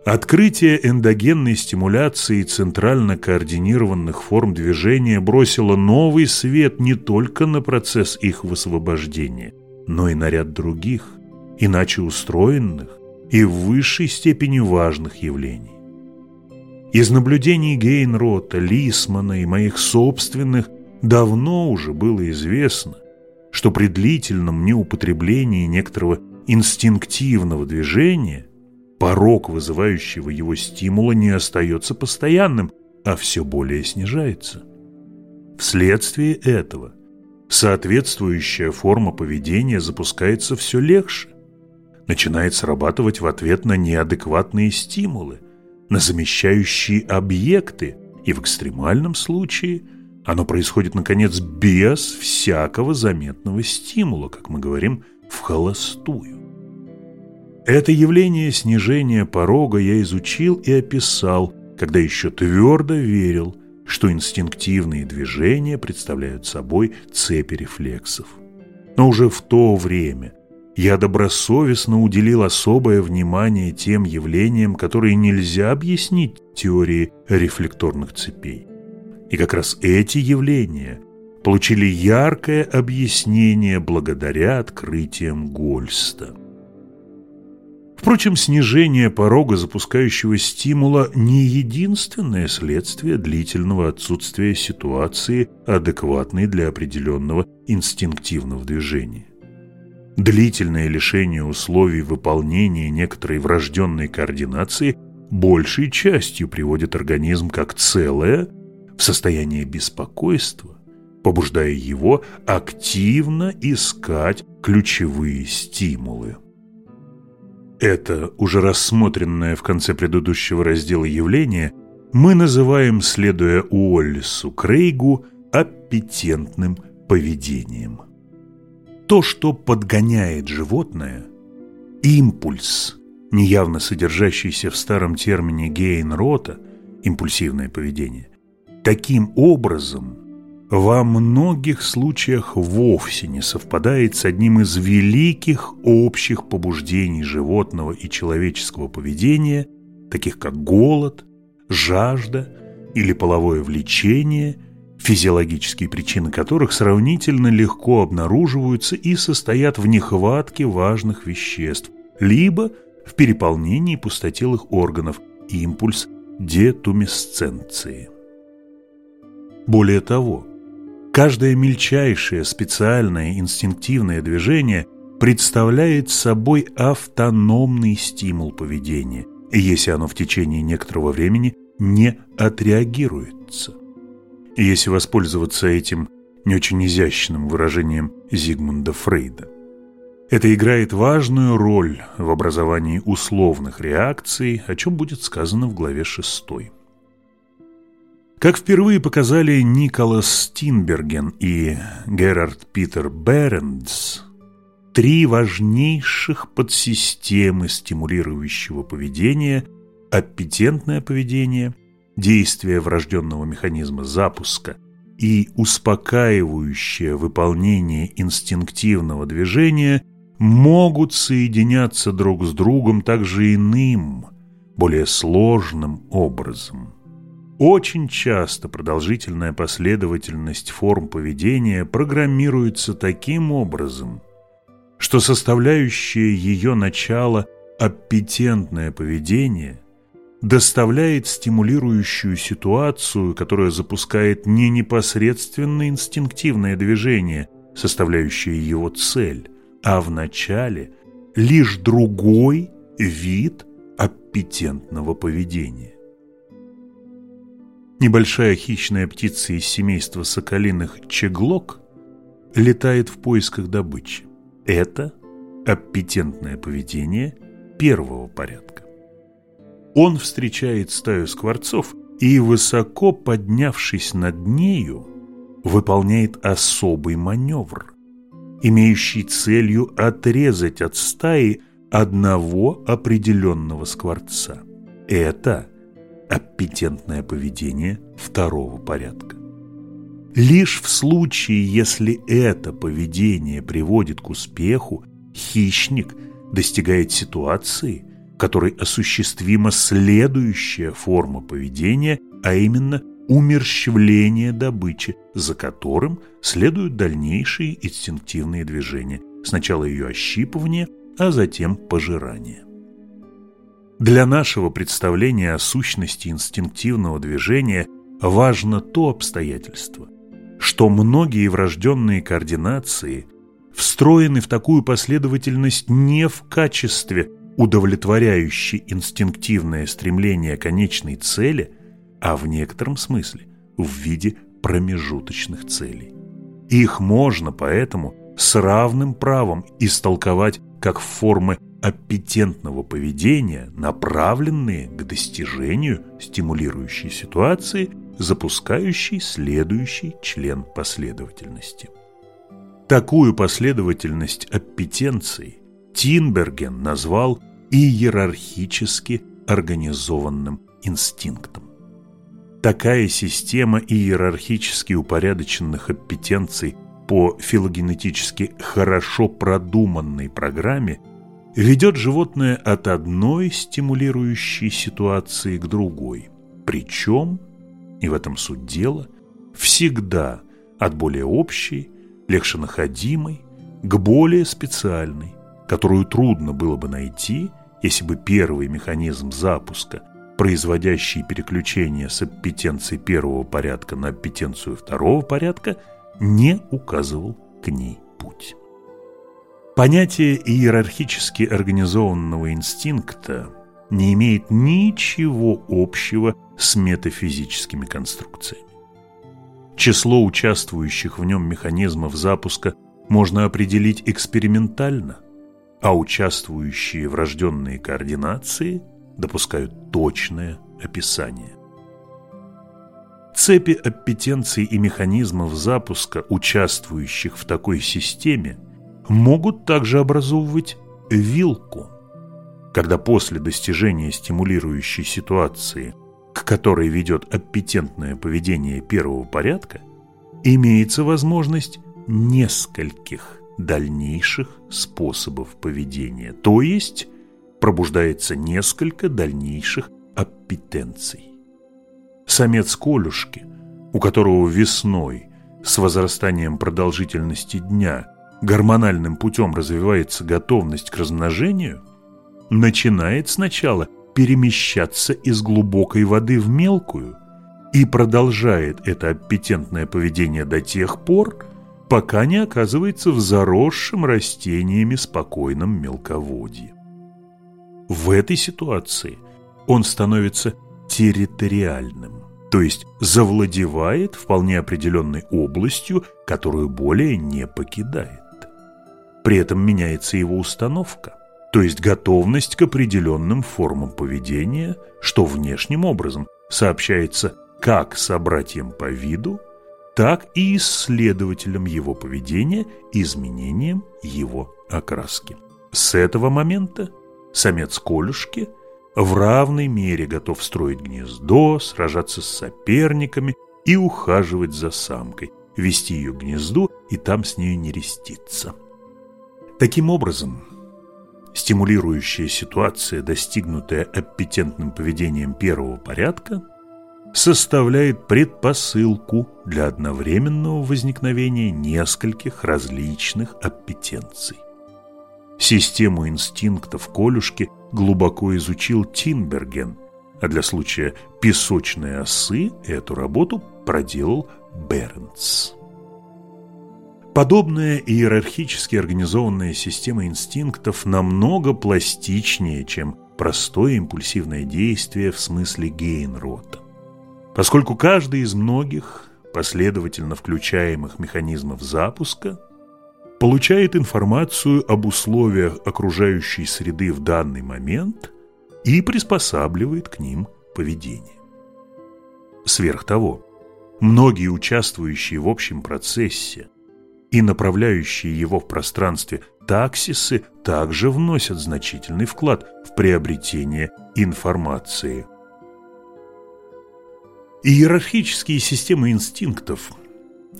Открытие эндогенной стимуляции центрально координированных форм движения бросило новый свет не только на процесс их высвобождения, но и на ряд других, иначе устроенных и в высшей степени важных явлений. Из наблюдений Гейнрота, Лисмана и моих собственных давно уже было известно, что при длительном неупотреблении некоторого инстинктивного движения порог вызывающего его стимула не остается постоянным, а все более снижается. Вследствие этого соответствующая форма поведения запускается все легче, начинает срабатывать в ответ на неадекватные стимулы, на замещающие объекты, и в экстремальном случае оно происходит, наконец, без всякого заметного стимула, как мы говорим, в холостую. Это явление снижения порога я изучил и описал, когда еще твердо верил, что инстинктивные движения представляют собой цепи рефлексов. Но уже в то время я добросовестно уделил особое внимание тем явлениям, которые нельзя объяснить теорией рефлекторных цепей. И как раз эти явления получили яркое объяснение благодаря открытиям Гольста. Впрочем, снижение порога запускающего стимула не единственное следствие длительного отсутствия ситуации, адекватной для определенного инстинктивного движения. Длительное лишение условий выполнения некоторой врожденной координации большей частью приводит организм как целое в состояние беспокойства, побуждая его активно искать ключевые стимулы. Это уже рассмотренное в конце предыдущего раздела явление мы называем, следуя Уоллису Крейгу, аппетентным поведением. То, что подгоняет животное, импульс, неявно содержащийся в старом термине Гейнрота, импульсивное поведение, таким образом во многих случаях вовсе не совпадает с одним из великих общих побуждений животного и человеческого поведения, таких как голод, жажда или половое влечение, физиологические причины которых сравнительно легко обнаруживаются и состоят в нехватке важных веществ, либо в переполнении пустотелых органов, импульс детумесценции. Более того, Каждое мельчайшее специальное инстинктивное движение представляет собой автономный стимул поведения, если оно в течение некоторого времени не отреагируется. Если воспользоваться этим не очень изящным выражением Зигмунда Фрейда. Это играет важную роль в образовании условных реакций, о чем будет сказано в главе 6. Как впервые показали Николас Стинберген и Герард Питер Берендс, три важнейших подсистемы стимулирующего поведения – аппетентное поведение, действие врожденного механизма запуска и успокаивающее выполнение инстинктивного движения – могут соединяться друг с другом также иным, более сложным образом – очень часто продолжительная последовательность форм поведения программируется таким образом, что составляющее ее начало аппетентное поведение доставляет стимулирующую ситуацию, которая запускает не непосредственно инстинктивное движение, составляющее его цель, а вначале лишь другой вид аппетентного поведения. Небольшая хищная птица из семейства соколиных чеглок летает в поисках добычи. Это аппетентное поведение первого порядка. Он встречает стаю скворцов и, высоко поднявшись над нею, выполняет особый маневр, имеющий целью отрезать от стаи одного определенного скворца. Это – аппетентное поведение второго порядка. Лишь в случае, если это поведение приводит к успеху, хищник достигает ситуации, которой осуществима следующая форма поведения, а именно умерщвление добычи, за которым следуют дальнейшие инстинктивные движения, сначала ее ощипывание, а затем пожирание. Для нашего представления о сущности инстинктивного движения важно то обстоятельство, что многие врожденные координации встроены в такую последовательность не в качестве удовлетворяющей инстинктивное стремление конечной цели, а в некотором смысле в виде промежуточных целей. Их можно поэтому с равным правом истолковать как формы аппетентного поведения, направленные к достижению стимулирующей ситуации, запускающей следующий член последовательности. Такую последовательность аппетенции Тинберген назвал иерархически организованным инстинктом. Такая система иерархически упорядоченных аппетенций по филогенетически хорошо продуманной программе ведет животное от одной стимулирующей ситуации к другой. Причем, и в этом суть дела, всегда от более общей, легче находимой, к более специальной, которую трудно было бы найти, если бы первый механизм запуска, производящий переключение с аппетенции первого порядка на аппетенцию второго порядка, не указывал к ней путь. Понятие иерархически организованного инстинкта не имеет ничего общего с метафизическими конструкциями. Число участвующих в нем механизмов запуска можно определить экспериментально, а участвующие врожденные координации допускают точное описание. Цепи аппетенций и механизмов запуска, участвующих в такой системе, могут также образовывать вилку, когда после достижения стимулирующей ситуации, к которой ведет аппетентное поведение первого порядка, имеется возможность нескольких дальнейших способов поведения, то есть пробуждается несколько дальнейших аппетенций. Самец колюшки, у которого весной с возрастанием продолжительности дня гормональным путем развивается готовность к размножению, начинает сначала перемещаться из глубокой воды в мелкую и продолжает это аппетентное поведение до тех пор, пока не оказывается в заросшем растениями спокойном мелководье. В этой ситуации он становится территориальным, то есть завладевает вполне определенной областью, которую более не покидает. При этом меняется его установка, то есть готовность к определенным формам поведения, что внешним образом сообщается как собратьям по виду, так и исследователям его поведения изменением его окраски. С этого момента самец колюшки в равной мере готов строить гнездо, сражаться с соперниками и ухаживать за самкой, вести ее к гнезду и там с нею нереститься. Таким образом, стимулирующая ситуация, достигнутая аппетентным поведением первого порядка – составляет предпосылку для одновременного возникновения нескольких различных аппетенций. Систему инстинктов Колюшки глубоко изучил Тинберген, а для случая песочной осы эту работу проделал Бернс. Подобная иерархически организованная система инстинктов намного пластичнее, чем простое импульсивное действие в смысле Гейнрота поскольку каждый из многих последовательно включаемых механизмов запуска получает информацию об условиях окружающей среды в данный момент и приспосабливает к ним поведение. Сверх того, многие участвующие в общем процессе и направляющие его в пространстве таксисы также вносят значительный вклад в приобретение информации – Иерархические системы инстинктов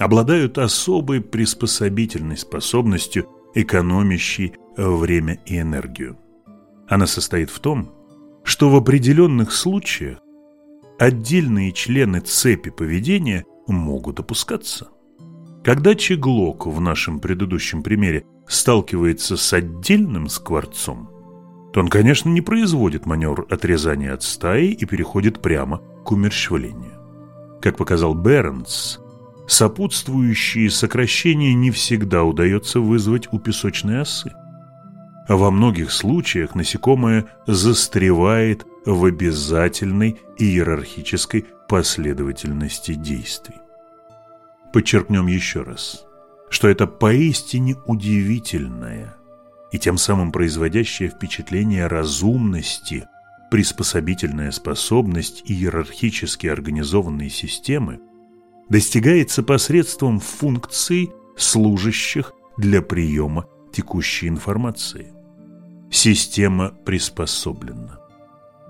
обладают особой приспособительной способностью, экономящей время и энергию. Она состоит в том, что в определенных случаях отдельные члены цепи поведения могут опускаться. Когда чеглок в нашем предыдущем примере сталкивается с отдельным скворцом, то он, конечно, не производит маневр отрезания от стаи и переходит прямо к умерщвлению. Как показал Бернс, сопутствующие сокращения не всегда удается вызвать у песочной осы. А во многих случаях насекомое застревает в обязательной иерархической последовательности действий. Подчеркнем еще раз, что это поистине удивительное и тем самым производящее впечатление разумности – приспособительная способность иерархически организованной системы достигается посредством функций, служащих для приема текущей информации. система приспособлена.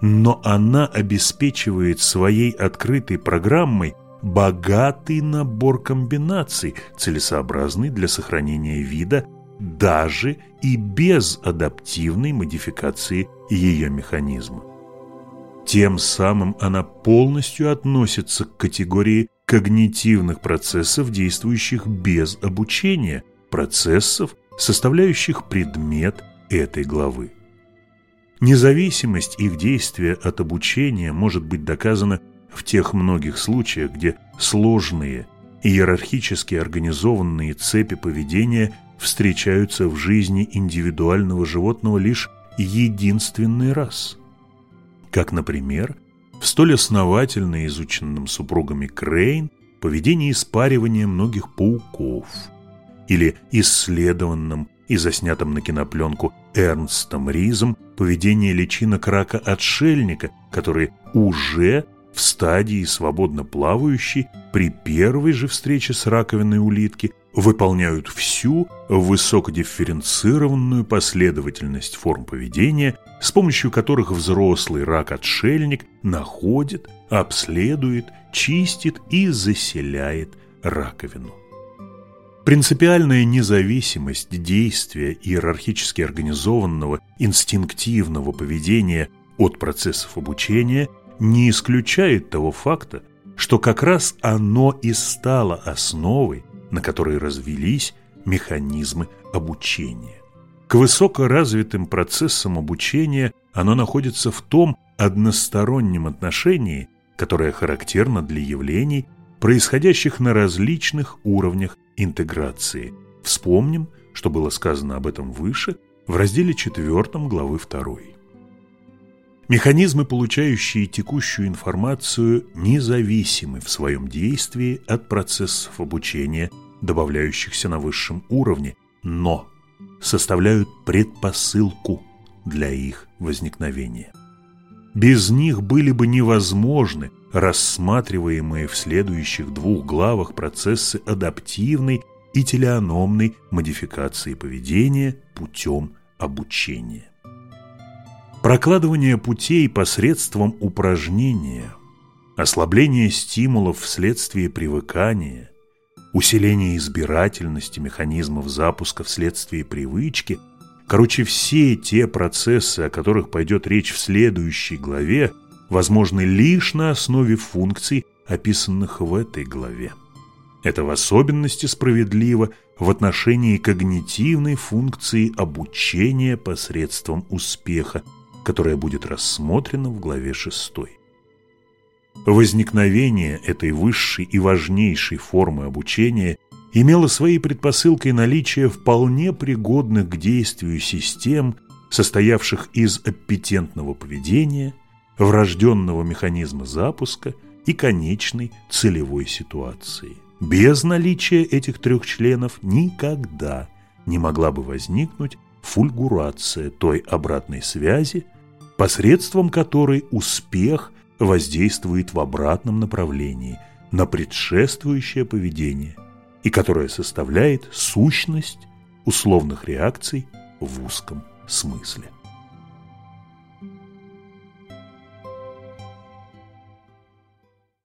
Но она обеспечивает своей открытой программой богатый набор комбинаций, целесообразный для сохранения вида даже и без адаптивной модификации ее механизма. Тем самым она полностью относится к категории когнитивных процессов, действующих без обучения, процессов, составляющих предмет этой главы. Независимость их действия от обучения может быть доказана в тех многих случаях, где сложные иерархически организованные цепи поведения встречаются в жизни индивидуального животного лишь единственный раз. Как, например, в столь основательно изученном супругами Крейн поведении спаривания многих пауков или исследованном и заснятом на кинопленку Эрнстом Ризом поведение личинок рака-отшельника, которые уже в стадии свободно плавающей при первой же встрече с раковиной улитки выполняют всю высокодифференцированную последовательность форм поведения, с помощью которых взрослый рак-отшельник находит, обследует, чистит и заселяет раковину. Принципиальная независимость действия иерархически организованного инстинктивного поведения от процессов обучения не исключает того факта, что как раз оно и стало основой, на которой развились механизмы обучения. К высокоразвитым процессам обучения оно находится в том одностороннем отношении, которое характерно для явлений, происходящих на различных уровнях интеграции. Вспомним, что было сказано об этом выше в разделе 4 главы 2. Механизмы, получающие текущую информацию, независимы в своем действии от процессов обучения, добавляющихся на высшем уровне, но составляют предпосылку для их возникновения. Без них были бы невозможны рассматриваемые в следующих двух главах процессы адаптивной и телеономной модификации поведения путем обучения. Прокладывание путей посредством упражнения, ослабление стимулов вследствие привыкания, усиление избирательности механизмов запуска вследствие привычки, короче, все те процессы, о которых пойдет речь в следующей главе, возможны лишь на основе функций, описанных в этой главе. Это в особенности справедливо в отношении когнитивной функции обучения посредством успеха, которая будет рассмотрена в главе 6. Возникновение этой высшей и важнейшей формы обучения имело своей предпосылкой наличие вполне пригодных к действию систем, состоявших из аппетентного поведения, врожденного механизма запуска и конечной целевой ситуации. Без наличия этих трех членов никогда не могла бы возникнуть фульгурация той обратной связи, посредством которой успех воздействует в обратном направлении на предшествующее поведение и которая составляет сущность условных реакций в узком смысле.